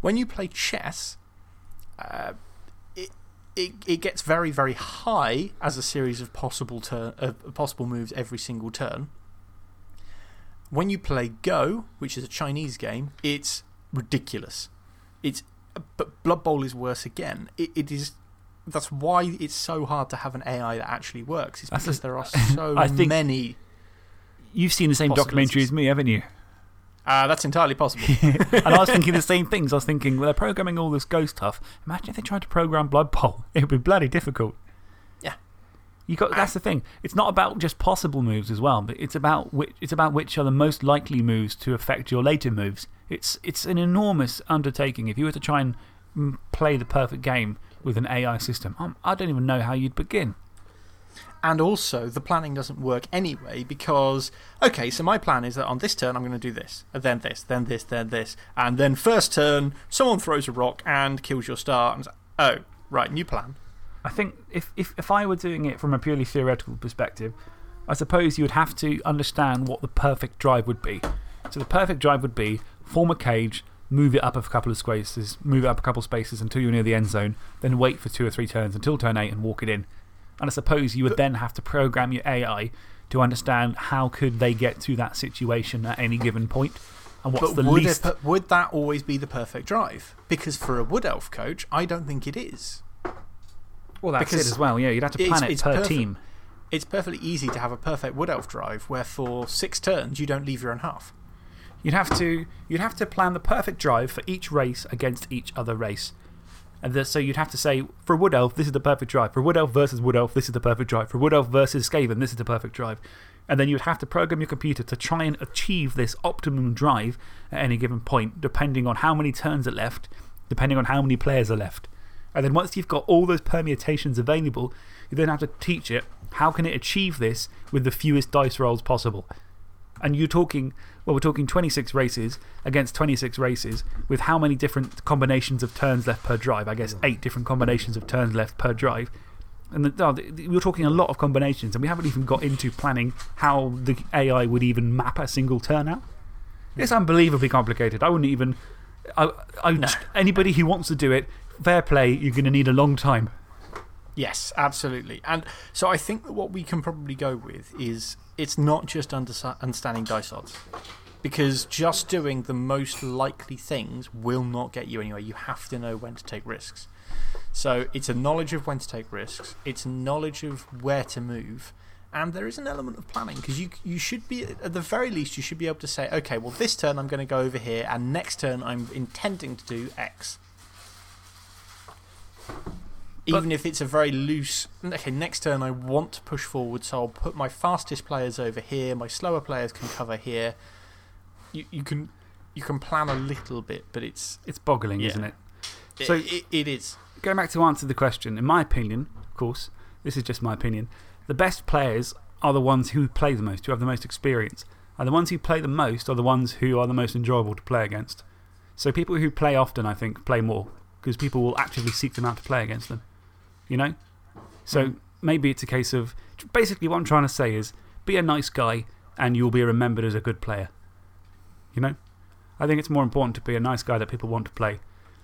When you play chess, uh, it, it, gets very, very high as a series of possible, turn, uh, possible moves every single turn. When you play Go, which is a Chinese game, it's ridiculous. It's, but Blood Bowl is worse again. It, it is, that's why it's so hard to have an AI that actually works. It's because a- there are [laughs] so I think- many. You've seen the same documentary as me, haven't you? Uh, that's entirely possible. [laughs] and I was thinking the same things. I was thinking, well, they're programming all this ghost stuff. Imagine if they tried to program Blood Bowl. [laughs] It would be bloody difficult. You got, that's the thing. It's not about just possible moves as well, but it's about which, it's about which are the most likely moves to affect your later moves. It's, it's an enormous undertaking. If you were to try and mm, play the perfect game with an AI system, um, I don't even know how you'd begin. And also, the planning doesn't work anyway because, okay, so my plan is that on this turn I'm going to do this, and then this, then this, then this. And then first turn, someone throws a rock and kills your star. And oh, right, new plan. I think if, if, if I were doing it from a purely theoretical perspective, I suppose you would have to understand what the perfect drive would be. So the perfect drive would be form a cage, move it up a couple of spaces, move it up a couple of spaces until you're near the end zone, then wait for two or three turns until turn eight and walk it in. And I suppose you would then have to program your AI to understand how could they get to that situation at any given point and what's But the would, least. it, would that always be the perfect drive? Because for a Wood Elf coach, I don't think it is. Well, that's because it as well. Yeah, you'd have to it's- plan it per perfect. team. It's perfectly easy to have a perfect Wood Elf drive where for six turns you don't leave your own half. You'd have, to, you'd have to plan the perfect drive for each race against each other race. And the, so you'd have to say, for Wood Elf, this is the perfect drive. For Wood Elf versus Wood Elf, this is the perfect drive. For Wood Elf versus Skaven, this is the perfect drive. And then you'd have to program your computer to try and achieve this optimum drive at any given point, depending on how many turns are left, depending on how many players are left. And then once you've got all those permutations available, you then have to teach it how can it achieve this with the fewest dice rolls possible. And you're talking, well, we're talking 26 races against 26 races with how many different combinations of turns left per drive? I guess eight different combinations of turns left per drive. And the, oh, the- we're talking a lot of combinations, and we haven't even got into planning how the AI would even map a single turn out. It's unbelievably complicated. I wouldn't even. I, I, Anybody who wants to do it, fair play, you're going to need a long time. Yes, absolutely. And so I think that what we can probably go with is it's not just under, understanding dice odds. Because just doing the most likely things will not get you anywhere. You have to know when to take risks. So it's a knowledge of when to take risks, it's a knowledge of where to move, and there is an element of planning because you, you should be, at the very least, you should be able to say, okay, well, this turn I'm going to go over here, and next turn I'm intending to do X. Even if it's a very loose, okay, next turn I want to push forward, so I'll put my fastest players over here, my slower players can cover here. You, you, can, you can plan a little bit, but it's, It's boggling, Yeah. isn't it? so So- it, it is. Going back to answer the question, in my opinion, of course, this is just my opinion, the best players are the ones who play the most, who have the most experience. And the ones who play the most are the ones who are the most enjoyable to play against. So people who play often, I think, play more because people will actively seek them out to play against them. You know? So mm. maybe it's a case of basically what I'm trying to say is be a nice guy and you'll be remembered as a good player. You know? I think it's more important to be a nice guy that people want to play.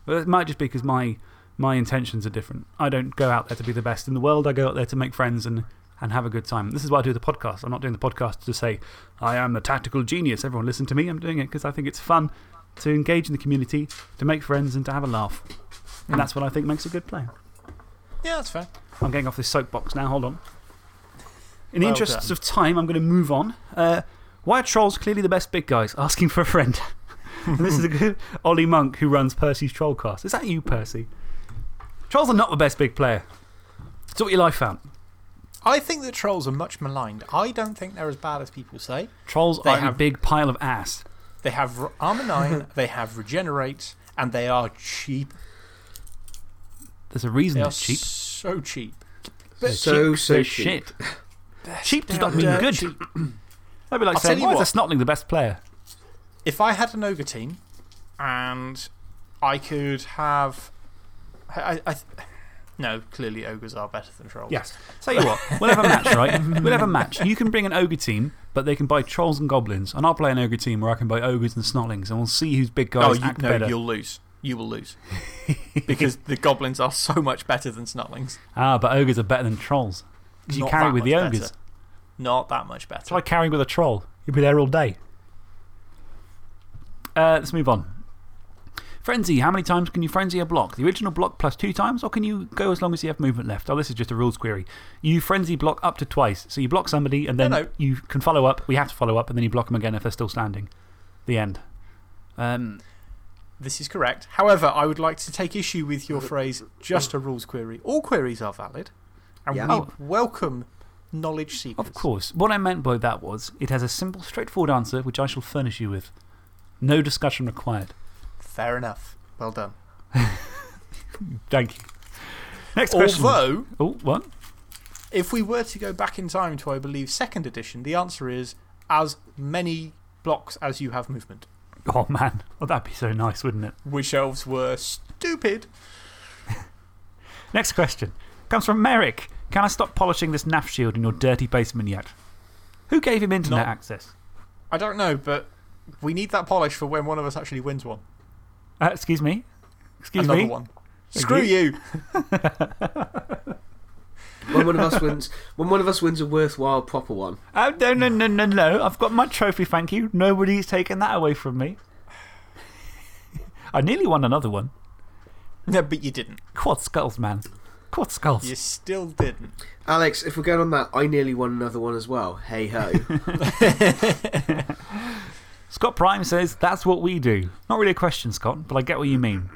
But it might just be because my, my intentions are different. I don't go out there to be the best in the world. I go out there to make friends and, and have a good time. This is why I do the podcast. I'm not doing the podcast to say, I am a tactical genius. Everyone listen to me. I'm doing it because I think it's fun to engage in the community, to make friends, and to have a laugh. And that's what I think makes a good player. Yeah, that's fair. I'm getting off this soapbox now. Hold on. In the Well interests done. of time, I'm going to move on. Uh, why are trolls clearly the best big guys? Asking for a friend. [laughs] this is a good [laughs] Ollie Monk who runs Percy's Trollcast. Is that you, Percy? Trolls are not the best big player. It's what your life found. I think that trolls are much maligned. I don't think they're as bad as people say. Trolls They are a have- big pile of ass. They have armor [laughs] 9, they have regenerate, and they are cheap. There's a reason They they're cheap. so cheap. So, cheap, so they're cheap. shit. cheap does not mean good. cheap. [clears throat] I'd be like I'll saying, tell why what. is the Snotling the best player? If I had an ogre team and I could have. I, I, I, no, clearly ogres are better than trolls. Yes. Tell you what, we'll have a match, right? [laughs] We'll have a match. You can bring an ogre team, but they can buy trolls and goblins. And I'll play an ogre team where I can buy ogres and snotlings. And we'll see whose big guys Oh, you, act no, better. you'll lose. You will lose. [laughs] because the goblins are so much better than snotlings. Ah, but ogres are better than trolls. Because you carry with the much ogres. better. Not that much better. Try carrying with a troll. You'll be there all day. Uh, let's move on. Frenzy. How many times can you frenzy a block? The original block plus two times, or can you go as long as you have movement left? Oh, this is just a rules query. You frenzy block up to twice. So you block somebody, and then No, no. you can follow up. We have to follow up, and then you block them again if they're still standing. The end. Um, This is correct. However, I would like to take issue with your phrase, just a rules query. All queries are valid. And Yeah. we Oh. welcome knowledge seekers. of course. What I meant by that was it has a simple, straightforward answer, which I shall furnish you with. No discussion required. Fair enough. Well done. [laughs] Thank you. Next question. Although, Oh, what? If we were to go back in time to, I believe, second edition, the answer is as many blocks as you have movement. Oh, man. Well, that'd be so nice, wouldn't it? Wish elves were stupid. [laughs] Next question comes from Merrick. Can I stop polishing this NAF shield in your dirty basement yet? Who gave him internet Not- access? I don't know, but we need that polish for when one of us actually wins one. Uh, excuse me? Excuse Another me? one. Screw you. you. [laughs] When one of us wins, when one of us wins a worthwhile proper one. Oh, no, no, no, no, no. I've got my trophy, thank you. Nobody's taken that away from me. [laughs] I nearly won another one. No, but you didn't. Quad skulls, man. Quad skulls. You still didn't. Alex, if we're going on that, I nearly won another one as well. Hey ho. [laughs] Scott Prime says, That's what we do. Not really a question, Scott, but I get what you mean.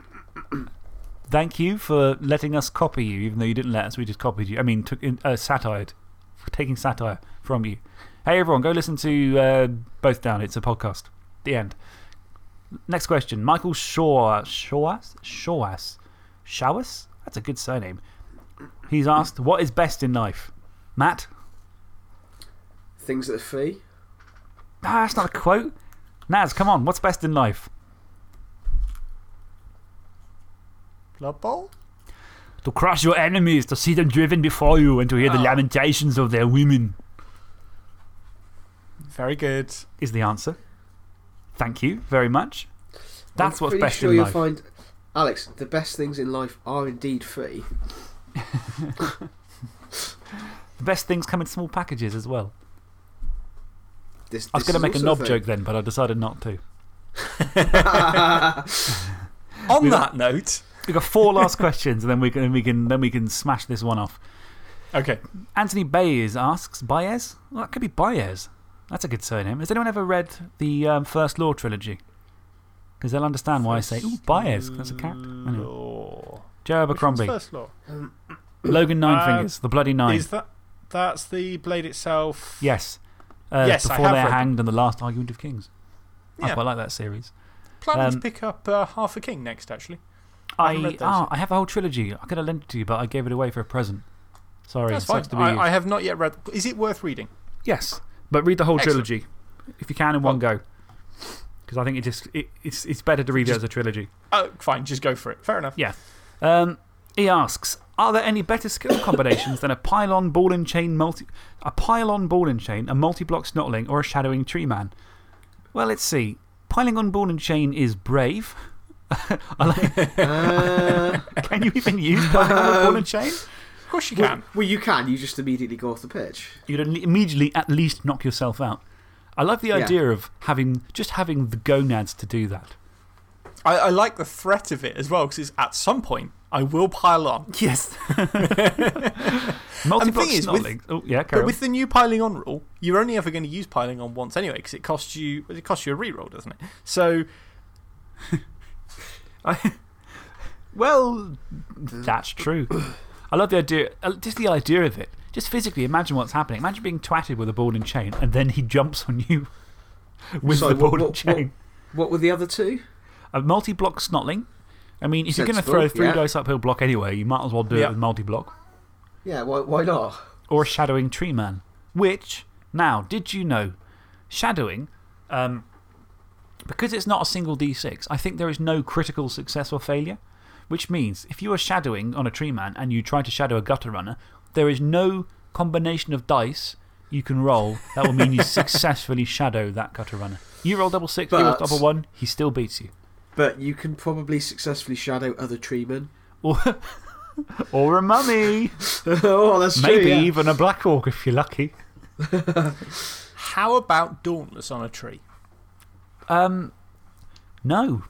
Thank you for letting us copy you, even though you didn't let us. We just copied you. I mean, took in, uh, satired, taking satire from you. Hey, everyone, go listen to uh, Both Down. It's a podcast. The end. Next question. Michael Shaw. Shawas? Shawas? Shawas? That's a good surname. He's asked, What is best in life? Matt? Things that are free. Ah, that's not a quote. Naz, come on. What's best in life? Blood Bowl? To crush your enemies, to see them driven before you, and to hear the Ah. lamentations of their women, Very good. is the answer. Thank you very much. That's I'm what's pretty best sure in you'll life. find, Alex, the best things in life are indeed free. [laughs] The best things come in small packages as well. This, I was going to make a also knob joke then, but I decided not to. [laughs] On We that note. We've got four last questions, and then we, can, we can, then we can smash this one off. Okay. Anthony Baez asks, Baez? Well, that could be Baez. That's a good surname. Has anyone ever read the um, First Law trilogy? Because they'll understand why I say, ooh, Baez. That's a cat. Anyway. Joe Abercrombie. First law. Logan Nine Um, Fingers. The Bloody Nine. Is that. That's the blade itself. Yes. Uh, Yes, Before they're hanged and the last argument of kings. I Yeah. quite like that series. Planning Um, to pick up uh, Half a King next, actually. I I, ah. I have a whole trilogy. I could have lent it to you, but I gave it away for a present. Sorry, That's fine. to be. I, I have not yet read. Is it worth reading? Yes, but read the whole Excellent. trilogy if you can in one go. Because I think it just, it, it's, it's better to read it as a trilogy. Oh, fine. Just go for it. Fair enough. Yeah. Um, he asks Are there any better skill [coughs] combinations than a piling on ball and chain multi. A piling on ball and chain, a multi block snotling, or a shadowing tree man? Well, let's see. Piling on ball and chain is brave. [laughs] I like, Uh, [laughs] can you even use piling on ball and chain? Of course you can. well, you can. You just immediately go off the pitch. You'd im- immediately at least knock yourself out. I love the Yeah. idea of having, just having the gonads to do that. I, I like the threat of it as well, because it's at some point, I will pile on. [laughs] Yes. [laughs] Multi block thing is, with- Oh, yeah, carry But on. with the new piling on rule, you're only ever going to use piling on once anyway, because it costs you it costs you a reroll, doesn't it? So [laughs] I, well, that's true. I love the idea, uh, just the idea of it. Just physically imagine what's happening. Imagine being twatted with a ball and chain, and then he jumps on you with Sorry, the ball what- and what- chain. What were the other two? A multi block snotling. I mean, if you're going to throw a three yeah. dice uphill block anyway, you might as well do Yeah. it with multi block. Yeah, why, why not? Or a shadowing tree man. Which, now, did you know, shadowing, um, because it's not a single d6, I think there is no critical success or failure. Which means if you are shadowing on a tree man and you try to shadow a gutter runner, there is no combination of dice you can roll that will mean you [laughs] successfully shadow that gutter runner. You roll double six, he rolls double one, he still beats you. But you can probably successfully shadow other treemen. Or, [laughs] or a mummy. [laughs] oh, that's true. Maybe yeah. even a black orc if you're lucky. [laughs] how about Dauntless on a tree? Um, no.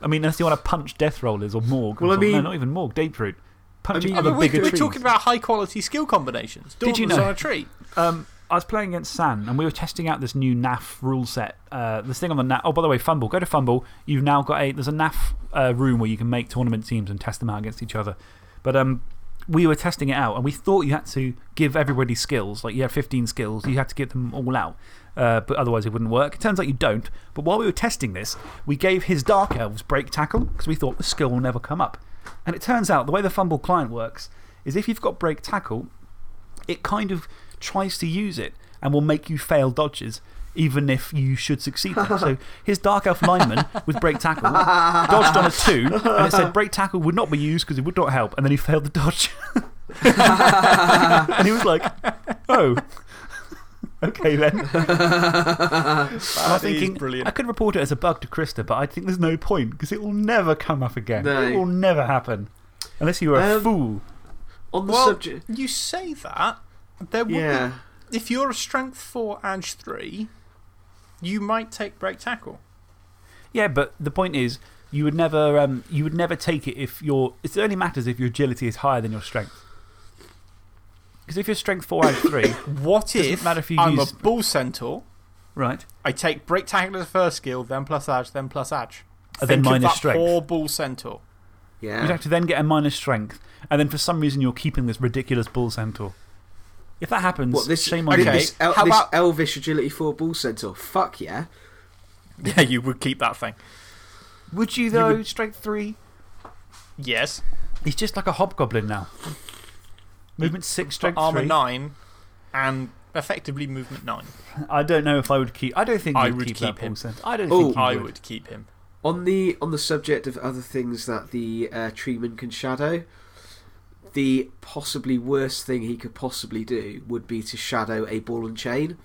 I mean, unless you want to punch death rollers or Morg. or Well, I something. no, mean- not even Morg, Deeproot. Punching mean- other but we're, bigger we're trees. talking about high quality skill combinations. Did you Dauntless know- on a tree? Um, I was playing against San and we were testing out this new NAF rule set. Uh, this thing on the NAF. Oh, by the way, FUMBBL. Go to FUMBBL. You've now got a. There's a NAF uh, room where you can make tournament teams and test them out against each other. But um, we were testing it out and we thought you had to give everybody skills. Like you had 15 skills, you had to get them all out. Uh, but otherwise, it wouldn't work. It turns out you don't. But while we were testing this, we gave his Dark Elves break tackle because we thought the skill will never come up. And it turns out the way the FUMBBL client works is if you've got break tackle, it kind of tries to use it and will make you fail dodges. Even if you should succeed them. so [laughs] his Dark Elf lineman with break tackle dodged on a two, and it said break tackle would not be used because it would not help, and then he failed the dodge. [laughs] and he was like, oh, okay then. I'm thinking, brilliant. I could report it as a bug to Christer, but I think there's no point because it will never come up again. No. It will never happen. Unless you are a Um, fool. On the Well, subject. you say that. There would Yeah. be, if you're a strength 4 edge 3, you might take break tackle. Yeah, but the point is, you would never, um, you would never take it if your. It only matters if your agility is higher than your strength. Because if your strength 4 out of 3, [coughs] What if matter if you I'm use- a bull centaur? right? I take break tackle as a first skill, then plus edge, then plus edge. And then Think of minus that strength. Poor bull centaur. Yeah. You'd have to then get a minus strength, and then for some reason you're keeping this ridiculous bull centaur. If that happens, What, this, shame on okay. you. this, el how this about- elvish agility 4 bull centaur? Fuck yeah. [laughs] Yeah, you would keep that thing. Would you, though, strength 3? Yes. He's just like a hobgoblin now. Movement 6, strength Armor 3. 9 and effectively movement 9. I don't know if I would keep. I don't think I you'd keep, keep that him. bull. I don't Oh, think you I would. would keep him. On the, on the subject of other things that the uh, treeman can shadow, the possibly worst thing he could possibly do would be to shadow a ball and chain.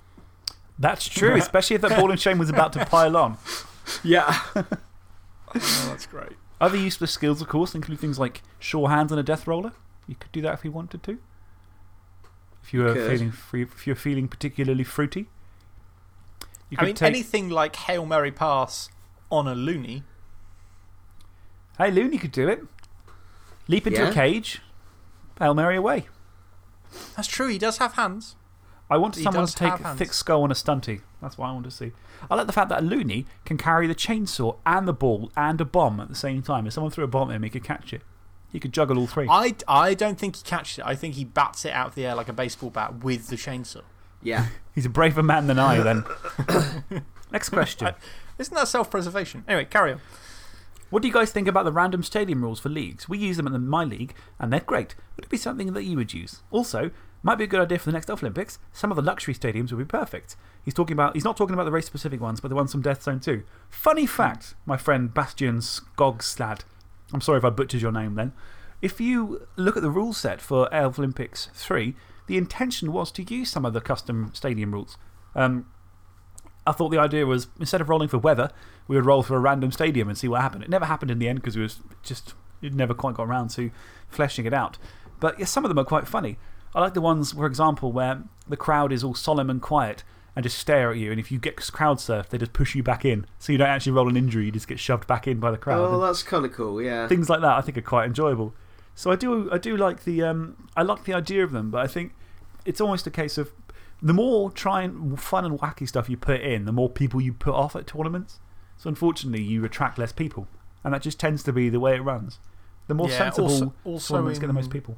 That's true, especially if that ball and chain was about to pile on. [laughs] Yeah. Oh, that's great. Other useless skills, of course, include things like sure hands and a death roller. You could do that if you wanted to. If you were, Could. feeling, free, if you're feeling particularly fruity. You I mean, take. anything like Hail Mary Pass on a loony. Hey, Looney could do it. Leap into Yeah. a cage, Hail Mary away. That's true, he does have hands. I want He someone to take a thick skull on a stunty. That's what I want to see. I like the fact that a loony can carry the chainsaw and the ball and a bomb at the same time. If someone threw a bomb at him, he could catch it. He could juggle all three. I, I don't think he catches it. I think he bats it out of the air like a baseball bat with the chainsaw. Yeah. [laughs] He's a braver man than I, then. [laughs] Next question. Isn't that self preservation? Anyway, carry on. What do you guys think about the random stadium rules for leagues? We use them in the, my league, and they're great. Would it be something that you would use? Also, might be a good idea for the next Olympics. Some of the luxury stadiums would be perfect. He's, talking about, he's not talking about the race specific ones, but the ones from Death Zone 2. Funny fact, my friend Bastian Skogstad. I'm sorry if I butchered your name then. If you look at the rule set for Olympics 3, the intention was to use some of the custom stadium rules. Um, I thought the idea was instead of rolling for weather, we would roll for a random stadium and see what happened. It never happened in the end because we was just, it never quite got around to fleshing it out. But yeah, some of them are quite funny. I like the ones, for example, where the crowd is all solemn and quiet and just stare at you. And if you get crowd surfed, they just push you back in. So you don't actually roll an injury, you just get shoved back in by the crowd. Oh, that's kind of cool, yeah. things like that I think are quite enjoyable. So I do, I do like the, um, I like the idea of them, but I think it's almost a case of the more trying fun and wacky stuff you put in, the more people you put off at tournaments. So unfortunately, you attract less people. And that just tends to be the way it runs. The more Yeah, sensible also- also tournaments get the most people.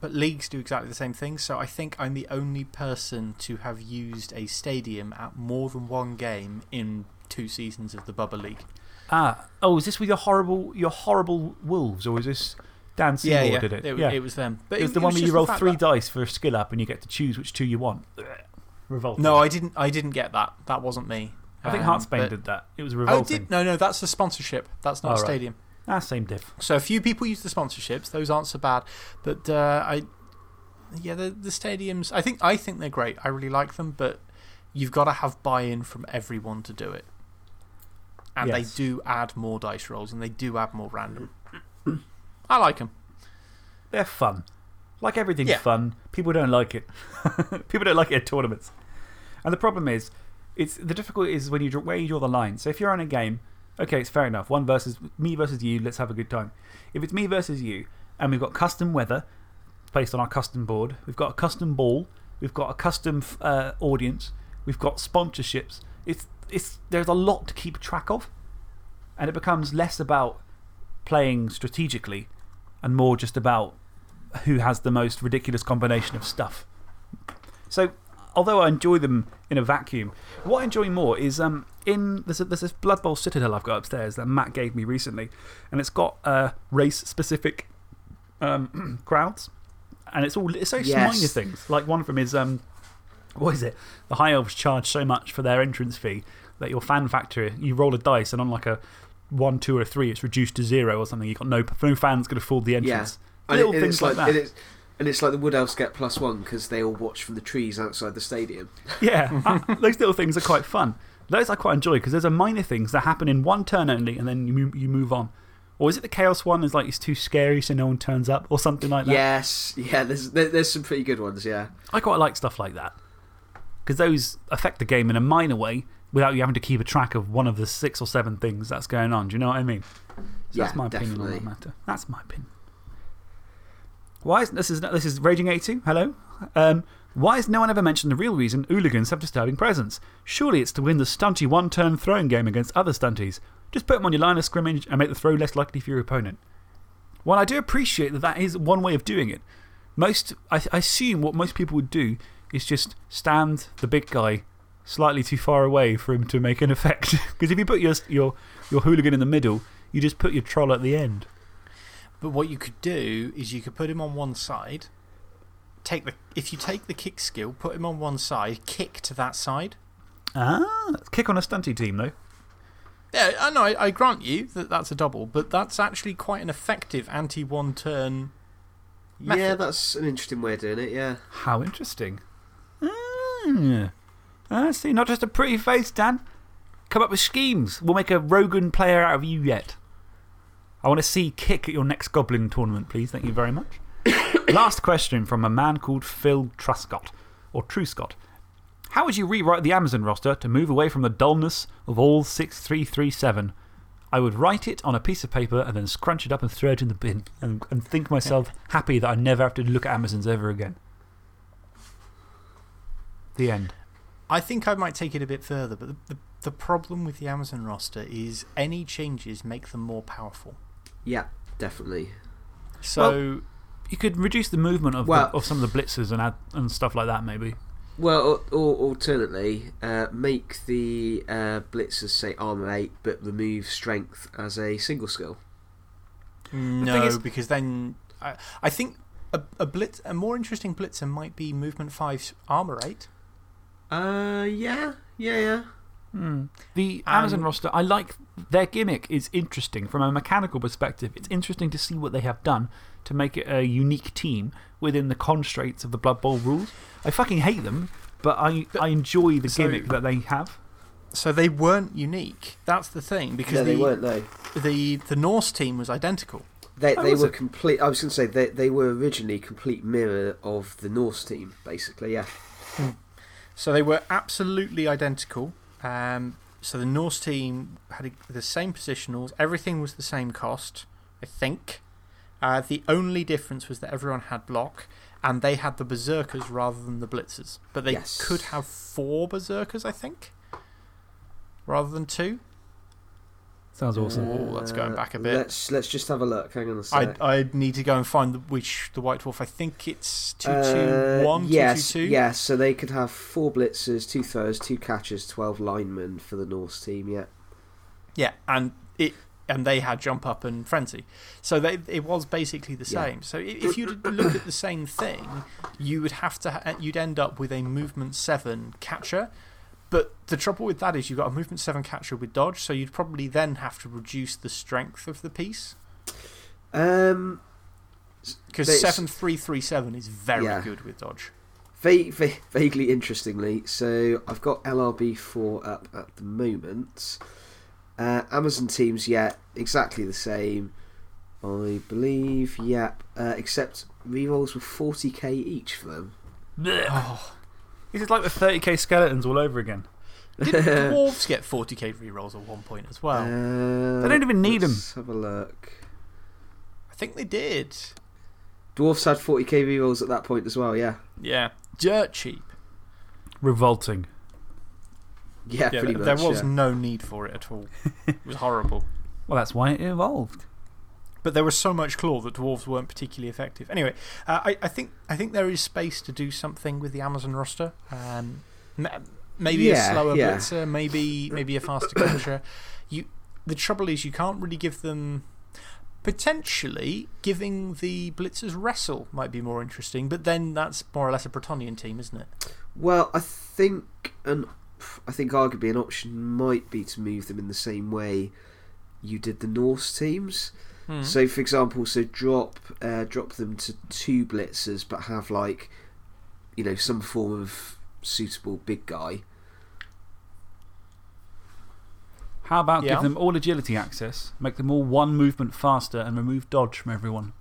But leagues do exactly the same thing. So I think I'm the only person to have used a stadium at more than one game in two seasons of the Bubba League. Ah, oh, is this with your horrible, your horrible wolves, or is this Dan Seymour did it? It, yeah. it was them. But it was the one where you roll three that- dice for a skill up and you get to choose which two you want. Revolting. No, I didn't, I didn't get that. That wasn't me. I think Um, Heartsbane but- did that. It was Oh, revolting. did, no, no, that's the sponsorship. That's not Oh, a right. stadium. Ah, same diff. So a few people use the sponsorships. Those aren't so bad. But uh, I, yeah, the, the stadiums, I think, I think they're great. I really like them. But you've got to have buy in from everyone to do it. And Yes. they do add more dice rolls and they do add more random. I like them. They're fun. Like everything's Yeah. fun, people don't like it. [laughs] people don't like it at tournaments. And the problem is, it's, the difficulty is when you draw, where you draw the line. So if you're on a game, okay, it's fair enough. One versus me versus you, let's have a good time. If it's me versus you, and we've got custom weather based on our custom board, we've got a custom ball, we've got a custom uh, audience, we've got sponsorships, it's, it's, there's a lot to keep track of. And it becomes less about playing strategically and more just about who has the most ridiculous combination of stuff. So, although I enjoy them in a vacuum, what I enjoy more is um, in, there's, a, there's this Blood Bowl Citadel I've got upstairs that Matt gave me recently, and it's got uh, race specific um, [clears throat] crowds. And it's all it's so Yes. minor things. Like one of them is um, what is it? The High Elves charge so much for their entrance fee that your fan factor, you roll a dice, and on like a one, two, or three, it's reduced to zero or something. You've got no, no fans going to afford the Yeah. entrance. And, Little it, things it's like, like, that. And it's, and it's like the Wood Elves get plus one because they all watch from the trees outside the stadium. [laughs] Yeah, uh, those little things are quite fun. Those I quite enjoy because those are minor things that happen in one turn only and then you move, you move on. Or is it the Chaos one? Is like it's too scary so no one turns up or something like that? Yes, yeah, there's, there, there's some pretty good ones, yeah. I quite like stuff like that because those affect the game in a minor way without you having to keep a track of one of the six or seven things that's going on. Do you know what I mean? So Yeah, that's my opinion on that definitely. matter. That's my opinion. Why isn't this is, this is Raging 82? Hello? Um, why has no one ever mentioned the real reason hooligans have disturbing presence? Surely it's to win the stunty one turn throwing game against other stunties. Just put them on your line of scrimmage and make the throw less likely for your opponent. While I do appreciate that that is one way of doing it, most, I, I assume what most people would do is just stand the big guy slightly too far away for him to make an effect. [laughs] Because if you put your, your, your hooligan in the middle, you just put your troll at the end. But what you could do is you could put him on one side. Take the, if you take the kick skill, put him on one side, kick to that side. Ah, kick on a stunty team, though. Yeah, I know, I, I grant you that that's a double, but that's actually quite an effective anti one turn. Yeah, that's an interesting way of doing it, yeah. How interesting. Ah, I see. Not just a pretty face, Dan. Come up with schemes. We'll make a Rogan player out of you yet. I want to see kick at your next Goblin tournament, please. Thank you very much. [coughs] Last question from a man called Phil Truscott, or Truscott. How would you rewrite the Amazon roster to move away from the dullness of all 6337? I would write it on a piece of paper and then scrunch it up and throw it in the bin and, and think myself [laughs] happy that I never have to look at Amazons ever again. The end. I think I might take it a bit further, but the, the, the problem with the Amazon roster is any changes make them more powerful. Yeah, definitely. So, You could reduce the movement of, Well- the, of some of the blitzers and, add, and stuff like that, maybe. Well, or, or alternately, uh, make the uh, blitzers say armor 8 but remove strength as a single skill. no, is- because then I, I think a, a, blitz, a more interesting blitzer might be movement 5 armor 8. Uh, yeah, yeah, yeah. Hmm. The Amazon Um, roster, I like their gimmick, is interesting from a mechanical perspective. It's interesting to see what they have done to make it a unique team within the constraints of the Blood Bowl rules. I fucking hate them, but I, I enjoy the so- gimmick that they have. So they weren't unique. That's the thing. Because No, the, they weren't, no. The, the Norse team was identical. They, Oh, they was were it? complete. I was going to say, they, they were originally complete mirror of the Norse team, basically, yeah. So they were absolutely identical. Um, so the Norse team had a, the same positionals, everything was the same cost, I think. Uh, the only difference was that everyone had block, and they had the berserkers rather than the blitzers. But they Yes. could have four berserkers, I think, rather than two. Sounds awesome. Oh, that's going Uh, back a bit. Let's, let's just have a look. Hang on a sec. I I need to go and find the, which the White Dwarf. I think it's two Uh, two one, yes, two two two. Yes, so they could have four blitzers, two throwers, two catchers, 12 linemen for the Norse team, yeah. Yeah, and it and they had jump up and frenzy, so they, it was basically the Yeah. same. So if you look at the same thing, you would have to you'd end up with a movement seven catcher. But the trouble with that is you've got a movement seven catcher with dodge, so you'd probably then have to reduce the strength of the piece Um, because seven three three seven is very Yeah. good with dodge. va va vaguely interestingly, so I've got LRB4 up at the moment. Uh, Amazon teams, yeah, exactly the same. I believe, yep. Uh, except rerolls were 40k each for them. Oh, This is like the 30k skeletons all over again. Didn't [laughs] dwarves get forty k rerolls at one point as well? Uh, They don't even need 'em. let's have a look. I think they did. Dwarfs had 40k rerolls at that point as well, yeah. Yeah, dirt cheap. Revolting. Yeah, Yeah, pretty th- much. there was yeah. no need for it at all. [laughs] it was horrible. Well, that's why it evolved. But there was so much claw that dwarves weren't particularly effective. Anyway, uh, I, I, think, I think there is space to do something with the Amazon roster. Um, maybe Yeah, a slower yeah. blitzer, maybe, maybe a faster catcher. You, the trouble is, you can't really give them. Potentially giving the Blitzers wrestle might be more interesting, but then that's more or less a Bretonnian team, isn't it? Well, I think an, I think arguably an option might be to move them in the same way you did the Norse teams. Hmm. So, for example, so drop uh, drop them to two blitzers, but have like, you know, some form of suitable big guy. How about Yeah. give them all agility access, make them all one movement faster, and remove dodge from everyone?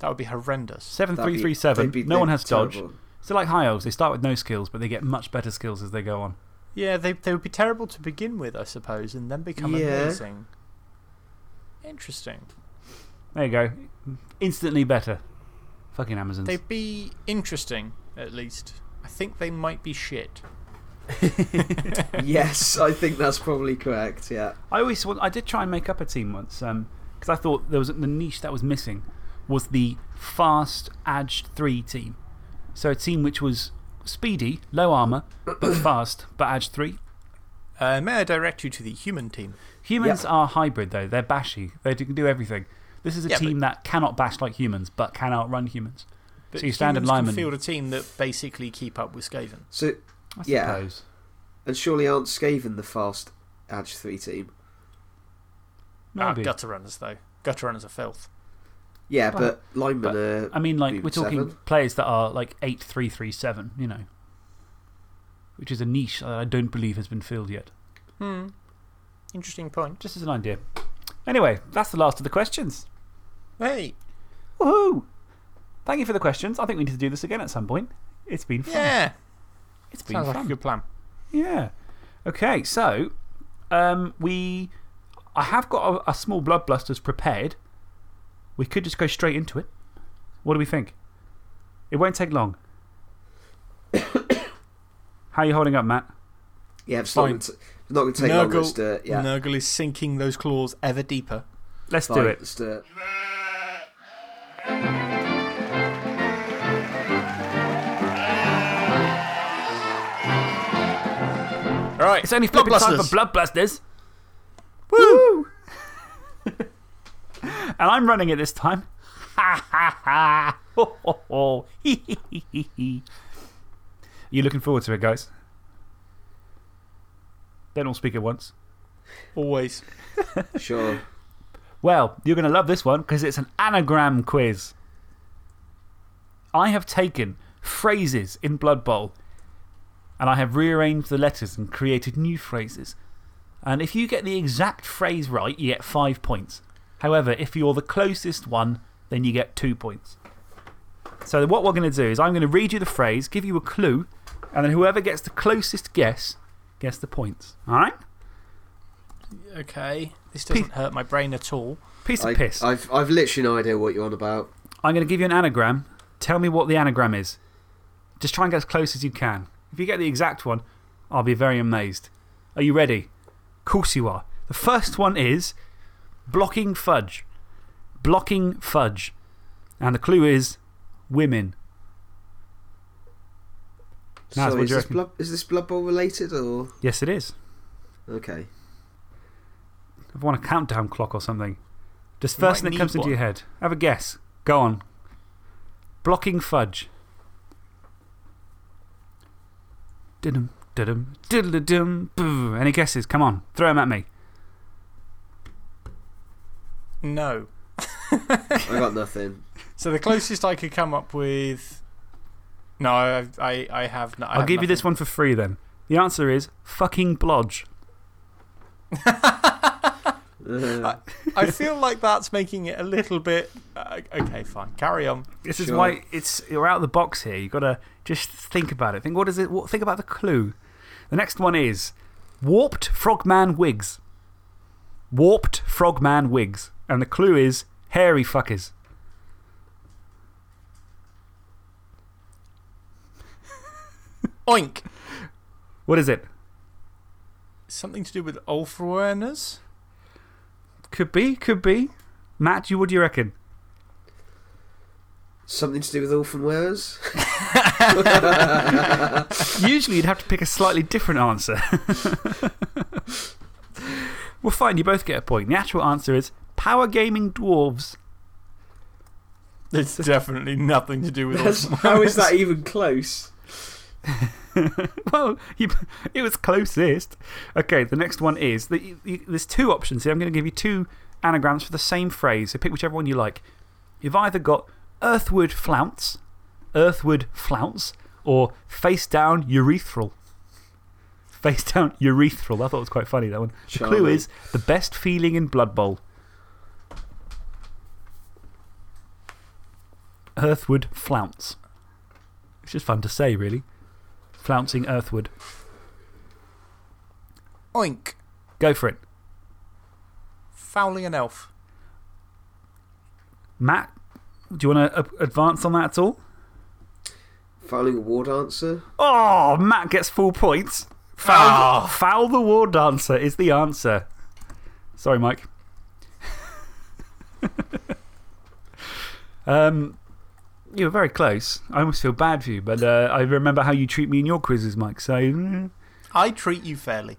that would be horrendous. 7337, They'd be- no one has be dodge. terrible. So, like high elves, they start with no skills, but they get much better skills as they go on. Yeah, they, they would be terrible to begin with, I suppose, and then become Yeah. amazing. Interesting. There you go. Instantly better. Fucking Amazons. They'd be interesting, at least. I think they might be shit. [laughs] yes, I think that's probably correct. Yeah. I always want, I did try and make up a team once um, because I thought there was the niche that was missing was the fast Edge 3 team. So a team which was speedy, low armour, but [coughs] fast, but Edge 3. Uh, may I direct you to the human team? Humans are hybrid though, they're bashy, they can do everything. This is a Yeah, but- team that cannot bash like humans, but can outrun humans. But So your standard humans can lineman- field a team that basically keep up with Skaven. So, I Yeah. suppose. and surely aren't Skaven the fast Edge 3 team? Ah, Maybe. gutter runners, though. Gutter runners are filth. Yeah, Well, but linemen but, are. I mean, like, we're talking seven. players that are like 8337, you know, which is a niche that I don't believe has been filled yet. Hmm. Interesting point. Just as an idea. Anyway, that's the last of the questions. Hey, Woohoo! Thank you for the questions. I think we need to do this again at some point. It's been fun. yeah. It's been Sounds fun. like a good plan. Yeah. Okay, so um, we. I have got a, a small blood blusters prepared. We could just go straight into it. What do we think? It won't take long. How are you holding up, Matt? Yeah, it's Fine. not, gonna t- it's not going to take long. Let's do it. Yeah. Nurgle is sinking those claws ever deeper. Let's Fine, do it. Let's do it. All right. It's only Blood flipping time for blood blusters. Woo! [laughs] and I'm running it this time. [laughs] Ha ha ha! Ho ho ho! Hee hee hee hee hee. You looking forward to it, guys? Don't all speak at once. Always. [laughs] Sure. Well, you're going to love this one because it's an anagram quiz. I have taken phrases in Blood Bowl and I have rearranged the letters and created new phrases. And if you get the exact phrase right, you get five points. However, if you're the closest one, then you get two points. So, what we're going to do is I'm going to read you the phrase, give you a clue, and then whoever gets the closest guess gets the points. All right? Okay. This doesn't hurt my brain at all. Piece of I, piss. I've, I've literally no idea what you're on about. I'm going to give you an anagram. Tell me what the anagram is. Just try and get as close as you can. If you get the exact one, I'll be very amazed. Are you ready? Of course you are. The first one is blocking fudge. Blocking fudge. And the clue is women. Naz, so what is do you this, blood, is this Blood Bowl related or. Yes, it is. Okay. I want a countdown clock or something. Just first thing that need comes into your head. Have a guess. Go on. Blocking fudge. Didum, didum, diddle-dum, boo. Any guesses? Come on. Throw them at me. No. I got nothing. [laughs] So the closest I could come up with. No, I, I, I have. not. I I'll have give you this one for free then. The answer is fucking blodge. [laughs] Uh, I feel like that's making it a little bit. Uh, okay, fine. Carry on. This is Sure. why it's, you're out of the box here. You've got to just think about it. Think, what is it? What, think about the clue. The next one is warped frogman wigs. Warped frogman wigs. And the clue is hairy fuckers. Oink. What is it? Something to do with Ulfwereners? Could be, could be. Matt, you, what do you reckon? something to do with orphan wearers? [laughs] Usually you'd have to pick a slightly different answer. [laughs] well, fine, you both get a point. The actual answer is Power Gaming Dwarves. It's definitely nothing to do with [laughs] That's- Austin how is that even close? [laughs] well, you, it was closest. Okay, the next one is the, you, there's two options here. I'm going to give you two anagrams for the same phrase. So pick whichever one you like. You've either got earthward flounce, earthward flounce, or face down urethral. Face down urethral. I thought it was quite funny, that one. The clue is the best feeling in Blood Bowl. Earthward flounce. It's just fun to say, really. Flouncing earthward. Oink. Go for it. Fouling an elf. Matt, do you want to advance on that at all? Fouling a war dancer? Oh, Matt gets full points. Foul, Ah. foul the war dancer is the answer. Sorry, Mike. [laughs] um, you were very close. I almost feel bad for you, but uh, I remember how you treat me in your quizzes, Mike. So, mm. I treat you fairly.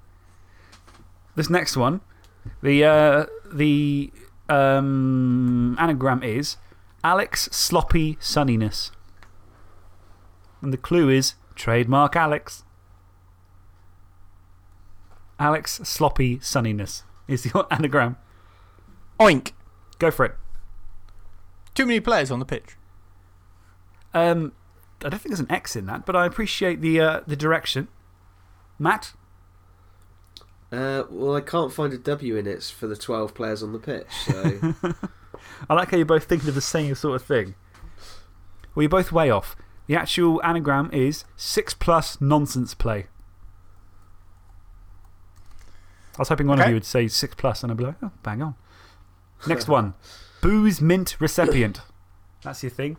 this next one, the uh, the um, anagram is Alex Sloppy Sunniness. And the clue is trademark Alex. Alex Sloppy Sunniness is [laughs] your anagram. Oink. Go for it. Too many players on the pitch. Um, I don't think there's an X in that, but I appreciate the uh, the direction. Matt? Uh, well, I can't find a W in it for the 12 players on the pitch, so. [laughs] I like how you're both thinking of the same sort of thing. Well, you're both way off. The actual anagram is six plus nonsense play. I was hoping one of you would say six plus, and I'd be like, oh, bang on. [laughs] Next one booze mint recipient. [coughs] That's your thing.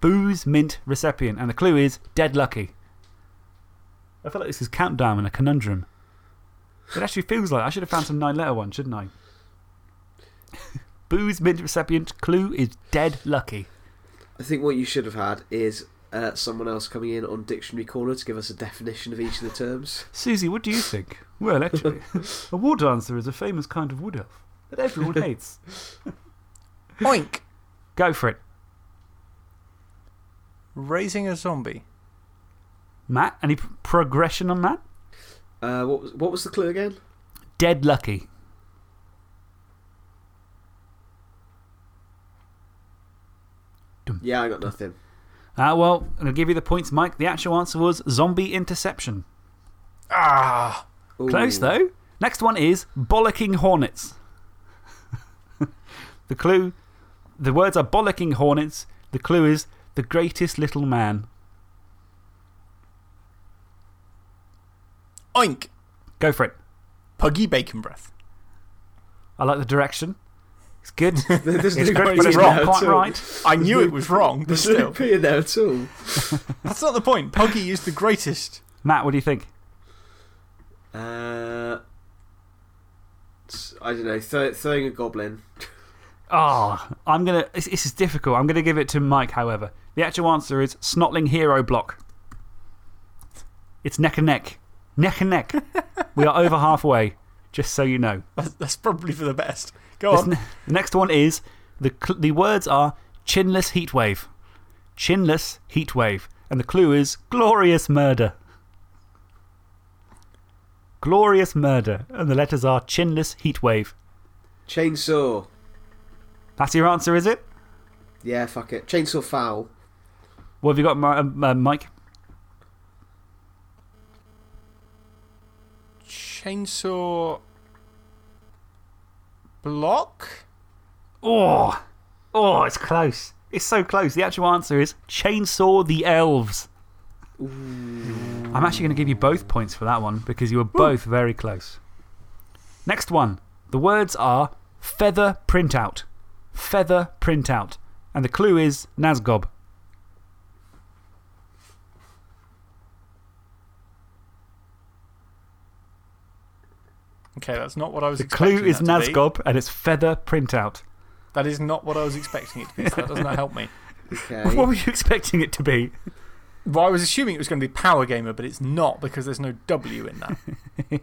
Booze mint recipient. And the clue is dead lucky. I feel like this is countdown and a conundrum. It actually feels like I should have found some nine letter one, shouldn't I? [laughs] Booze mint recipient. Clue is dead lucky. I think what you should have had is uh, someone else coming in on Dictionary Corner to give us a definition of each of the terms. Susie, what do you think? Well, actually, [laughs] a war dancer is a famous kind of wood elf that everyone [laughs] hates. Oink. Go for it. Raising a zombie. Matt, any progression on that? Uh, what, was, what was the clue again? Dead lucky. Yeah, I got nothing. Ah, well, I'm going to give you the points, Mike. The actual answer was zombie interception. Ah. Ooh. Close, though. Next one is bollocking hornets. [laughs] the clue, the words are bollocking hornets. The clue is the greatest little man. Oink. Go for it. Puggy bacon breath. I like the direction. It's good. [laughs] There's it's no good, but in it's there not at quite all. right. I knew it was wrong, but There's no still. P in there at all. That's not the point. Puggy is the greatest. Matt, what do you think? Uh, s- I don't know. Throw, throwing a goblin. Oh, I'm going to. This, this is difficult. I'm going to give it to Mike, however. The actual answer is Snotling Hero Block. It's neck and neck. Neck and neck. we are over halfway, just so you know. That's, that's probably for the best. Go This on. ne- the next one is the, the words are chinless heatwave. Chinless heatwave. And the clue is glorious murder. Glorious murder. And the letters are chinless heatwave. Chainsaw. That's your answer, is it? Yeah, fuck it. Chainsaw foul. What have you got, um, uh, Mike? Chainsaw. Block? Oh, oh, it's close. It's so close. The actual answer is Chainsaw the Elves. I'm actually going to give you both points for that one because you were both very close. Next one. The words are feather printout. Feather printout. And the clue is Nazgob. Okay, that's not what I was the clue is Nazgob, and it's feather printout. That is not what I was expecting it to be, so that does not help me. [laughs] Okay. What were you expecting it to be? Well, I was assuming it was going to be Power Gamer, but it's not because there's no W in that.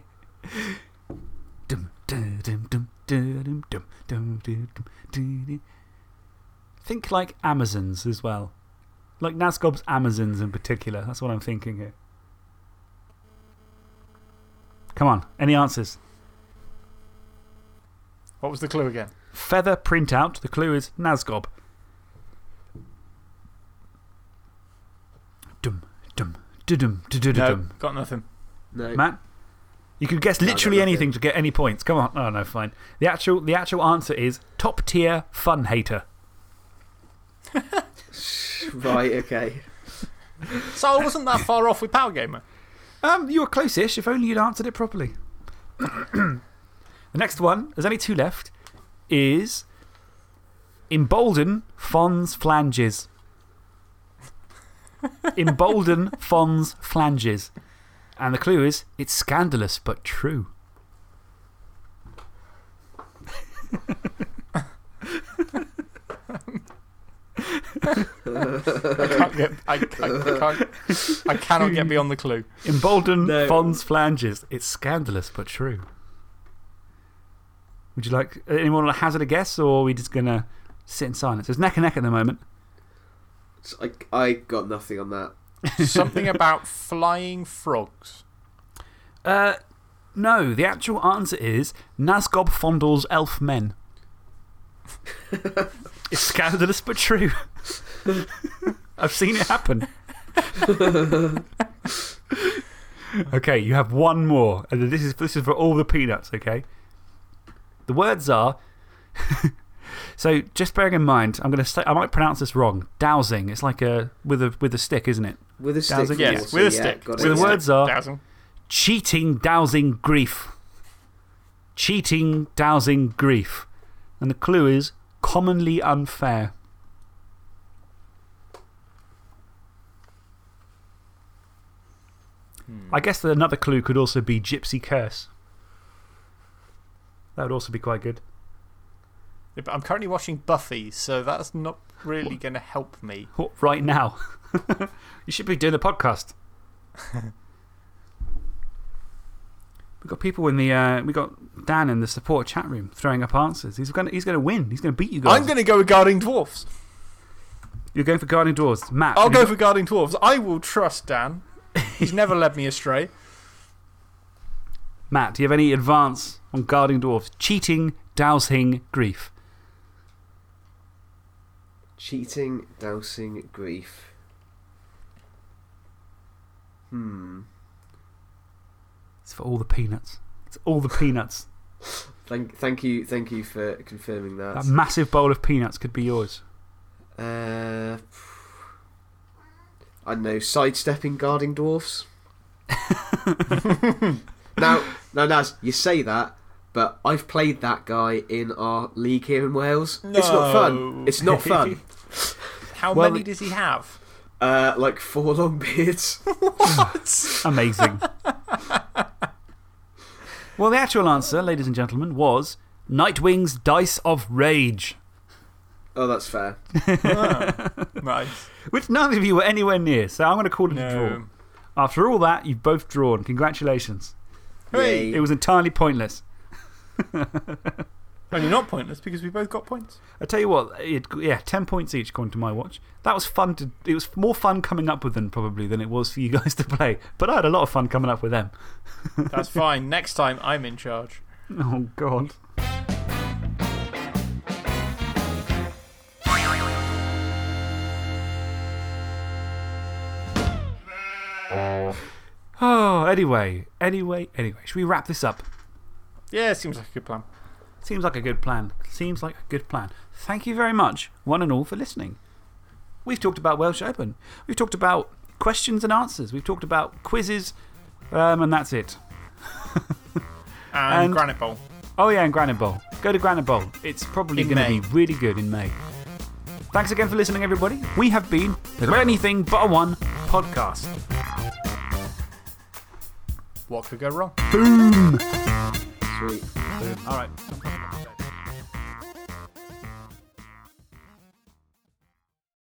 Think like Amazons as well. Like Nazgob's Amazons in particular. That's what I'm thinking here. Come on, any answers? What was the clue again? Feather printout. The clue is Nazgob. Dum, dum, dum, dum, dum, No, got nothing. No. Matt? You could guess literally nothing. anything to get any points. Come on. Oh, no, fine. The actual, the actual answer is top tier fun hater. [laughs] Right, okay. [laughs] So I wasn't that far off with Power Gamer. Um, you were close ish, if only you'd answered it properly. [clears throat] the next one, there's only two left, is Embolden Fons Flanges. [laughs] Embolden Fons Flanges. And the clue is it's scandalous but true. I can't get. I, I, I can't. I cannot get beyond the clue. Embolden No. Fons Flanges. It's scandalous but true. Would you like anyone want to hazard a guess, or are we just going to sit in silence? It's neck and neck at the moment. I, I got nothing on that. [laughs] Something about flying frogs. Uh, no, the actual answer is Nazgob fondles elf men. [laughs] it's scandalous but true. [laughs] I've seen it happen. okay, you have one more. And this is, this is for all the peanuts, okay? The words are. [laughs] so, just bearing in mind, I'm going to say, I might pronounce this wrong. Dowsing. It's like a, with a, with a stick, isn't it? With a stick. Dowsing, yes, Yes, water, with a yeah, stick. got So the yeah. words are Dowsing. cheating, dowsing, grief. Cheating, dowsing, grief. And the clue is commonly unfair. Hmm. I guess that another clue could also be gypsy curse. That would also be quite good. Yeah, but I'm currently watching Buffy, so that's not really going to help me. What, Right now. [laughs] you should be doing the podcast. [laughs] We've got people in the. Uh, we got Dan in the support chat room throwing up answers. He's going he's going to win. He's going to beat you guys. I'm going to go with Guarding Dwarfs. You're going for Guarding Doors. Matt. I'll go for Guarding Dwarfs. I will trust Dan. He's never led me astray. [laughs] Matt, do you have any advance on Guarding Dwarfs? Cheating, dousing, grief. Cheating, dousing, grief. Hmm. It's for all the peanuts. It's all the peanuts. [laughs] Thank, thank you, thank you for confirming that. That massive bowl of peanuts could be yours. Uh, I don't know, sidestepping guarding dwarfs. [laughs] [laughs] now, now, Naz, you say that, but I've played that guy in our league here in Wales. It's not fun. It's not fun. [laughs] How Well, many does he have? uh, like four long beards. [laughs] what? Amazing. well, the actual answer, ladies and gentlemen, was Nightwing's Dice of Rage, Oh, that's fair. Ah, [laughs] nice. which none of you were anywhere near, so I'm going to call it a draw. After all that, you've both drawn. Congratulations. Hey, It was entirely pointless. [laughs] only not pointless because we both got points. I tell you what, it, yeah, 10 points each according to my watch. That was fun to. It was more fun coming up with them, probably, than it was for you [laughs] guys to play. But I had a lot of fun coming up with them. [laughs] That's fine. Next time, I'm in charge. Oh, God. [sighs] Oh, anyway, anyway, anyway. Should we wrap this up? Yeah, seems like a good plan. Seems like a good plan. Seems like a good plan. Thank you very much, one and all, for listening. We've talked about Welsh Open. We've talked about questions and answers. We've talked about quizzes. Um, and that's it. [laughs] And, And- Granite Bowl. Oh, yeah, and Granite Bowl. Go to Granite Bowl. It's probably going to be really good in May. Thanks again for listening, everybody. We have been the Anything But a One podcast. What could go wrong? Boom! Sweet. All right.